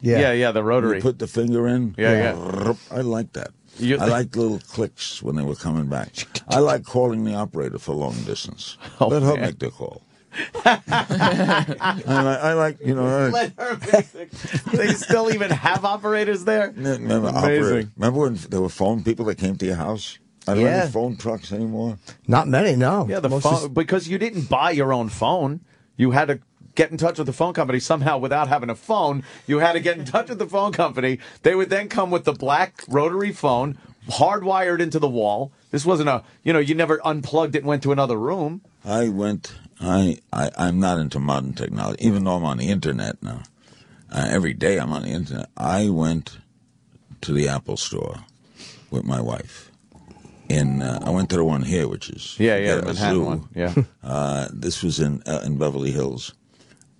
Yeah. Yeah, yeah, the rotary. You put the finger in. Yeah, yeah. I like that. You- I like little clicks when they were coming back. I like calling the operator for long distance. Oh, Let her man. make the call. I, like, I like, you know. I, Let her make the- they still even have operators there. Remember, Amazing. operator- remember when there were phone people that came to your house? I don't Yeah. have phone trucks anymore. Not many, no. Yeah, the Most phone is- because you didn't buy your own phone. You had to get in touch with the phone company somehow without having a phone. You had to get in touch with the phone company. They would then come with the black rotary phone hardwired into the wall. This wasn't a, you know, you never unplugged it and went to another room. I went. I, I I'm not into modern technology, even though I'm on the internet now. Uh, every day I'm on the internet. I went to the Apple store with my wife, in uh, I went to the one here, which is Yeah, yeah, forget the a Manhattan zoo. one, yeah. uh, this was in uh, in Beverly Hills,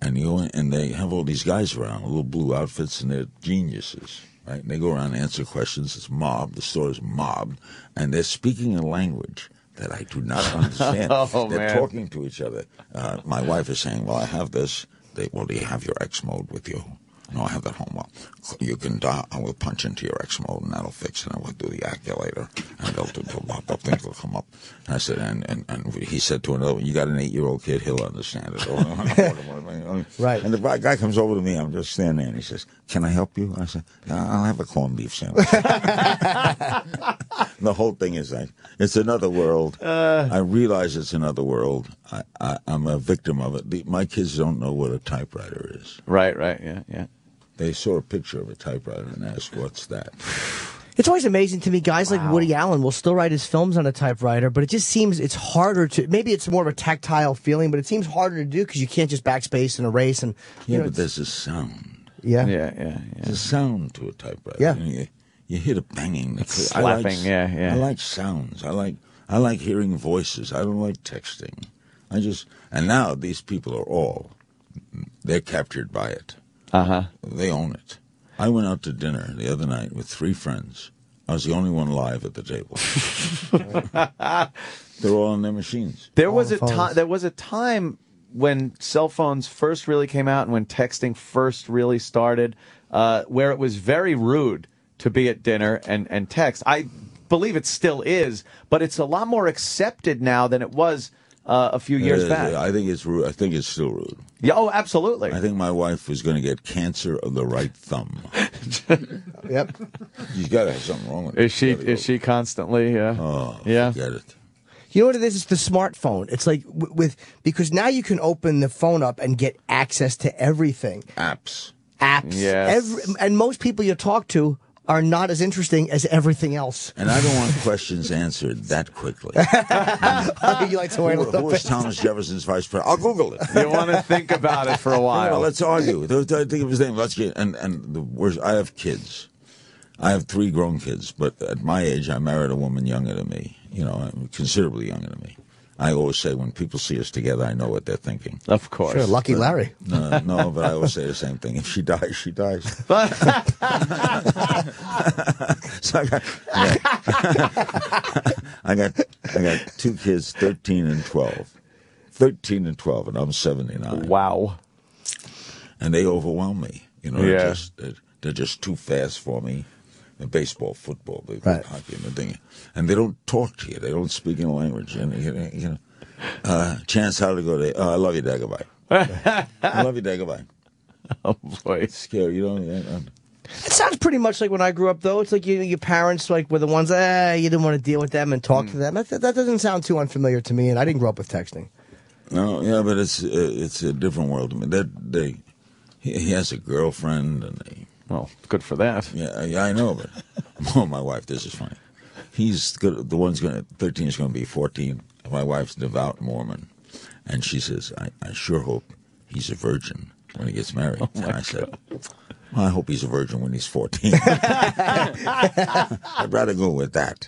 and you go in, and they have all these guys around, little blue outfits, and they're geniuses, right? And they go around and answer questions. It's mobbed. The store is mobbed, and they're speaking a language that I do not understand. Oh, they're man. talking to each other. Uh, my wife is saying, "Well, I have this." They, well, do you have your X mode with you? No, I have that home. Well, you can dial. I will punch into your X mode, and that'll fix it. And I will do the acculator, and they'll do the blah, blah, things will come up. And I said, and, and, and he said to another, one, "You got an eight-year-old kid. He'll understand it." Right. And the guy- guy comes over to me. I'm just standing there, and he says, "Can I help you?" I said, "I'll have a corned beef sandwich." the whole thing is like it's another world. Uh. I realize it's another world. I, I, I'm a victim of it. The, my kids don't know what a typewriter is. Right, right, yeah, yeah. They saw a picture of a typewriter and asked, "What's that?" It's always amazing to me. Guys like Woody Allen will still write his films on a typewriter, but it just seems it's harder to. Maybe it's more of a tactile feeling, but it seems harder to do because you can't just backspace and erase and. You Yeah, know, but there's a sound. yeah. Yeah, yeah, There's a sound to a typewriter. Yeah. You, know, you, you hear the banging. It's I like slapping, yeah, yeah. I like sounds. I like I like hearing voices. I don't like texting. I just and now these people are all they're captured by it. Uh huh. They own it. I went out to dinner the other night with three friends. I was the only one live at the table. They're all on their machines. There was the a time. There was a time when cell phones first really came out and when texting first really started, uh, where it was very rude to be at dinner and and text. I believe it still is, but it's a lot more accepted now than it was uh, a few years Uh, back. I think it's rude. I think it's still rude. yeah, oh, absolutely. I think my wife was going to get cancer of the right thumb. Yep. She's got to have something wrong with it. Is she Gotta go. is she constantly? Uh, Oh, yeah. Get it. You know what it is? It's the smartphone. It's like w- with because now you can open the phone up and get access to everything, Apps. apps. Yes. Every, and most people you talk to are not as interesting as everything else. And I don't want questions answered that quickly. you like to wait a who, little who was. Thomas Jefferson's vice president? I'll Google it. You want to think about it for a Well, while. let's argue. Th- th- Think of his name. Let's get and and the worst. I have kids. I have three grown kids, but at my age, I married a woman younger than me. You know, considerably younger than me. I always say when people see us together, I know what they're thinking. Of course. Sure, lucky Larry. No, no, but I always say the same thing. If she dies, she dies. so I got, I got, I got, I got two kids, thirteen and twelve. Thirteen and twelve, and I'm seventy nine. Wow. And they overwhelm me. You know, Yeah. they're just they're, they're just too fast for me. The baseball, football, the Right. hockey, and the thing, and they don't talk to you. They don't speak in language. And you know, you know uh, chance how to go there. Oh, I love you, Dagobah. I love you, Dagobah. Oh boy. Scary, you um, It sounds pretty much like when I grew up, though. It's like you, your parents like were the ones eh, you didn't want to deal with them and talk to them. That, that doesn't sound too unfamiliar to me, and I didn't grow up with texting. No, yeah, but it's uh, it's a different world. I mean, that they he, he has a girlfriend, and they Well, good for that. yeah, yeah, I know, but oh, my wife, this is funny. He's good. The one's going to thirteen is going to be fourteen. My wife's devout Mormon, and she says, "I, I sure hope he's a virgin when he gets married." and I said. Well, I hope he's a virgin when he's 14. I'd rather go with that.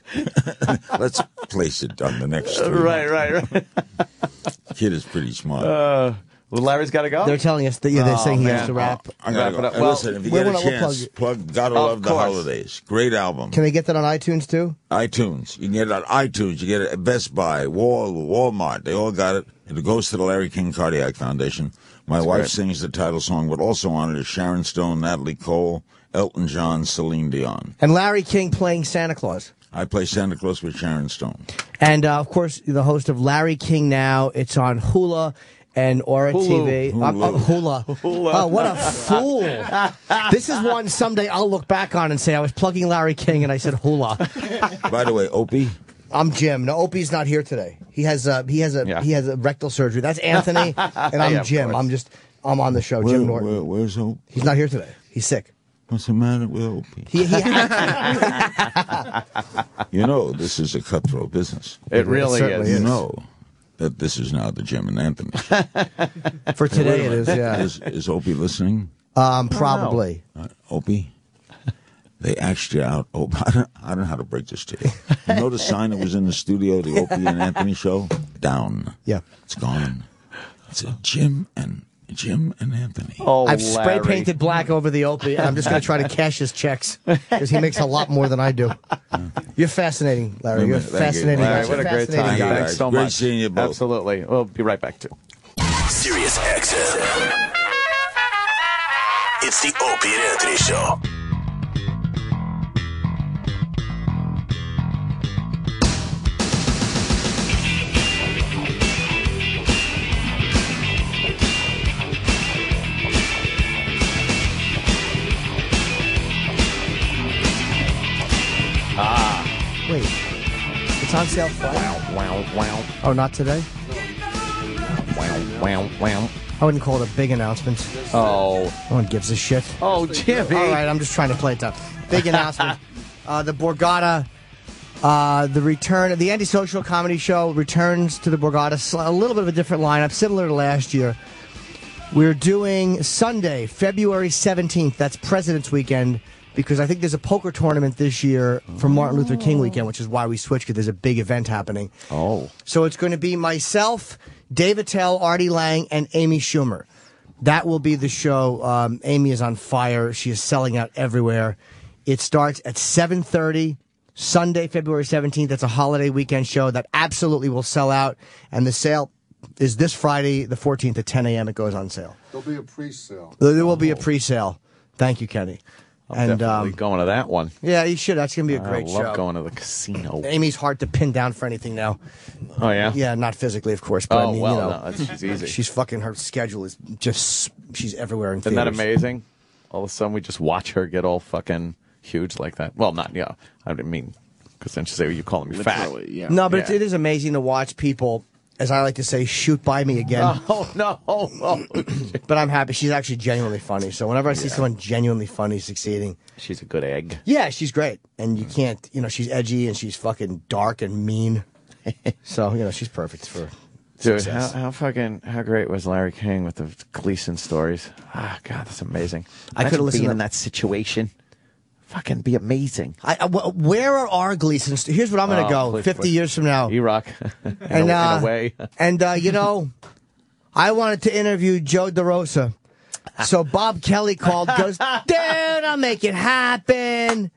Let's place it on the next. three Right, right, right. Kid is pretty smart. Uh, well, Larry's got to go. They're telling us that yeah, they're Oh, saying he man. has to rap. I gotta Wrap it up. Hey, Well, listen, if you we'll- get a we'll plug chance, plug, Gotta Of Love the course. Holidays. Great album. Can they get that on iTunes too? iTunes. You can get it on iTunes. You get it at Best Buy, Wal, Walmart. They all got it. It goes to the Larry King Cardiac Foundation. My wife great. sings the title song, but also on it is Sharon Stone, Natalie Cole, Elton John, Celine Dion. And Larry King playing Santa Claus. I play Santa Claus with Sharon Stone. And uh, of course, the host of Larry King Now. It's on Hula and Aura Hulu. TV. Hulu. Uh, Hula. Hula. Oh, what a fool! this is one someday I'll look back on and say I was plugging Larry King and I said Hula. By the way, Opie, I'm Jim. No, Opie's not here today. He has a he has a Yeah. he has a rectal surgery. That's Anthony, and I'm Yeah, Jim. I'm just I'm on the show. where, Jim Norton. where, where's Opie? He's not here today. He's sick. What's the matter with Opie? He, he You know, this is a cutthroat business. It really certainly is. You know that this is now the Jim and Anthony. for today it is. Yeah. Is, is Opie listening? Um, probably. Uh, Opie, They asked you out. Oh, I don't, I don't know how to break this to you. You know the sign that was in the studio, the Opie and Anthony show? Down. Yeah. It's gone. It's a Jim and Jim and Anthony. Oh, I've spray painted black over the Opie. I'm just going to try to cash his checks because he makes a lot more than I do. You're fascinating, Larry. You're a Thank you. fascinating. Larry, what a great Fascinating time. guy. Thanks so Great much. seeing you both. Absolutely. We'll be right back, too. Sirius XM. It's the Opie and Anthony Show. On sale Friday. Wow, wow, Oh, not today. wow, wow, wow. I wouldn't call it a big announcement. Oh. No one gives a shit. Oh, Jimmy. All right, I'm just trying to play it down. Big announcement. uh, the Borgata, uh, the return of the antisocial comedy show returns to the Borgata. A little bit of a different lineup, similar to last year. We're doing Sunday, February 17th. That's President's Weekend because I think there's a poker tournament this year for Martin Luther King weekend, which is why we switched because there's a big event happening. Oh. So it's going to be myself, Dave Attell, Artie Lange, and Amy Schumer. That will be the show. Um, Amy is on fire. She is selling out everywhere. It starts at 7.30, Sunday, February 17th. That's a holiday weekend show that absolutely will sell out. And the sale is this Friday, the 14th at 10 a.m. It goes on sale. There'll be a pre-sale. There will be a pre-sale. Thank you, Kenny. I'm and definitely um, going to that one. yeah, you should. That's going to be a great show. I love show. going to the casino. Amy's hard to pin down for anything now. Oh, yeah? Yeah, not physically, of course, but Oh, I mean, well, you know, no, that's- she's easy. She's fucking. Her schedule is just. She's everywhere in Isn't that amazing? All of a sudden, we just watch her get all fucking huge like that. Well, not, yeah. I didn't mean, because then she say, well, you calling me fat. Yeah. No, but Yeah. it is amazing to watch people, as I like to say, shoot by me again. Oh, no. Oh, But I'm happy. She's actually genuinely funny. So whenever I see someone genuinely funny succeeding, She's a good egg. yeah, she's great. And you can't, you know, she's edgy and she's fucking dark and mean. so you know, she's perfect for. Dude, how, success. how fucking how great was Larry King with the Gleason stories? Ah, God, that's amazing. I could've Imagine listened to- in that situation. Fucking be amazing. I, I- where are our Gleasons? Here's what I'm going to Oh, go. please, 50 please. years from now. E-Rock. in, and a, uh, way. and uh, you know, I wanted to interview Joe DeRosa. So Bob Kelly called, goes, dude, I'll make it happen.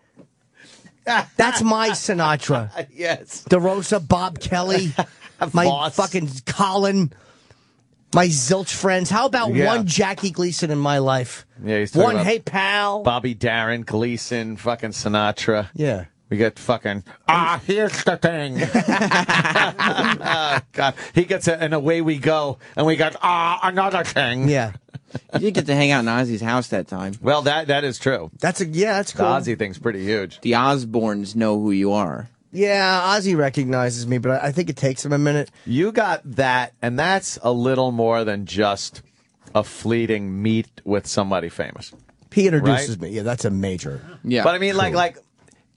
That's my Sinatra. yes. DeRosa, Bob Kelly, my Boss. fucking Colin, my zilch friends. How about Yeah. one Jackie Gleason in my life? Yeah, he's One about Hey Pal. Bobby Darin, Gleason, fucking Sinatra. Yeah. We get fucking ah. Here's the thing. Ah, God, he gets it, and away we go, and we got ah another thing. Yeah. You did get to hang out in Ozzy's house that time. Well, that that is true. That's a yeah, that's cool. The cool. Ozzy thing's pretty huge. The Osbournes know who you are. Yeah, Ozzy recognizes me, but I I think it takes him a minute. You got that, and that's a little more than just a fleeting meet with somebody famous. He introduces Right? me. Yeah, that's a major. Yeah. But I mean, like, like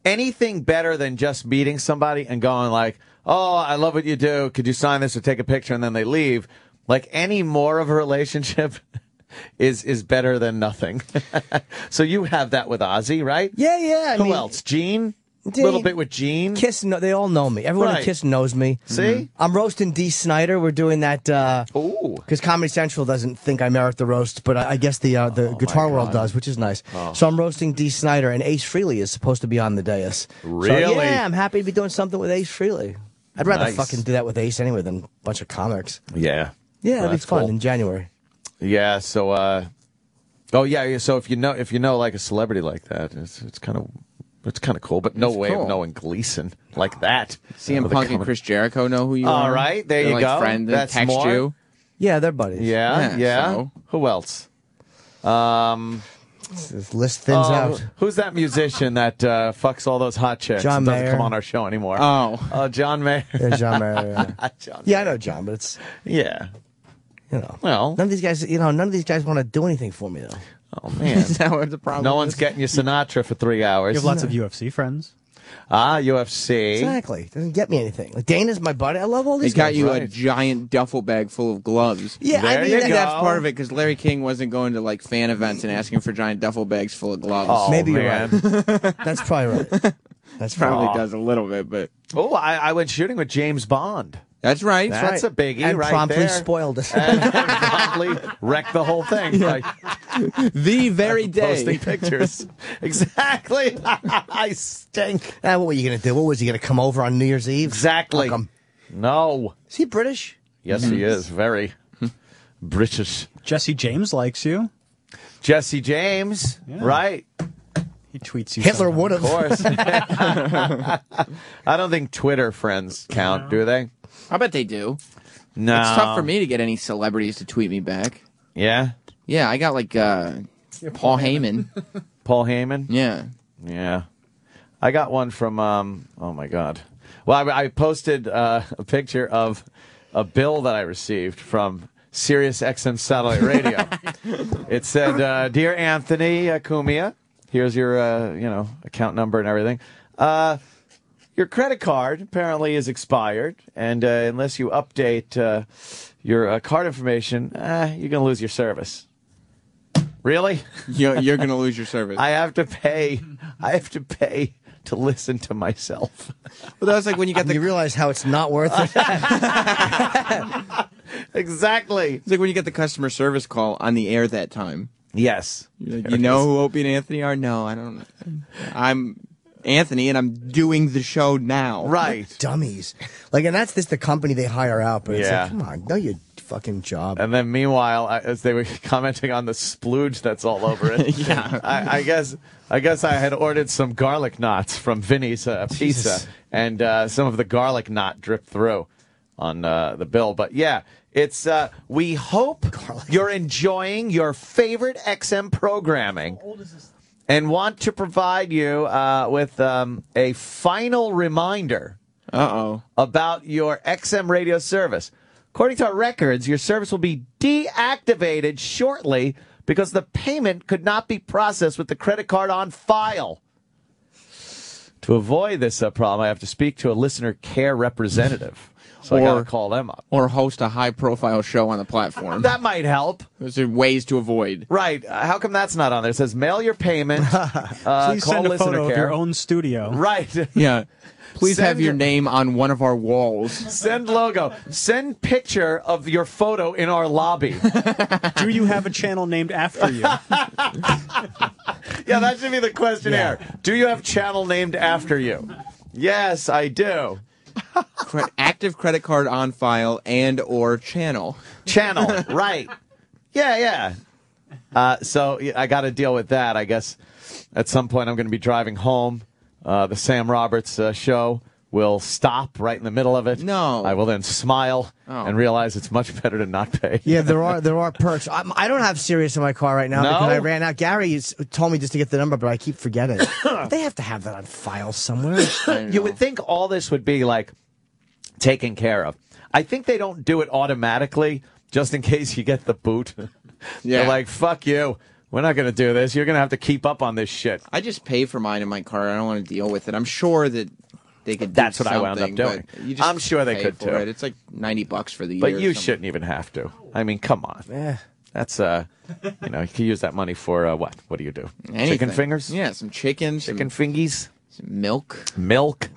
anything better than just meeting somebody and going like, "Oh, I love what you do. Could you sign this or take a picture?" and then they leave. Like any more of a relationship is is better than nothing. so you have that with Ozzy, right? Yeah, yeah. I Who mean, else? Gene. A little bit with Gene. Kiss, no, they all know me. Everyone Right. at Kiss knows me. See? Mhm. I'm roasting Dee Snider. We're doing that uh Ooh. because Comedy Central doesn't think I merit the roast, but I, I guess the uh, the Guitar World does, which is nice. So I'm roasting Dee Snider, and Ace Frehley is supposed to be on the dais. So, Really? yeah, I'm happy to be doing something with Ace Frehley. I'd rather Nice. fucking do that with Ace anyway than a bunch of comics. Yeah. Yeah, it'd be That's fun cool. in January. Yeah. So. uh Oh yeah. yeah, So if you know if you know like a celebrity like that, it's it's kind of. It's kind of cool, but no It's way cool. of knowing Gleason like that. CM With a Punk and comedy- Chris Jericho know who you All are. All right, there They're, you like go. Friends and That's text more. you. Yeah, they're buddies. Yeah, Yeah, yeah. so- Who else? Um, This list thins oh, out. Who's that musician that uh, fucks all those hot chicks John and doesn't Mayer. come on our show anymore? Oh. Oh, John Mayer. Yeah, John Mayer. Yeah. John yeah, I know John, but it's Yeah. you know. Well, None of these guys, you know, none of these guys want to do anything for me though. Oh man. Is that what the problem no is? one's getting you Sinatra for three hours. You have lots of UFC friends. Ah, UFC. Exactly. Doesn't get me anything. Like Dana's my buddy. I love all They these got guys. you a giant duffel bag full of gloves. Yeah, I There mean, you I think go. that's part of it because Larry King wasn't going to like fan events and asking for giant duffel bags full of gloves. Oh, Maybe you're man. That's probably right. That's Probably probably does a little bit, but Oh, I, I went shooting with James Bond. That's right. That's a biggie and right promptly there. spoiled it. and promptly wrecked the whole thing by the very day posting day. pictures. exactly. I stink. Ah, what were you gonna do? What was he gonna come over on New Year's Eve? Exactly. Fuck. No. Is he British? Yes, he is. Very British. Jesse James likes you. Jesse James, right? He tweets you. Hitler sometimes. would Of have. course. I don't think Twitter friends count, do they? I bet they do. No. It's tough for me to get any celebrities to tweet me back. Yeah. Yeah, I got like uh, Paul Heyman. Paul Heyman. Yeah. Yeah. I got one from, um, oh my God. Well, I, I posted uh, a picture of a bill that I received from Sirius XM Satellite Radio. it said, uh, Dear Anthony uh, Cumia, here's your, uh, you know, account number and everything. Uh, your credit card apparently is expired, and uh, unless you update uh, your uh, card information, uh, you're going to lose your service. Really? You're, you're going to lose your service. I have to pay. I have to pay to listen to myself. but that was like when you got the. You realize how it's not worth it. exactly. it's like when you get the customer service call on the air that time. Yes. You're like, you know who Opie and Anthony are? No, I don't. I'm Anthony, and I'm doing the show now. Right. Dummies. Like, and that's just the company they hire out. But it's Yeah. like, come on, know your fucking job. And then meanwhile, I- as they were commenting on the splooge that's all over it, Yeah. I, I guess I guess I had ordered some garlic knots from Vinny's uh, Pizza, Jesus. and uh, some of the garlic knot dripped through on uh, the bill. But yeah, it's uh, we hope you're enjoying your favorite XM programming. And want to provide you uh, with um, a final reminder Uh oh. about your XM radio service. According to our records, your service will be deactivated shortly because the payment could not be processed with the credit card on file. To avoid this uh, problem, I have to speak to a listener care representative. So I got Or- to call them up. Or host a high profile show on the platform. That might help. Those are ways to avoid. Right. Uh, how come that's not on there? It says mail your payment. Uh, Please call send a listener photo of your own studio. Right. Yeah. Please Send have your your- name on one of our walls. Send logo. Send picture of your photo in our lobby. Do you have a channel named after you? Yeah, that should be the questionnaire. Do you have channel named after you? Yes, I do. Cre- active credit card on file and or channel. Channel, right. Yeah, yeah. Uh, so I got to deal with that. I guess at some point I'm going to be driving home. Uh, the Sam Roberts uh, show will stop right in the middle of it. No. I will then smile Oh. and realize it's much better to not pay. Yeah, there are there are perks. I'm, I don't have Sirius in my car right now No? because I ran out. Gary told me just to get the number, but I keep forgetting. they have to have that on file somewhere. you would think all this would be like taken care of. I think they don't do it automatically just in case you get the boot. Yeah. They're like, fuck you. We're not going to do this. You're going to have to keep up on this shit. I just pay for mine in my car. I don't want to deal with it. I'm sure that they could. do That's what I wound up doing. You just I'm sure they pay could, for too. It. It's like ninety bucks for the But year. or you something. shouldn't even have to. I mean, come on. Yeah. That's, uh, you know, you can use that money for uh, what? What do you do? Anything. Chicken fingers? Yeah, some chicken, Chicken some, fingies? some milk. Milk?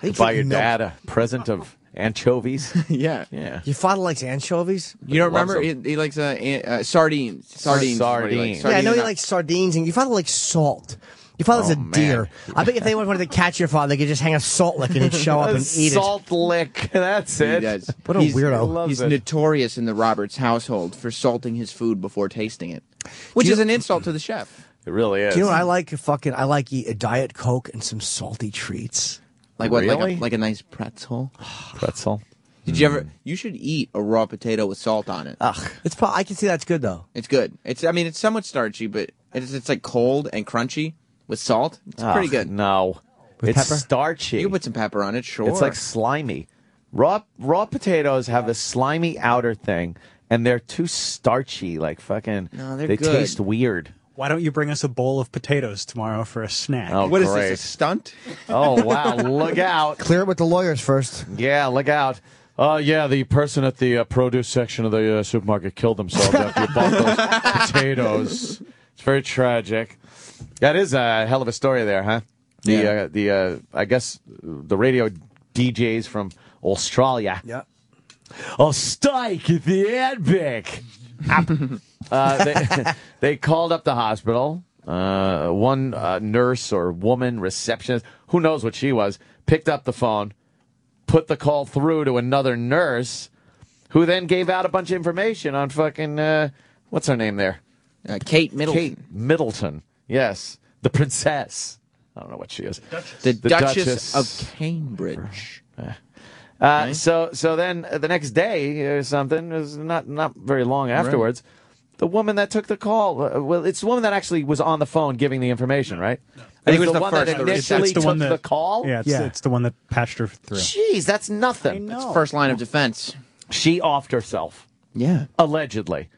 do you buy your milk? dad a present of anchovies? yeah. yeah. Your father likes anchovies. You don't remember? He, he likes uh, uh, sardines. Sardines. is what. Sardines. yeah, I know he likes sardines, and your father likes salt. Your father's Oh, a man. deer. I bet if they wanted to catch your father, they could just hang a salt lick and he'd show up and eat it. salt lick. That's He it. does. What a He's- weirdo. He's it. notorious in the Roberts household for salting his food before tasting it, which you- is an insult to the chef. It really is. Do you know what I like? Fucking, I like eat a diet coke and some salty treats. Like what? Like a, like a nice pretzel. Pretzel. Did you ever? Hmm. You should eat a raw potato with salt on it. Ugh. It's I can see that's good though. It's good. It's. I mean, it's somewhat starchy, but it's it's like cold and crunchy with salt. It's pretty good. No. With it's pepper? starchy. You can put some pepper on it. Sure. It's like slimy. Raw raw potatoes have a slimy outer thing, and they're too starchy. Like fucking. No, they're they good. taste weird. Why don't you bring us a bowl of potatoes tomorrow for a snack? Oh, What is great. this? A stunt? Oh wow! Look out! Clear it with the lawyers first. Yeah, look out! Uh, yeah, the person at the uh, produce section of the uh, supermarket killed themselves after you bought those potatoes. It's very tragic. That is a hell of a story there, huh? The Yeah. uh, the uh, I guess the radio DJs from Australia. Yeah. A steak at the Outback. uh, they, they called up the hospital. Uh, one uh, nurse or woman receptionist, who knows what she was, picked up the phone, put the call through to another nurse, who then gave out a bunch of information on fucking uh, what's her name there? Uh, Kate Middleton. Kate Middleton. Yes, the princess. I don't know what she is. The, The Duchess, Duchess. of Cambridge. Uh, So so then uh, the next day or something it was not not very long afterwards. The woman that took the call, uh, well, it's the woman that actually was on the phone giving the information, right? I think it was the the one first, that initially It's the took one that- the call. Yeah, it's, Yeah. it's the one that patched her through. Jeez, that's nothing. That's first line of defense. She offed herself, Yeah. allegedly.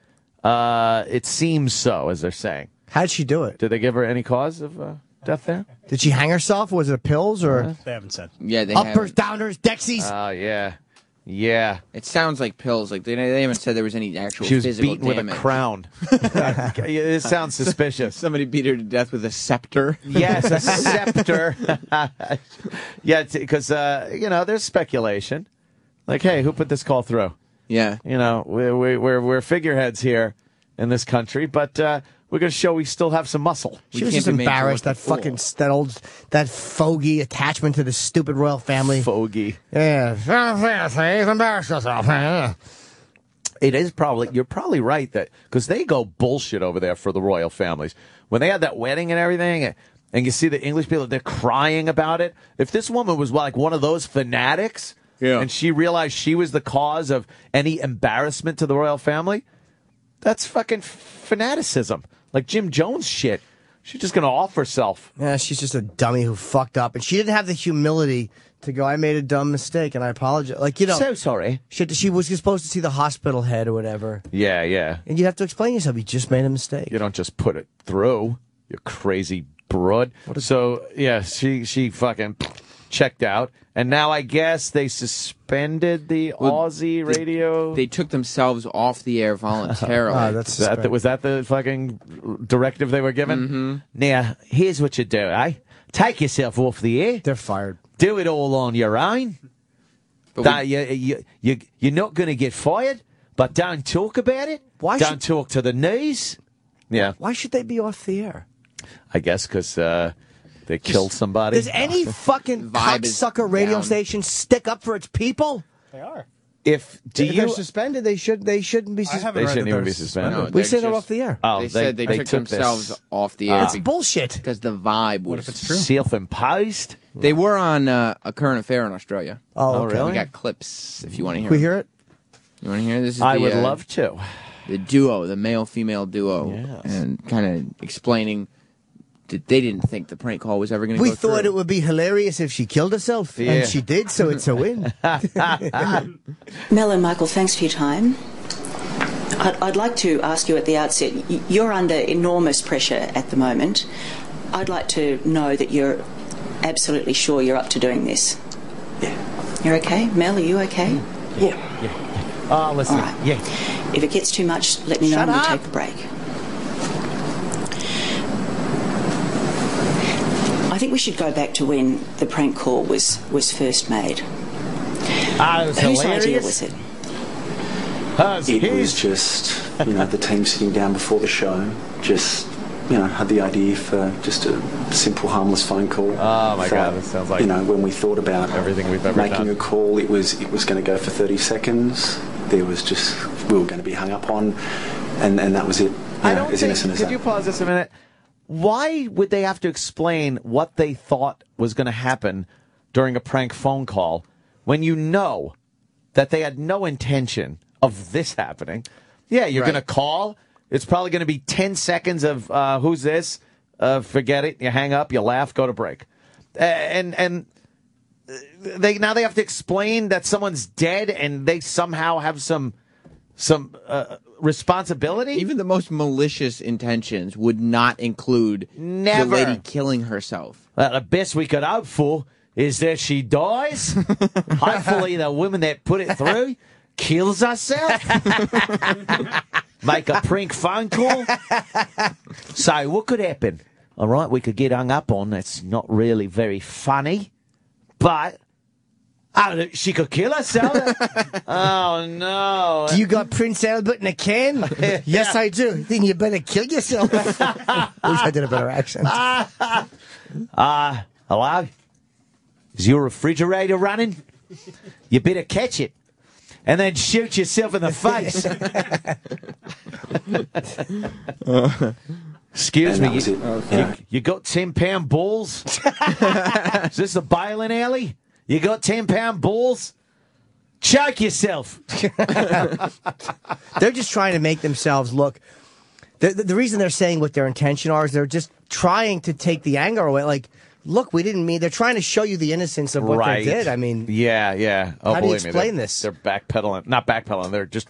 Uh, it seems so, as they're saying. How'd she do it? Did they give her any cause of uh, death there? Did she hang herself? Was it pills or They haven't said. Yeah, they have. uppers, downers, Dexies? Oh yeah, yeah. It sounds like pills. Like they, they haven't said there was any actual She was physical beaten with a crown. it sounds suspicious. Somebody beat her to death with a scepter. Yes, a scepter. yeah, because uh, you know, there's speculation. Like, hey, who put this call through? Yeah. You know, we're we're we're, we're figureheads here in this country, but uh, we're going to show we still have some muscle. She We was just be made to embarrassed. That a fool. fucking that old that fogey attachment to the stupid royal family. Fogey. yeah, He's embarrassed herself. Yeah. It is probably you're probably right that because they go bullshit over there for the royal families when they had that wedding and everything, and you see the English people they're crying about it. If this woman was like one of those fanatics, Yeah. and she realized she was the cause of any embarrassment to the royal family, that's fucking fanaticism, like Jim Jones shit. She's just gonna off herself. Yeah, she's just a dummy who fucked up, and she didn't have the humility to go. I made a dumb mistake, and I apologize. Like you know, so sorry. she, she was supposed to see the hospital head or whatever, Yeah, yeah. and you have to explain yourself. You just made a mistake. You don't just put it through. You crazy broad. So yeah, she she fucking checked out, and now I guess they suspended the Well, Aussie radio. They took themselves off the air voluntarily. Ah, that's Is that the, was that the fucking directive they were given? Mm-hmm. Now here's what you do, eh? Take yourself off the air. They're fired. Do it all on your own. But we- you, you, you, you're not going to get fired, but don't talk about it. Why don't should- talk to the news. Yeah, Why should they be off the air? I guess because uh, they killed somebody. Does any fucking cocksucker radio down. station stick up for its people? They are. if do if you? they're suspended, they should. They shouldn't be suspended. They shouldn't even be suspended. No, We they're said they're just- off the air. Oh, they, said they, took, took this- themselves off the air That's be- bullshit. because the vibe was. What if it's true? Self-imposed. They were on uh, a current affair in Australia. Oh, Oh, okay. really? We got clips if you want to hear. We them. hear it. You want to hear this? Is I the, would uh, love to. the duo, the male female duo, Yes. and kind of explaining that they didn't think the prank call was ever going to We go thought through. it would be hilarious if she killed herself, Yeah. and she did, so it's a win. Mel and Michael, thanks for your time. I'd, I'd like to ask you at the outset you're under enormous pressure at the moment. I'd like to know that you're absolutely sure you're up to doing this. Yeah. You're okay? Mel, are you okay? Yeah. Yeah. Oh, listen. All right. Yeah. If it gets too much, let me know Shut and we'll take a break. I think we should go back to when the prank call was, was first made. Ah, it was Whose hilarious. idea was it? Hers, It his. was just, you know, the team sitting down before the show, just, you know, had the idea for just a simple, harmless phone call. Oh, my Thought, God, this sounds like You know, when we thought about everything we've ever making done. a call, it was it was going to go for 30 seconds. There was just we were going to be hung up on, and and that was it. You I know, don't as think. innocent as Could that. you pause this a minute? Why would they have to explain what they thought was going to happen during a prank phone call when you know that they had no intention of this happening? Yeah, you're Right. going to call. It's probably going to be 10 seconds of uh, who's this? Uh, forget it. You hang up, you laugh, go to break. And and uh, they now they have to explain that someone's dead and they somehow have some some uh, responsibility. Even the most malicious intentions would not include Never. the lady killing herself. Well, the best we could hope for is that she dies. Hopefully, the woman that put it through kills herself. Make a prank phone call. so, what could happen? All right, we could get hung up on. That's not really very funny, but. Oh, she could kill herself. oh no! Do you got Prince Albert in a can? yes, I do. Then you better kill yourself. I wish I did a better accent. Uh, hello? Is your refrigerator running? You better catch it. And then shoot yourself in the face. Excuse me. You, it. you- you got 10 pound balls? Is this the bailing alley? You got 10 pound balls? Choke yourself. They're just trying to make themselves look. The, the, the reason they're saying what their intention are is they're just trying to take the anger away. Like, look, we didn't mean. They're trying to show you the innocence of what right. they did. I mean, yeah, yeah. Oh, How do you believe me, explain they're- this? They're backpedaling, not backpedaling. They're just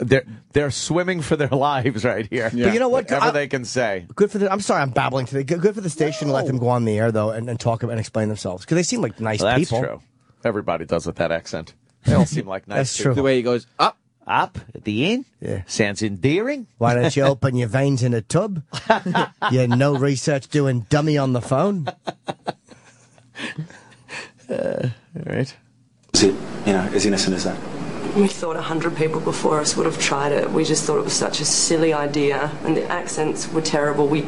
they're they're swimming for their lives right here. But you know what? Whatever I- they can say. good for the. I'm sorry, I'm babbling today. Good, good for the station to let them go on the air though and, and talk about and explain themselves because they seem like nice Well, that's people. true. Everybody does with that accent. They all seem like nice. That's people. true. The way he goes up. Up at the end. Yeah. Sounds endearing. Why don't you open your veins in a tub? you no research doing dummy on the phone. Uh, all right. Is it, you know, as innocent as that? We thought a hundred people before us would have tried it. We just thought it was such a silly idea, and the accents were terrible. We,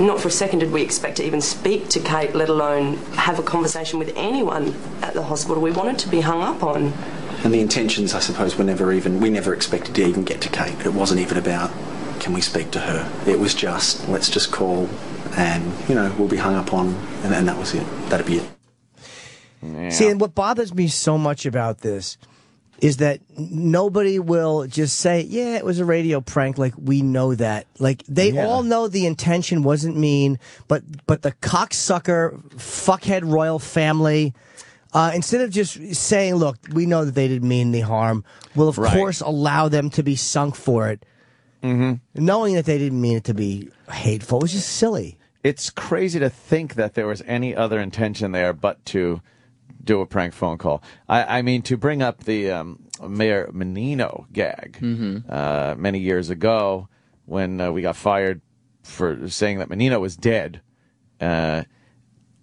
not for a second did we expect to even speak to Kate, let alone have a conversation with anyone at the hospital. We wanted to be hung up on. And the intentions, I suppose, were never even, we never expected to even get to Kate. It wasn't even about, can we speak to her? It was just, let's just call and, you know, we'll be hung up on, and, and that was it. That'd be it. See, and what bothers me so much about this is that nobody will just say, "Yeah, it was a radio prank." Like we know that. Like they Yeah. all know the intention wasn't mean, but but the cocksucker fuckhead royal family. Uh, instead of just saying, "Look, we know that they didn't mean any harm," we'll of Right. course allow them to be sunk for it, Mm-hmm. knowing that they didn't mean it to be hateful. It was just silly. It's crazy to think that there was any other intention there but to do a prank phone call. I, I mean, to bring up the um, Mayor Menino gag uh, many years ago when uh, we got fired for saying that Menino was dead. Uh,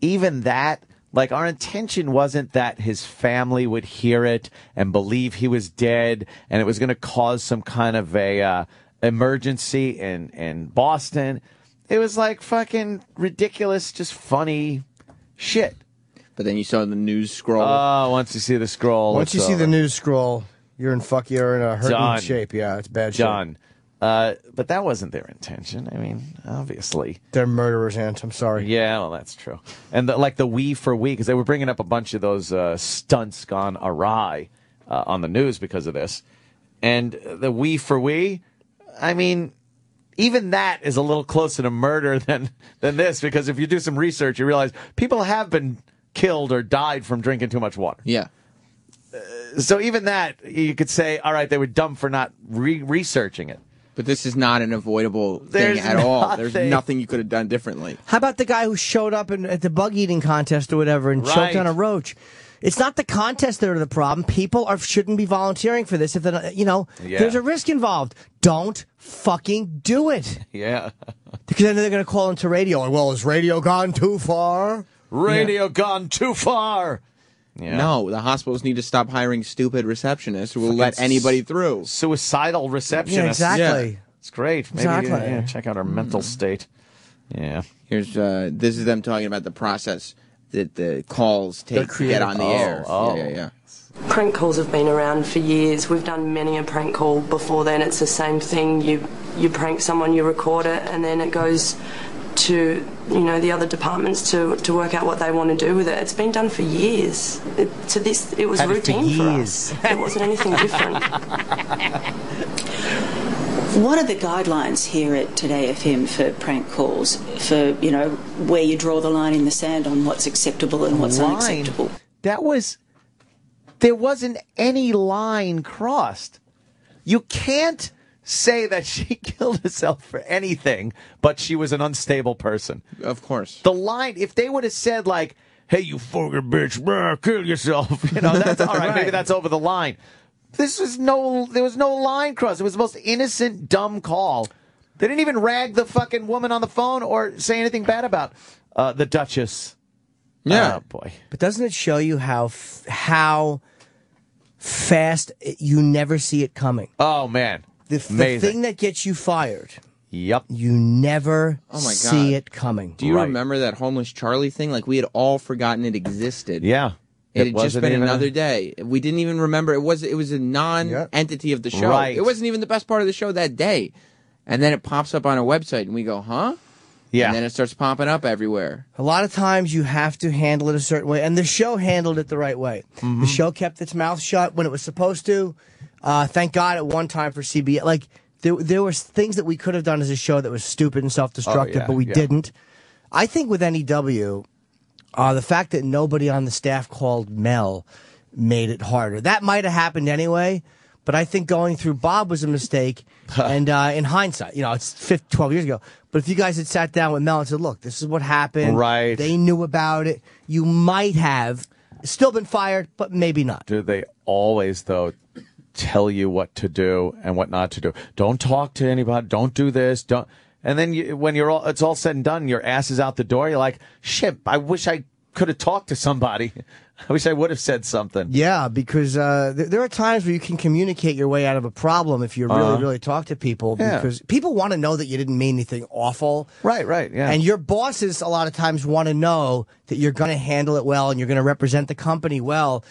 even that, like, our intention wasn't that his family would hear it and believe he was dead, and it was going to cause some kind of a uh, emergency in in Boston. It was like fucking ridiculous, just funny shit. But then you saw the news scroll. Oh, once you see the scroll, Once you it's see the news scroll, you're in fuck. You're in a hurting Done. shape. Yeah, it's bad shape. done. Uh, but that wasn't their intention. I mean, obviously. They're murderers, Ant. I'm sorry. Yeah, well, that's true. And the, like the Wii for Wee, because they were bringing up a bunch of those uh, stunts gone awry uh, on the news because of this. And the Wii for Wee, I mean, even that is a little closer to murder than than this because if you do some research, you realize people have been killed or died from drinking too much water. Yeah. So even that, you could say, all right, they were dumb for not re- researching it. But this is not an avoidable There's thing at all. There's nothing. nothing you could have done differently. How about the guy who showed up in, at the bug eating contest or whatever and choked on a roach? It's not the contest that are the problem. People are shouldn't be volunteering for this. If they're not, you know, Yeah. there's a risk involved. Don't fucking do it Yeah. because then they're going to call into radio. Well, has radio gone too far? Radio gone too far. Yeah. No, the hospitals need to stop hiring stupid receptionists who will let anybody through. Suicidal receptionists. Yeah, exactly. Yeah. It's great. Maybe Exactly. uh, yeah, check out our mental state. Yeah. Here's uh, this is them talking about the process that the calls take to get on the creative. air. Oh, Yeah, oh. yeah, yeah. Prank calls have been around for years. We've done many a prank call before then. It's the same thing. You you prank someone, you record it, and then it goes to you know the other departments to to work out what they want to do with it. It's been done for years. It, to this, it was Had it for routine for, years. us. It wasn't anything different. What are the guidelines here at 2Day FM for prank calls? For, you know, where you draw the line in the sand on what's acceptable and what's Line. unacceptable? That was. There wasn't any line crossed. You can't say that she killed herself for anything, but she was an unstable person. Of course. The line, if they would have said like, "Hey, you fucking bitch, brr, kill yourself," you know, that's all right. Maybe that's over the line. This was no, there was no line cross. It was the most innocent, dumb call. They didn't even rag the fucking woman on the phone or say anything bad about uh, the Duchess. Yeah. Oh, boy. But doesn't it show you how f- how fast you never see it coming? Oh man, The, the thing that gets you fired, Yep. you never Oh my God. see it coming. Do you remember that homeless Charlie thing? Like we had all forgotten it existed. Yeah. It, It had just wasn't been even a- another day. We didn't even remember it was it was a non-entity of the show. Right. It wasn't even the best part of the show that day. And then it pops up on our website and we go, "Huh?" Yeah. And then it starts popping up everywhere. A lot of times you have to handle it a certain way, and the show handled it the right way. Mm-hmm. The show kept its mouth shut when it was supposed to. Uh, thank God at one time for CBS, like there there was things that we could have done as a show that was stupid and self destructive, Oh, yeah, but we yeah. didn't. I think with NEW, uh, the fact that nobody on the staff called Mel made it harder. That might have happened anyway, but I think going through Bob was a mistake. and uh, in hindsight, you know, it's 15, 12 years ago. But if you guys had sat down with Mel and said, look, this is what happened. Right. They knew about it. You might have still been fired, but maybe not. Do they always though tell you what to do and what not to do? Don't talk to anybody. Don't do this. Don't. And then you, when you're all, it's all said and done, your ass is out the door. You're like, shit. I wish I could have talked to somebody. I wish I would have said something. Yeah, because uh, th- there are times where you can communicate your way out of a problem if you really, Uh-huh. really talk to people. Yeah. Because people want to know that you didn't mean anything awful. Right, right, yeah. And your bosses a lot of times want to know that you're going to handle it well and you're going to represent the company well.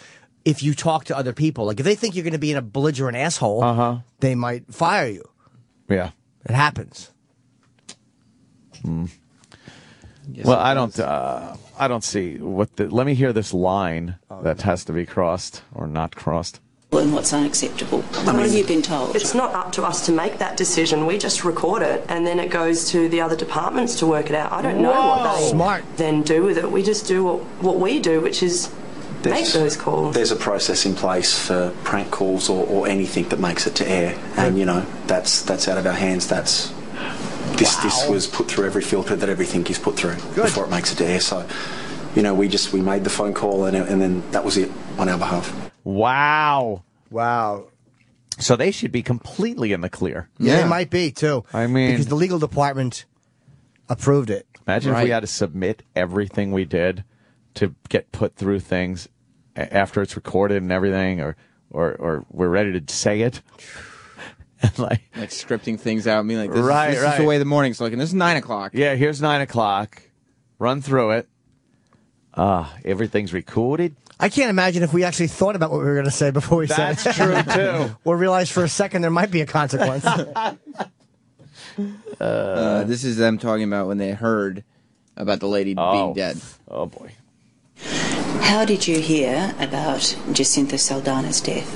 If you talk to other people, like if they think you're going to be in a belligerent asshole, uh-huh. they might fire you. Yeah. It happens. Hmm. well, I don't. Uh, I don't see what the. Let me hear this line that has to be crossed or not crossed. and what's unacceptable. what have you been told? It's not up to us to make that decision. We just record it, and then it goes to the other departments to work it out. I don't know what they Smart. then do with it. We just do what, what we do, which is make those calls. There's a process in place for prank calls or, or anything that makes it to air, and you know that's that's out of our hands. That's this this was put through every filter that everything is put through before it makes it to air. So, you know, we just we made the phone call and and then that was it on our behalf. Wow. Wow. So they should be completely in the clear. Yeah, it might be too. I mean- because the legal department approved it. Imagine if we had to submit everything we did to get put through things a- after it's recorded and everything, or or, or we're ready to say it. and like, Like scripting things out, and being like, this, Right, is, this is the way the morning's looking. This is nine o'clock. yeah, here's nine o'clock. Run through it. Ah, everything's recorded. I can't imagine if we actually thought about what we were going to say before we That's said it. true, too. or realized for a second there might be a consequence. Uh, this is them talking about when they heard about the lady being dead. Oh boy. How did you hear about Jacintha Saldanha's death?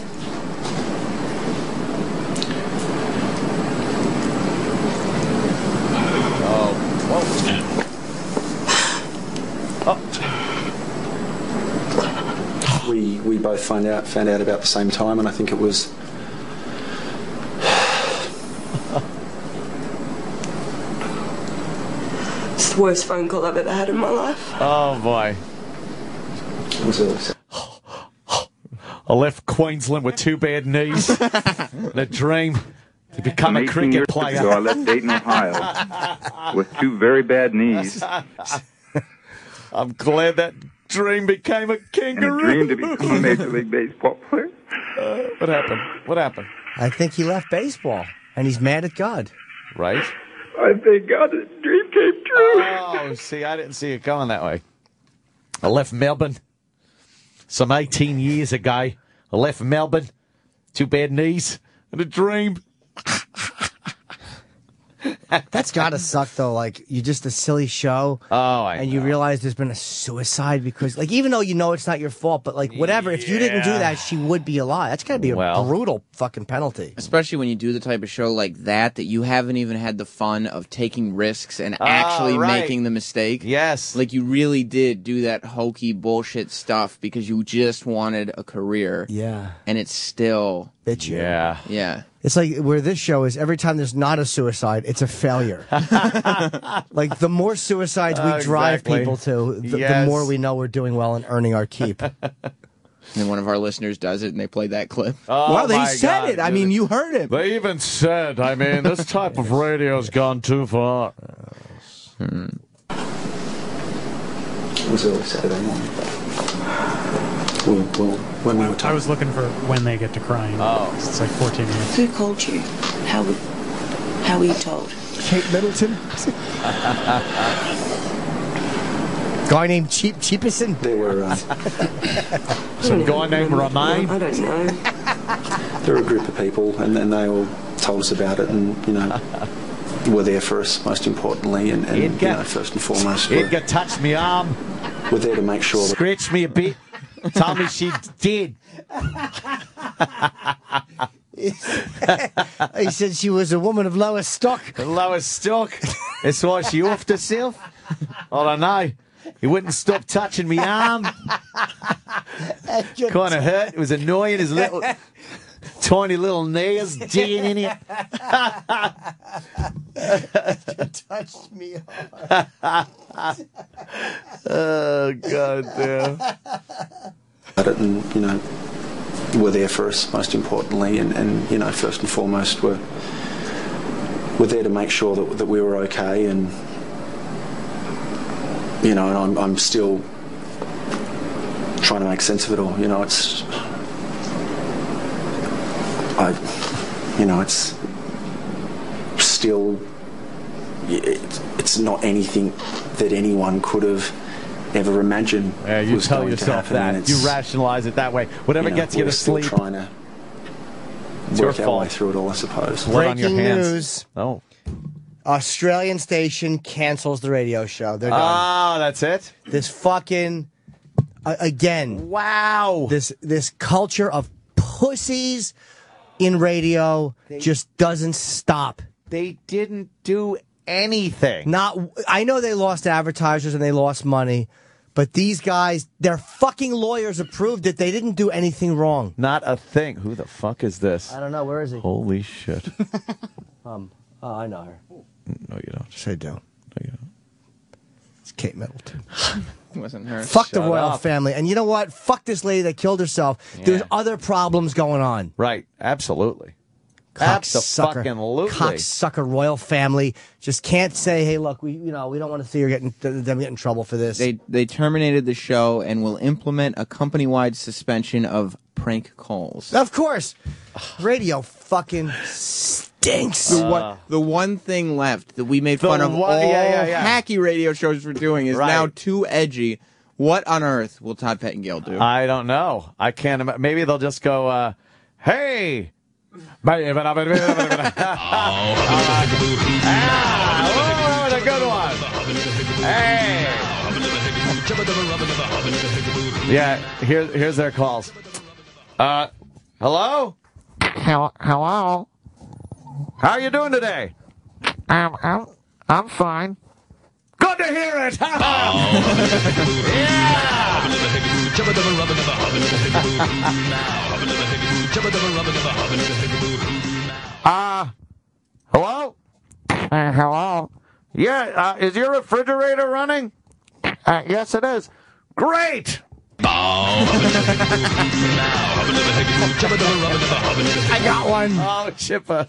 Oh. We we both found out found out about the same time, and I think it was. It's the worst phone call I've ever had in my life. Oh boy. It was left Queensland with two bad knees and a dream to become a cricket years player. ago, I left Dayton, Ohio, with two very bad knees I'm glad that dream became a kangaroo. and a kangaroo. dream to become a Major League Baseball player. Uh, what happened? What happened? I think he left baseball and he's mad at God. Right? I thank God the dream came true. Oh, see, I didn't see it going that way. I left Melbourne some 18 years ago. I left Melbourne, two bad knees, and a dream. That's got to suck though. Like you just a silly show. Oh, I and you realize there's been a suicide because, like, even though you know it's not your fault, but like, whatever. If you didn't do Yeah. that, she would be alive. That's got to be a Well. brutal fucking penalty. Especially when you do the type of show like that, that you haven't even had the fun of taking risks and Ah, actually right. making the mistake. Yes. Like you really did do that hokey bullshit stuff because you just wanted a career. Yeah. And it's still bitch you. Yeah. Yeah. It's like where this show is every time there's not a suicide, it's a failure. like the more suicides we Uh, drive exactly. people to, the, the more we know we're doing well and earning our keep. And one of our listeners does it, and they play that clip. Oh, well, they said God, it. I dude. mean, you heard it. They even said, I mean, this type of radio's gone too far. It was early Saturday morning. Well, well, when we were I was looking for when they get to crying. Oh. It's like 14 minutes. Who called you? How were, how were you told? Kate Middleton. Guy named Cheap Cheapison. There were uh, Some guy named Romain. I don't know. there were a group of people, and then they all told us about it, and you know, were there for us most importantly, and, and you know, first and foremost, were, Edgar touched me arm, were there to make sure that scratched me a bit, told me she did. he said she was a woman of lower stock. Lower stock. That's why she offed herself. I don't know. He wouldn't stop touching me arm. kind of hurt. It was annoying. His little, tiny little nails digging in it. you touched me. oh god damn. about it, um, and you know, were there for us most importantly, and, and you know, first and foremost, were were there to make sure that, that we were okay, and you know, and I'm I'm still trying to make sense of it all. You know, it's I, you know, it's still it's, it's not anything that anyone could have ever imagined. Yeah, you was tell going to yourself happen, that. You rationalize it that way. Whatever you know, gets you to sleep. Trying to It's your work our way through it all, I suppose. Blood on your Breaking hands. news. Oh. Australian station cancels the radio show. They're done. Ah, that's it. This fucking uh, again. Wow. This this culture of pussies in radio just doesn't stop. They didn't do anything. Not I know they lost advertisers and they lost money, but these guys, their fucking lawyers approved it. They didn't do anything wrong. Not a thing. Who the fuck is this? I don't know. Where is he? Holy shit. Um. Oh, I know her. No, you don't. Say I do. No, you don't. It's Kate Middleton. wasn't her. Fuck the royal up. family. And you know what? Fuck this lady that killed herself. There's other problems going on. Right. Absolutely. Cocksucker. Cocksucker royal family just can't say, hey, look, we you know we don't want to see her getting them get in trouble for this. They they terminated the show and will implement a company-wide suspension of prank calls. of course, radio fucking stinks. The one, the one thing left that we made The fun of one- all yeah, yeah, yeah. hacky radio shows for doing is Right. now too edgy. What on earth will Todd Pettengill do? I don't know. I can't. Ima- maybe they'll just go, uh, "Hey." ah, oh, what a good one. Hey. Yeah, here, here's their calls. Uh, hello? How? Hello? Hello? How you doing today? Um, I'm, I'm fine. Good to hear it. Uh, hello? Uh, hello? Yeah, uh, is your refrigerator running? Uh, yes, it is. Great. I got one. Oh, Chippa.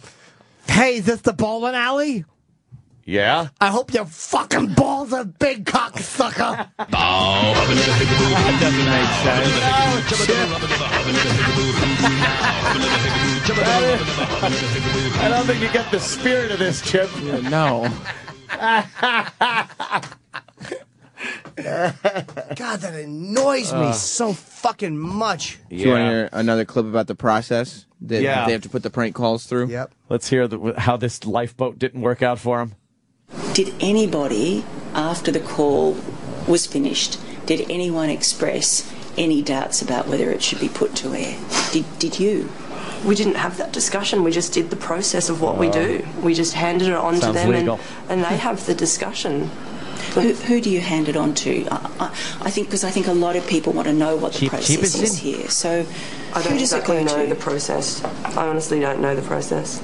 Hey, is this the bowling alley? Yeah. I hope your fucking balls are big, cocksucker. That doesn't make sense. I don't think you get the spirit of this, Chip. no. God, that annoys me so fucking much. Do you want to hear another clip about the process that Yeah. they have to put the prank calls through? Yep. Let's hear the, how this lifeboat didn't work out for him. Did anybody, after the call was finished, did anyone express any doubts about whether it should be put to air? Did, did you? We didn't have that discussion. We just did the process of what we Oh. do. We just handed it on to Sounds them, legal. and, and they have the discussion. Who, who do you hand it on to? I, I, I think because I think a lot of people want to know what the Cheap- process is here. So I don't who does exactly it go know to? the process. I honestly don't know the process.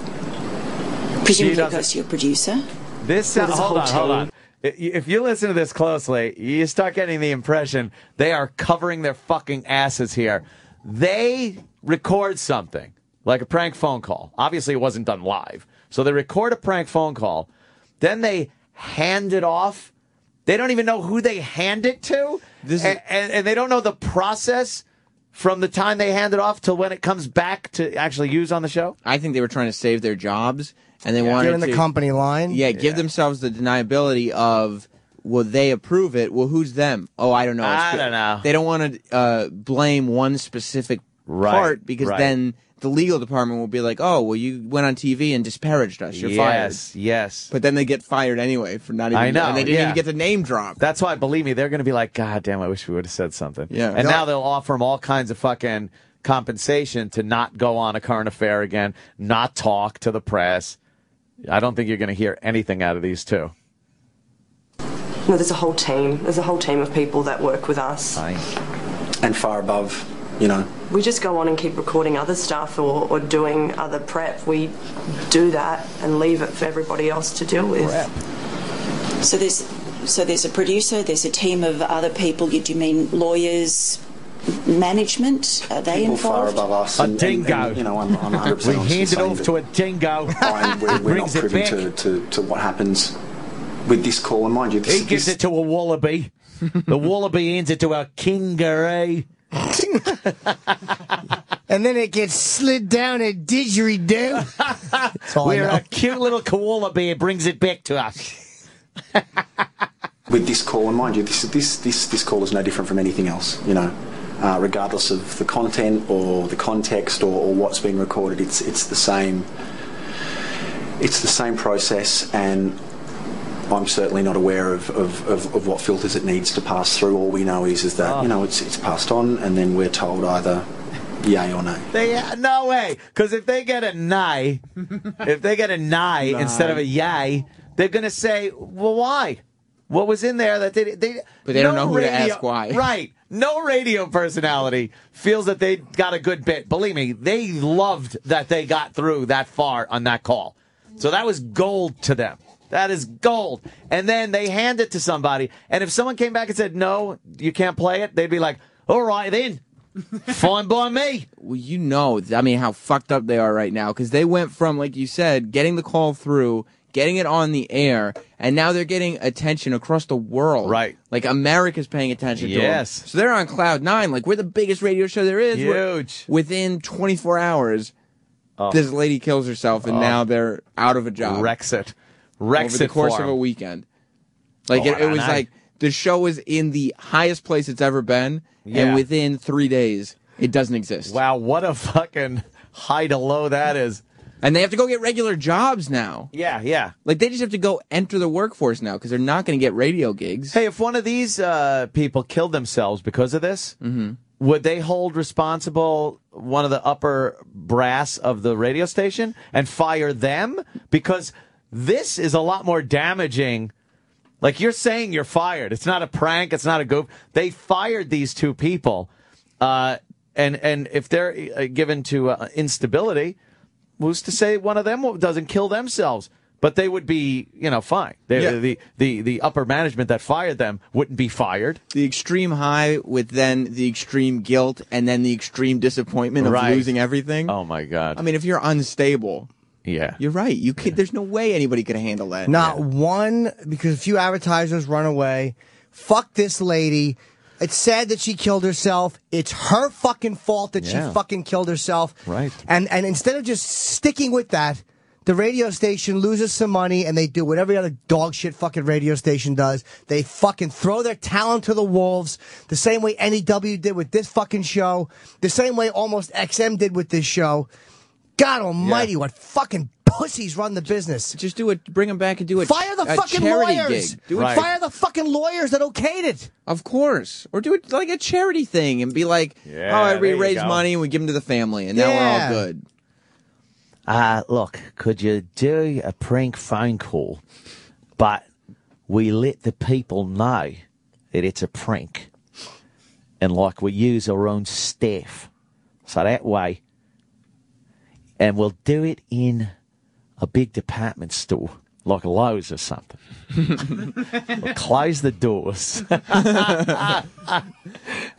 Presumably She it goes to your producer. This sounds. hold on, hold on. If you listen to this closely, you start getting the impression they are covering their fucking asses here. They record something like a prank phone call. Obviously, it wasn't done live, so they record a prank phone call, then they hand it off. They don't even know who they hand it to, This is- and, and, and they don't know the process from the time they hand it off till when it comes back to actually use on the show. I think they were trying to save their jobs, and they Yeah. wanted Get in the to- company line. Yeah, give themselves the deniability of will they approve it? Well, who's them? Oh, I don't know. I It's- don't know. They don't want to uh, blame one specific Right, part because right. then the legal department will be like, "Oh, well, you went on TV and disparaged us. You're fired. yes, yes. But then they get fired anyway for not even. I know. And they didn't yeah. even get the name drop. That's why, believe me, they're going to be like, God damn, I wish we would have said something. Yeah. And No. now they'll offer them all kinds of fucking compensation to not go on a current affair again, not talk to the press. I don't think you're going to hear anything out of these two. No, there's a whole team. There's a whole team of people that work with us. And far above, you know, We just go on and keep recording other stuff or, or doing other prep. We do that and leave it for everybody else to deal with. So there's so there's a producer, there's a team of other people. You do you mean lawyers, management? Are they people far involved? above us. A and, and- dingo. and, you know, I'm, I'm 100% We hand it off to a dingo. I, we're, we're not Brings it privy back. to, to, to what happens with this call. And mind you, this, He gives this, it to a wallaby. the wallaby hands it to a kingaroo. And then it gets slid down a didgeridoo. That's all I We're know. a cute little koala bear brings it back to us. with this call, and mind you, this this this this call is no different from anything else. You know, uh, regardless of the content or the context or, or what's being recorded, it's it's the same. It's the same process, and I'm certainly not aware of, of, of, of what filters it needs to pass through. All we know is is that ah. you know it's it's passed on, and then we're told either yay or nay. They no way, because if they get a nay, if they get a nay instead of a yay, they're gonna say, "Well, why? What was in there that they they?" But they don't no know who to ask why. Right? No radio personality feels that they got a good bit. Believe me, they loved that they got through that far on that call. So that was gold to them. That is gold. And then they hand it to somebody, and if someone came back and said, "No, you can't play it," they'd be like, "All right then." Fine by me. Well, you know, I mean, how fucked up they are right now because they went from, like you said, getting the call through, getting it on the air, and now they're getting attention across the world. Right. Like America's paying attention to them. Yes. So they're on cloud nine. Like we're the biggest radio show there is. We're- Huge. Within 24 hours, Oh. this lady kills herself, and Oh. now they're out of a job. Wrecks it. Wrecks over the course of a weekend. Like Oh, it, it was I- like the show was in the highest place it's ever been, Yeah. and within three days, it doesn't exist. Wow, what a fucking high to low that is. And they have to go get regular jobs now. Yeah, yeah. Like they just have to go enter the workforce now because they're not going to get radio gigs. Hey, if one of these uh, people killed themselves because of this, Mm-hmm. would they hold responsible one of the upper brass of the radio station and fire them? Because this is a lot more damaging. Like you're saying you're fired. It's not a prank. It's not a goof. They fired these two people. Uh, and, and if they're uh, given to uh, instability, who's to say one of them doesn't kill themselves? But they would be, you know, fine. They, Yeah. the, the the upper management that fired them wouldn't be fired. The extreme high with then the extreme guilt and then the extreme disappointment of Right. losing everything. Oh my god! I mean, if you're unstable, yeah, you're right. You can There's no way anybody could handle that. Not one, because a few advertisers run away. Fuck this lady. It's sad that she killed herself. It's her fucking fault that Yeah. she fucking killed herself. Right. And and instead of just sticking with that, the radio station loses some money and they do what every other dog shit fucking radio station does. They fucking throw their talent to the wolves the same way NEW did with this fucking show, the same way almost XM did with this show. God almighty, what fucking pussies run the business. Just do it. Bring them back and do it. Fire the a fucking charity lawyers. gig. Do it. Fire the fucking lawyers that okayed it. Of course. Or do it like a charity thing and be like, Yeah, oh, there we raise money and we give them to the family and now we're all good. Uh, look, could you do a prank phone call, but we let the people know that it's a prank. And like we use our own staff. So that way, and we'll do it in a big department store, like Lowe's or something. we'll close the doors.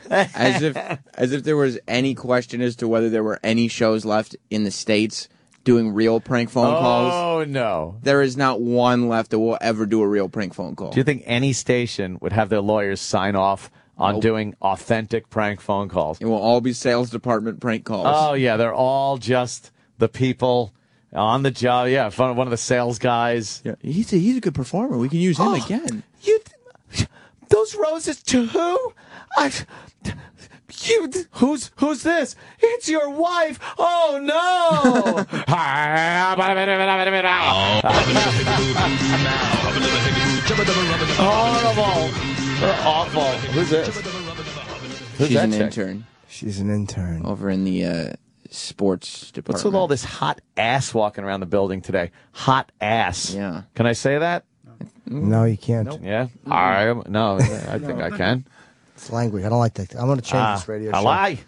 as if as if there was any question as to whether there were any shows left in the states doing real prank phone calls. Oh no. There is not one left that will ever do a real prank phone call. Do you think any station would have their lawyers sign off on Nope. doing authentic prank phone calls? It will all be sales department prank calls. Oh yeah, they're all just the people on the job. Yeah, one of the sales guys. Yeah, he's a, he's a good performer. We can use him again. You, those roses to who? I, you, who's who's this? It's your wife. Oh no! Horrible. They're awful. Who's this? Who's She's that an chick? intern She's an intern. over in the uh, sports department. What's with all this hot ass walking around the building today? Hot ass. Yeah. Can I say that? No, you can't. Yeah. I am. No, I think I can. It's language. I don't like that. I'm going to change Ah, this radio I show. lie.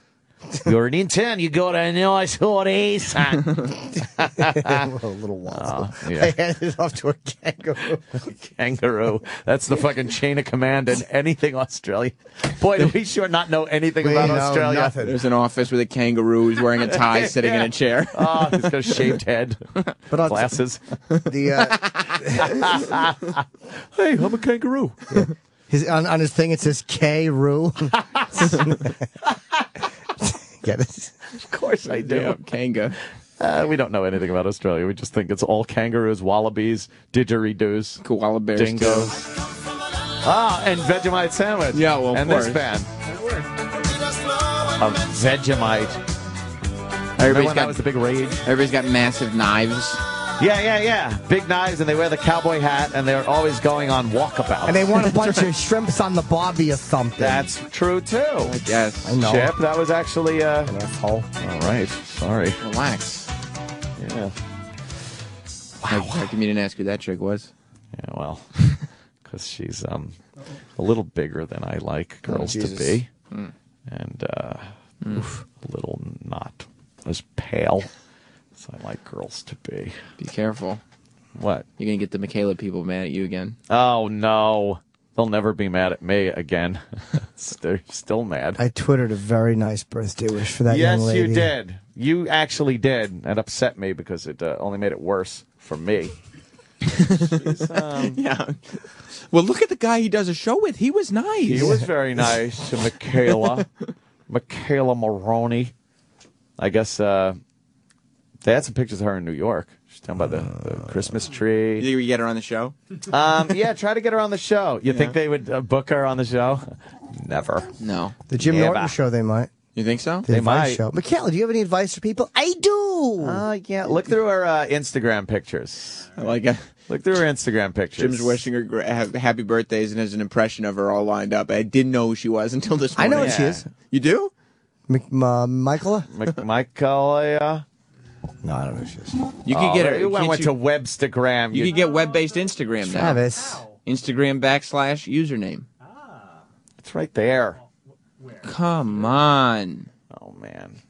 You're an intern. You got a nice hot ass. a little waffle. Oh, yeah. I handed it off to a kangaroo. Kangaroo. That's the fucking chain of command in anything Australia. Boy, do we sure not know anything We about know Australia. nothing. There's an office with a kangaroo who's wearing a tie, sitting in a chair. Oh, he's got a shaved head, But I'll- glasses. The uh, hey, I'm a kangaroo. his on, on his thing it says K Roo. Get it? Of course I do. Yeah, kanga. Uh, we don't know anything about Australia. We just think it's all kangaroos, wallabies, didgeridoos, Koala bears. dingoes. Ah, and Vegemite sandwich. Yeah, well, of and course. this band. A Vegemite. Remember Everybody's when that got was the big rage? everybody's got massive knives. Yeah, yeah, yeah. Big knives, and they wear the cowboy hat, and they're always going on walkabout. And they want a bunch of shrimps on the bobby or something. That's true too. Yes. I know. Chip, that was actually. Uh... An asshole. All right. Sorry. Relax. Yeah. Wow. How come you didn't ask who that chick was? Yeah. Well, because she's um a little bigger than I like girls to be, Hmm. and uh, oof, a little not as pale as I like girls to be. Be careful. What? You're gonna get the McKayla people mad at you again. Oh no. They'll never be mad at me again. They're still mad. I twittered a very nice birthday wish for that yes, young lady. Yes, you did. You actually did. It upset me because it uh, only made it worse for me. Um, Yeah. Well, look at the guy he does a show with. He was nice. he was very nice to McKayla. McKayla Maroney. I guess uh, they had some pictures of her in New York. She's down by the, the Christmas You tree. think we get her on the show? Um, yeah, try to get her on the show. You think they would uh, book her on the show? Never. No. The Jim Yeah, Norton bah. show, they might. You think so? The They advice might. show. McKayla, do you have any advice for people? I do. Uh, yeah, look through her uh, Instagram pictures. I like it. Look through her Instagram pictures. Jim's wishing her gra- ha- happy birthdays and has an impression of her all lined up. I didn't know who she was until this I morning. know what she is. You do? Mc, uh, McKayla? Mi- McKayla. No, I don't know who she is. You could get her. You went, went you, to Webstagram. you could get web-based Instagram now. Travis. Instagram backslash username. Ah. It's right there. Where? Come on. Oh man,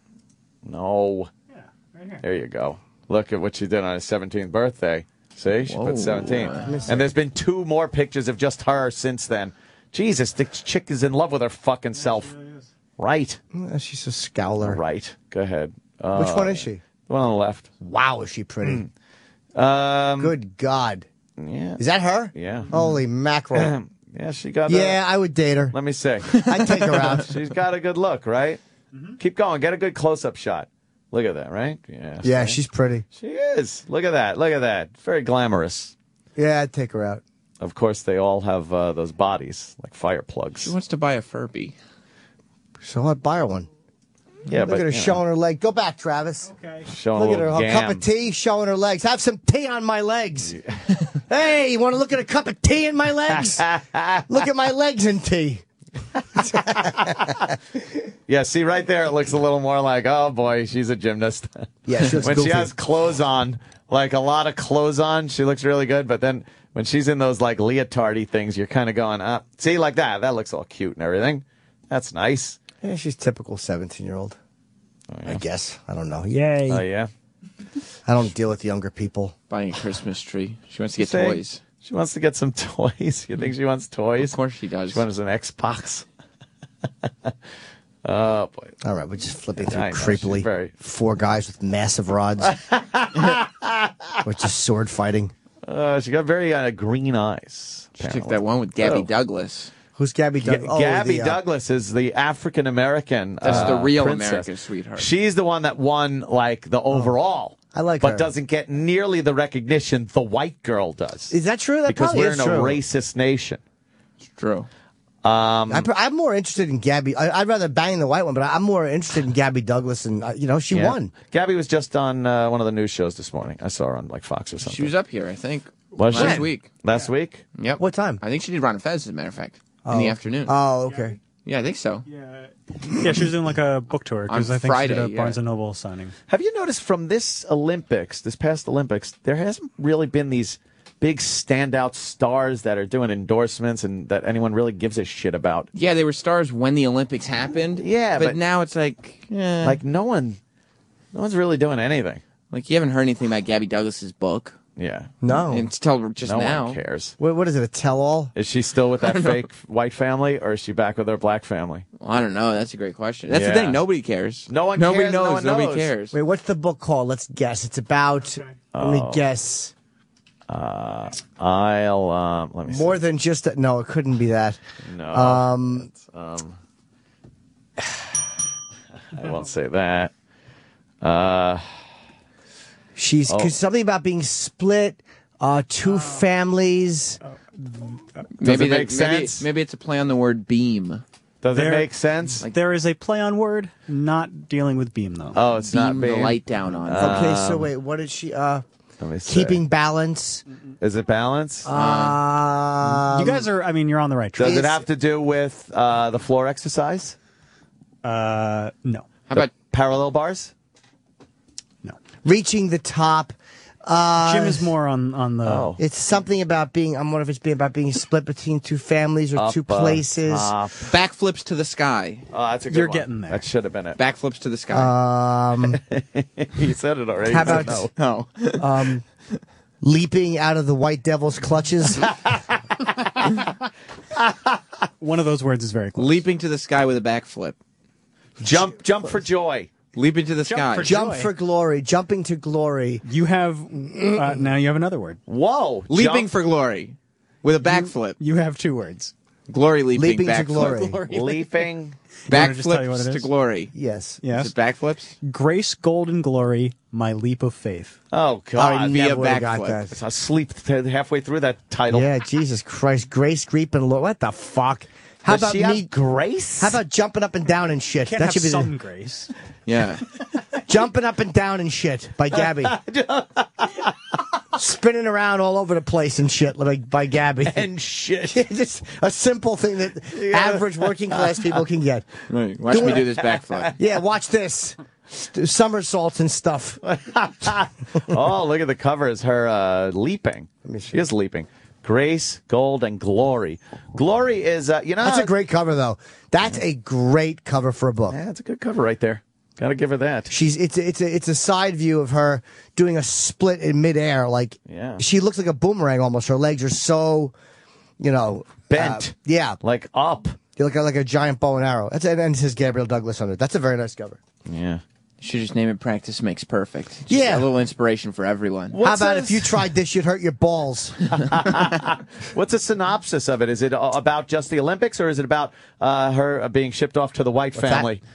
no. Yeah, right here. There you go. Look at what she did on her 17th birthday. See, she Whoa. put 17. And there's been two more pictures of just her since then. Jesus, the chick is in love with her fucking self. Right. Uh, She's a scowler. Right. Go ahead. Uh, Which one is she? The one on the left. Wow, is she pretty? Um. Good God. Yeah. Is that her? Yeah. Holy mackerel. Yeah, she got. yeah, I would date her. let me see. I'd take her out. She's got a good look, right? Keep going. Get a good close-up shot. Look at that, right? Yeah. Yeah, see? she's pretty. She is. Look at that. Look at that. Very glamorous. Yeah, I'd take her out. Of course, they all have uh, those bodies like fire plugs. She wants to buy a Furby. So I'd buy her one. Yeah, Look but at her you know, showing her leg. Go back, Travis. Okay. showing Look a at her. little A cup of tea, showing her legs. Have some tea on my legs. hey, you want to look at a cup of tea in my legs? look at my legs in tea. Yeah, see right there, it looks a little more like, oh boy, she's a gymnast. Yeah, she looks when she has clothes on, like a lot of clothes on, she looks really good. But then when she's in those like leotardy things, you're kind of going up. See, like that. That looks all cute and everything. That's nice. Yeah, she's typical 17 year old. I guess. I don't know. Yay. Oh yeah. I don't deal with younger people. Buying a Christmas tree. She wants to get Say- toys. She wants to get some toys. You think she wants toys? Of course she does. She wants an Xbox. oh boy. All right, we're just flipping through know, creepily. very- Four guys with massive rods. We're just sword fighting. Uh, she got very uh, green eyes. She took that one with Gabby Douglas. Who's Gabby Ga- Douglas? Gabby the, uh, Douglas is the African American. That's the uh, real princess. America's sweetheart. She's the one that won like the overall. Oh, I like but her. doesn't get nearly the recognition the white girl does. Is that true? That because probably we're in a true. racist nation. It's true. Um, I, I'm more interested in Gabby. I, I'd rather bang the white one, but I'm more interested in Gabby Douglas, and uh, you know she yeah. won. Gabby was just on uh, one of the news shows this morning. I saw her on like Fox or something. She was up here, I think. Was she? last week. Last week? Yep. What time? I think she did Ron and Fez, as a matter of fact, in the Oh. afternoon. Oh, okay. yeah, I think so. Yeah, yeah. she was doing like a book tour because I think she did a yeah. Barnes and Noble signing. Have you noticed from this Olympics, this past Olympics, there hasn't really been these big standout stars that are doing endorsements and that anyone really gives a shit about. Yeah, they were stars when the Olympics happened. Yeah, but, but- now it's like, eh. Like no one, no one's really doing anything. like you haven't heard anything about Gabby Douglas's book Yeah. No. until just no now. one cares. What, what is it? A tell-all? Is she still with that fake white family, or is she back with her black family? Well, I don't know. That's a great question. That's the Yeah. thing. Nobody cares. No one Nobody cares, no knows. one Nobody knows. cares. Wait, what's the book called? Let's guess. It's about. Let me Oh. guess. Uh, I'll um, let me see. More than just a, no. It couldn't be that. No. Um, Um, I won't say that. Uh, she's Oh. 'cause something about being split. Uh, two families. maybe it that- make maybe, sense? Maybe it's a play on the word beam. does There- it make sense? Like, there is a play on word, not dealing with beam though. oh, it's not Beam the light down on. Okay, so Um, wait, what did she? Uh, Let me see. keeping balance. Is it balance? Um, you guys are. I mean, you're on the right track. Does it have to do with uh, the floor exercise? Uh, no. How about Parallel bars? Reaching the top. Uh, Jim is more on on the. Oh. It's something about being. I'm wondering if it's being about being split between two families or Up, two uh, places. top. backflips to the sky? Oh, that's a good You're one. getting there. That should have been it. Backflips to the sky. Um, you said it already. How about- no? no. um, leaping out of the white devil's clutches. One of those words is very close. Leaping to the sky with a backflip. Jump, jump for joy. Leaping to the Jump sky. for Jump for glory. Jumping to glory. You have uh, now. You have another word. Whoa! Leaping jump, for glory with a backflip. You have two words. Glory leaping, Leaping to backflip. glory. leaping. You wanna just tell you what Backflips to is? glory. Yes. Is Yes. it backflips? Grace, golden glory, my leap of faith. Oh I God! via never would have got backflip. that. I sleep th- halfway through that title. Yeah, Jesus Christ. Grace, Greep, and Lord. What the fuck? How Does about me? have grace? How about jumping up and down and shit? Can't that have should be some the, grace. Yeah. jumping up and down and shit by Gabby. Spinning around all over the place and shit like by Gabby. and shit? Just a simple thing that average working class people can get. Right. Watch Do me it. do this backflip. Yeah, watch this. Somersaults and stuff. oh, look at the cover. Is her uh, leaping? She is leaping. Grace, gold, and glory. Glory is, uh, you know, That's a great cover, though. That's a great cover for a book. Yeah, it's a good cover right there. Got to give her that. She's it's a, it's a it's a side view of her doing a split in midair. Like Yeah. she looks like a boomerang almost. Her legs are so, you know, Bent. uh, yeah, Like up. you look like a giant bow and arrow. That's and it says Gabrielle Douglas on it. That's a very nice cover. Yeah. You should just name it Practice Makes Perfect. Just Yeah. A little inspiration for everyone. How about if you tried this, you'd hurt your balls. What's a synopsis of it? Is it a- about just the Olympics, or is it about uh, her uh, being shipped off to the white that? family?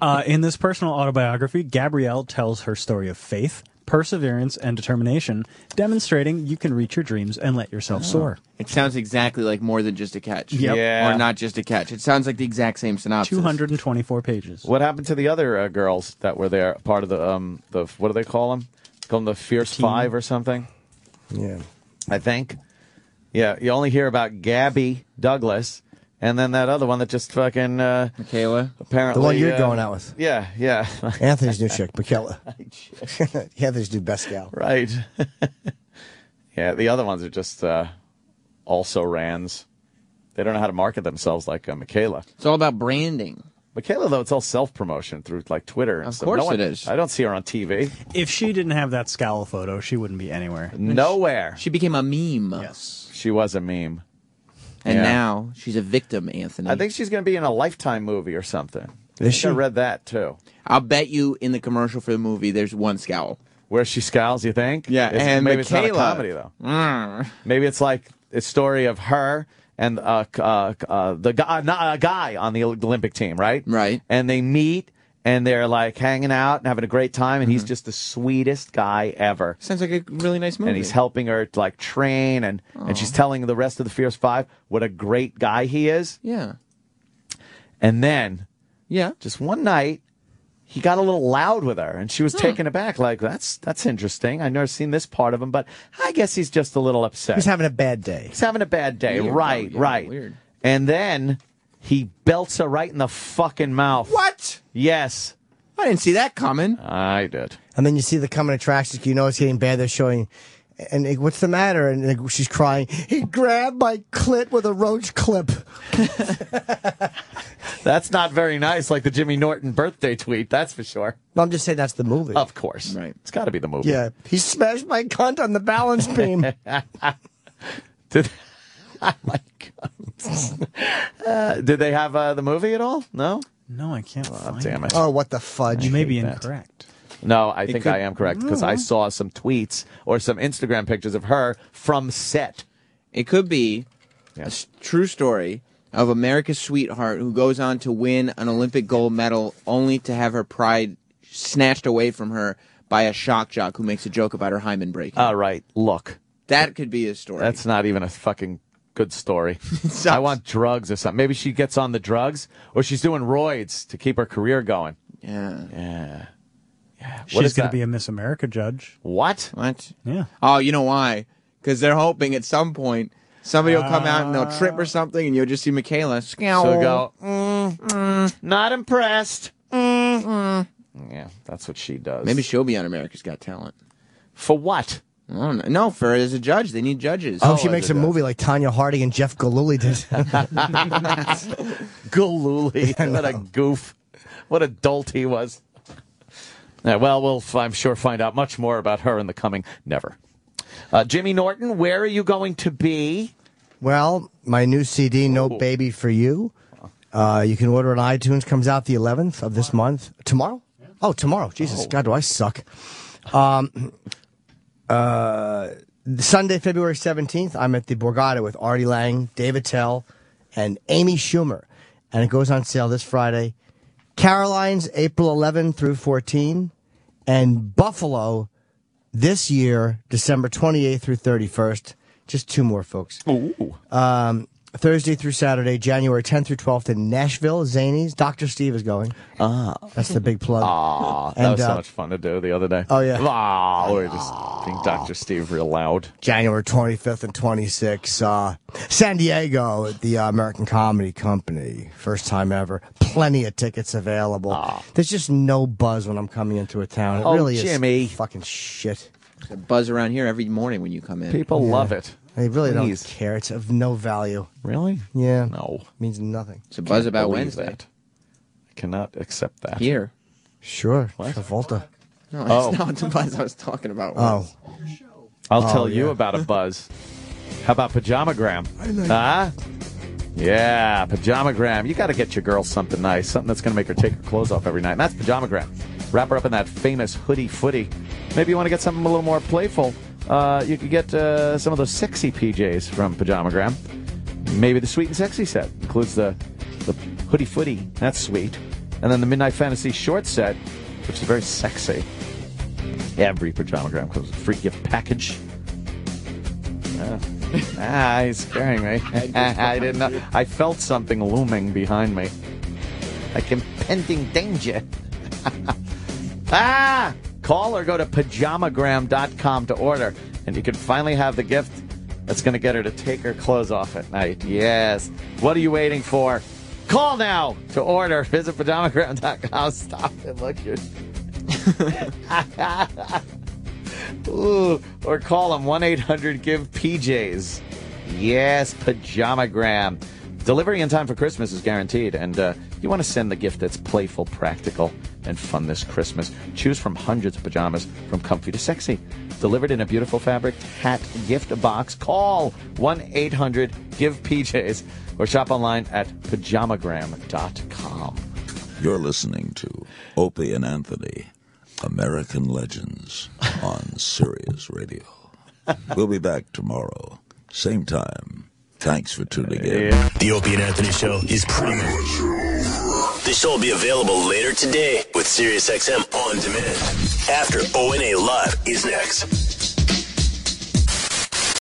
Uh, in this personal autobiography, Gabrielle tells her story of faith, perseverance, and determination, demonstrating you can reach your dreams and let yourself soar. It sounds exactly like more than just a catch. Yep. Yeah. Or not just a catch. It sounds like the exact same synopsis. 224 pages. What happened to the other uh, girls that were there? Part of the um the what do they call them? Call them the Fierce team. Five or something. Yeah. I think. Yeah, you only hear about Gabby Douglas, and then that other one that just fucking uh, McKayla. apparently The one you're uh, going out with. Yeah, yeah, Anthony's new chick, McKayla. Anthony's new best gal. right. Yeah, the other ones are just uh, also rans. They don't know how to market themselves like uh, McKayla. It's all about branding. McKayla, though, it's all self promotion through like Twitter. And Of stuff. course no one, it is. I don't see her on TV. If she didn't have that scowl photo, she wouldn't be anywhere. Nowhere. She became a meme. Yes. She was a meme. And Yeah. now she's a victim, Anthony. I think she's going to be in a Lifetime movie or something. Is I she? I read that too. I'll bet you in the commercial for the movie there's one scowl. Where she scowls, you think? Yeah, It's- and maybe it's not a comedy though. Maybe it's like a story of her and uh, uh, uh, the guy, not a guy on the Olympic team, right? Right. And they meet and they're like hanging out and having a great time, and he's mm-hmm. just the sweetest guy ever. Sounds like a really nice movie. And he's helping her to like train, and and she's telling the rest of the Fierce Five what a great guy he is. Yeah. And then, yeah, just one night, he got a little loud with her, and she was taken aback. Like that's that's interesting. I've never seen this part of him, but I guess he's just a little upset. He's having a bad day. He's having a bad day. Weird. Right, Oh, yeah, right. weird. And then he belts her right in the fucking mouth. What? Yes. I didn't see that coming. I did. And then you see the coming attractions. You know it's getting bad. They're showing. And like, what's the matter? And like, she's crying. He grabbed my clit with a roach clip. That's not very nice, like the Jimmy Norton birthday tweet. That's for sure. No, I'm just saying that's the movie. Of course. Right. It's got to be the movie. Yeah, he smashed my cunt on the balance beam. Did, oh my God. Uh, did they have uh, the movie at all? No? No, I can't Oh, find damn it. oh, what the fudge! You may be hate that. incorrect. No, I It think could- I am correct because I saw some tweets or some Instagram pictures of her from set. It could be a s- true story of America's sweetheart who goes on to win an Olympic gold medal only to have her pride snatched away from her by a shock jock who makes a joke about her hymen breaking. All right, look. that could be a story. That's not even a fucking good story. I want drugs or something. Maybe she gets on the drugs or she's doing roids to keep her career going. yeah. Yeah. Yeah. She's going to be a Miss America judge. What? What? Yeah. Oh, you know why? Because they're hoping at some point somebody will come out and they'll trip or something, and you'll just see McKayla scowl. She'll go, mm, mm, not impressed. Mm. Yeah, that's what she does. Maybe she'll be on America's Got Talent. For what? I don't know. No, for as a judge, they need judges. Oh, she makes a movie like Tonya Harding and Jeff Gillooly did. Gillooly. What a goof. What a dolt he was. Yeah, well, we'll, I'm sure, find out much more about her in the coming. Never. Uh, Jimmy Norton, where are you going to be? well, my new CD, No Baby for You. Uh, you can order on iTunes. Comes out the 11th of this month. Tomorrow? Oh, tomorrow. Jesus, God, do I suck. Um, uh, Sunday, February 17th, I'm at the Borgata with Artie Lange, Dave Attell, and Amy Schumer. And it goes on sale this Friday. Caroline's April 11 through 14. And Buffalo this year, December 28th through 31st. Just two more, folks. Ooh. Um, Thursday through Saturday, January 10th through 12th in Nashville, Zanies. Dr. Steve is going. Ah. That's the big plug. Ah, that And, was so uh, much fun to do the other day. Oh, yeah. Ah, we were just being Dr. Steve real loud. January 25th and 26th. Uh, San Diego at the uh, American Comedy Company. First time ever. Plenty of tickets available. There's just no buzz when I'm coming into a town. It Oh, really Jimmy. is fucking shit. There's a buzz around here every morning when you come in. People Yeah. love it. They really Please. don't care. It's of no value. Really? Yeah. No. Means nothing. It's a buzz Can't about believe Wednesday. that. I cannot accept that. Here. Sure. What? Travolta. No, that's Oh. not the buzz I was talking about. Oh. I'll Oh, tell you yeah. about a buzz. How about Pajamagram? Huh? Yeah, Pajamagram. You got to get your girl something nice, something that's going to make her take her clothes off every night. And that's Pajamagram. Wrap her up in that famous hoodie footy. Maybe you want to get something a little more playful. Uh, you could get uh, some of those sexy PJs from Pajamagram. Maybe the sweet and sexy set includes the the hoodie footy. That's sweet. And then the Midnight Fantasy short set, which is very sexy. Every Pajamagram comes with a free gift package. Yeah. ah, he's scaring me. I didn't know. I felt something looming behind me. Like impending danger. ah! Call or go to pajamagram.com to order, and you can finally have the gift that's going to get her to take her clothes off at night. Yes. What are you waiting for? Call now to order. Visit pajamagram.com. Stop it. Look. Ooh, or call them 1 800 GIVE PJs. Yes, Pajamagram. Delivery in time for Christmas is guaranteed, and uh, you want to send the gift that's playful, practical, and fun this Christmas. Choose from hundreds of pajamas, from comfy to sexy. Delivered in a beautiful fabric hat gift box. Call 1 800 GIVE PJs or shop online at pajamagram.com. You're listening to Opie and Anthony, American Legends on Sirius Radio. We'll be back tomorrow, same time. Thanks for tuning in. The Opie and Anthony Show is pretty much over. The show will be available later today with SiriusXM on demand. After ONA Live is next.